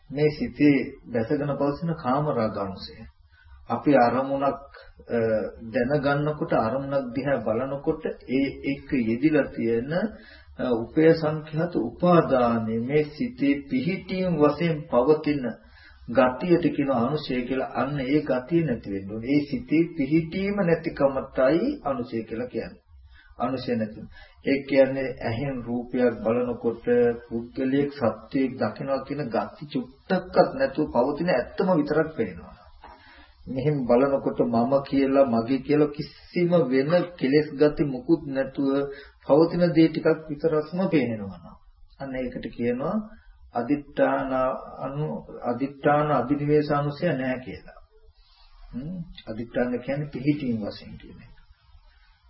මේ සිතේ දැසගෙන පවතින කාමරාගාංශය. අපි අරමුණක් දැනගන්නකොට අරමුණක් දිහා බලනකොට ඒ එක්ක යෙදිලා තියෙන උපය සංඛ්‍යාත උපාදානෙ මේ සිතේ පිහිටීම් වශයෙන් පවතින ගතියට කියන අනුශය කියලා අන්න ඒ ගතිය නැති වෙන්න ඕනේ. ඒ සිතේ පිහිටීම නැතිකමතයි අනුශය කියලා කියන්නේ. අනුශය නැති. ඒ කියන්නේ ඇහෙන් රූපයක් බලනකොට පුද්ගලයෙක් සත්‍යයක් දකිනවා කියන ගති චුට්ටක්වත් නැතුව පවතින ඇත්තම විතරක් පේනවා. මෙහෙම බලනකොට මම කියලා මගේ කියලා කිසිම වෙන කෙලෙස් ගති මුකුත් නැතුව පවතින දේ ටිකක් විතරක්ම පේනවා. අන්න ඒකට කියනවා අදිත්‍යාන අනු අදිත්‍යාන අභිනිවේෂානුසය නැහැ කියලා. හ්ම් අදිත්‍යාන කියන්නේ පිහිටීම් වශයෙන් කියන එක.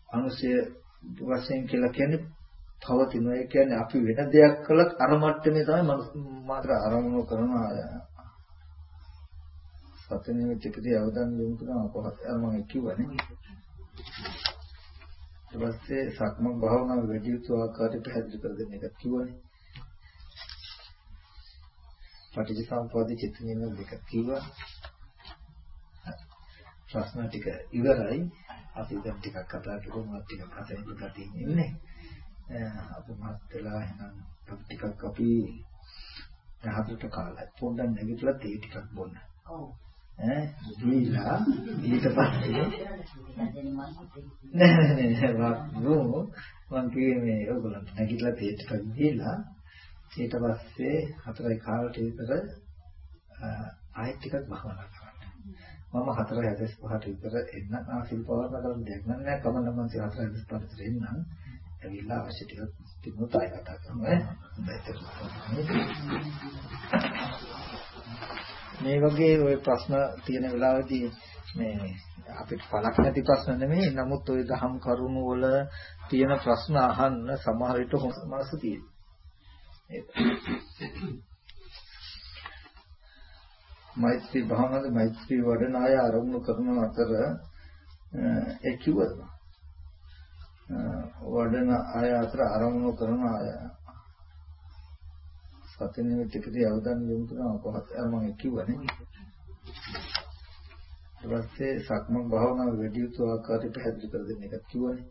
අනුසය වශයෙන් කියලා කියන්නේ පවතින. ඒ කියන්නේ අපි වෙන දෙයක් කළත් අර මට්ටමේ තමයි මාත්‍ර ආරම්භ කරන සත්‍ය නිමිතිකදී අවධානය යොමු කරන අපහත් මම කිව්වනේ. ඊට පස්සේ සක්මන් භාවනාව වැඩි යුතු ආකාරයට පැහැදිලි කර දෙන්න එක කිව්වනේ. පටිච්චසමුප්පාද චිත්ත නියම දෙක කිව්වා. ප්‍රශ්න ටික ඉවරයි. අපි දැන් ටිකක් කතා කරමු ටිකක් හතෙන් ගතියින් ඉන්නේ. අපි මත් වෙලා එහෙනම් ටිකක් අපි රහතට කාලා පොඩ්ඩක් නැගිටලා තේ ටිකක් බොන්න. ඔව්. ඈ දීලා ඊට පස්සේ නෑ නෑ නෑ මම කිව්වේ මේ ඔයගොල්ලන්ට නැගිටලා තේ ටිකක් දීලා ඊට පස්සේ හතරයි කාලට විතර ආයෙත් ටිකක් භවනා කරන්න. මම හතරයි හදස් පහට විතර එන්න ආසිල් පවර්ණ කරන දෙයක් නෑ කමන්න මම හතරයි හදස් පහට විතර එන්නම්. ඇවිල්ලා අවශ්‍ය ටික තිබුණොත් ආයෙ කතා කරමු ඈ. මේ වගේ ওই ප්‍රශ්න තියෙන වෙලාවදී මේ අපිට පළක් නැති ප්‍රශ්න නෙමෙයි නමුත් ওই දහම් කරුණු වල තියෙන ප්‍රශ්න අහන්න සමහර විට මනස තියෙනවා. මෛත්‍රී භාවනාවේ මෛත්‍රී වඩන අය ආරම්භ කරන අතර ඒ කිව්වද? වඩන අය අතර ආරම්භ කරන අය. සත්‍ය නිමිතිකදී අවධානය යොමු කරන අපහත් මම කිව්වනේ. ඊට පස්සේ සක්මන් භාවනාව වැඩි යුතු ආකාරයට පැහැදිලි කර දෙන්න එකක් කිව්වනේ.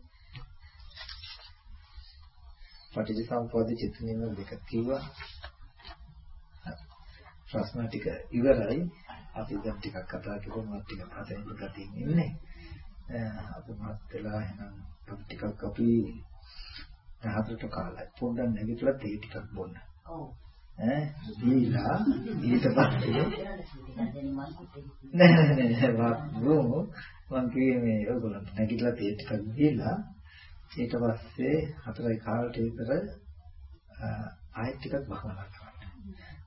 පටිච්චසමුප්පාද චිත්ත නියම දෙක කිව්වා. ප්‍රශ්න ටික ඉවරයි. අපි දැන් ටිකක් කතා කරමු ටික හතෙන් ගතියින් ඉන්නේ. අපි මත් වෙලා එහෙනම් ටිකක් අපි රහතට කාලා පොඩ්ඩක් නැගිටලා තේ ටිකක් බොන්න. ඔව්. ඈ දීලා ඊට පස්සේ නෑ නෑ නෑ මම කිව්වේ මේ ඔයගොල්ලන්ට නැගිටලා තේ ටිකක් දීලා ඊට පස්සේ හතරයි කාලට විතර ආයෙත් ටිකක් භවනා කරන්න.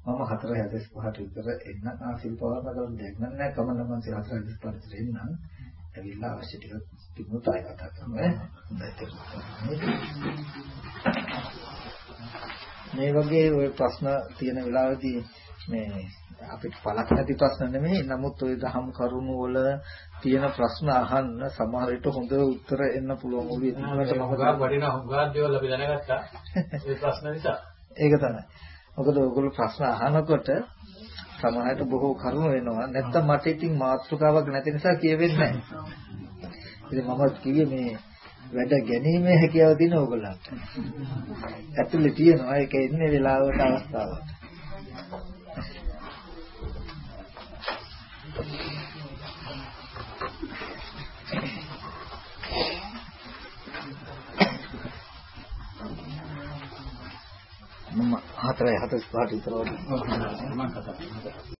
මම හතරයි හදස් පහට විතර එන්න ආසිල් පවර්ණ කරන දෙයක් නෑ කමන්න මම හතරයි හදස් පහට විතර එන්නම්. ඇවිල්ලා අවශ්‍ය ටික තිබුණොත් ආයෙ කතා කරමු ඈ. මේ වගේ ওই ප්‍රශ්න තියෙන වෙලාවදී මේ අපිට පළක් නැති ප්‍රශ්න නෙමෙයි නමුත් ওই දහම් කරුණු වල තියෙන ප්‍රශ්න අහන්න සමහර විට හොඳ උත්තර එන්න පුළුවන් ඔළුවේ තිබුණාට මම ගාක් වටිනා හුඟක් දේවල් අපි දැනගත්තා ඒ ප්‍රශ්න නිසා ඒක තමයි මොකද ඔයගොල්ලෝ ප්‍රශ්න අහනකොට සමහරට බොහෝ කරුණු වෙනවා. නැත්තම් මට ඉතින් මාතෘකාවක් නැති නිසා කියවෙන්නේ නැහැ. ඉතින් මම කිව්වේ මේ වැඩ ගැනීමේ හැකියාව තියෙන ඕගොල්ලන්ට. ඇතුලේ තියෙනවා. ඒක එන්නේ වෙලාවට අවස්ථාවට මම හතරයි හතර පහට විතර වගේ. මම කතා කරනවා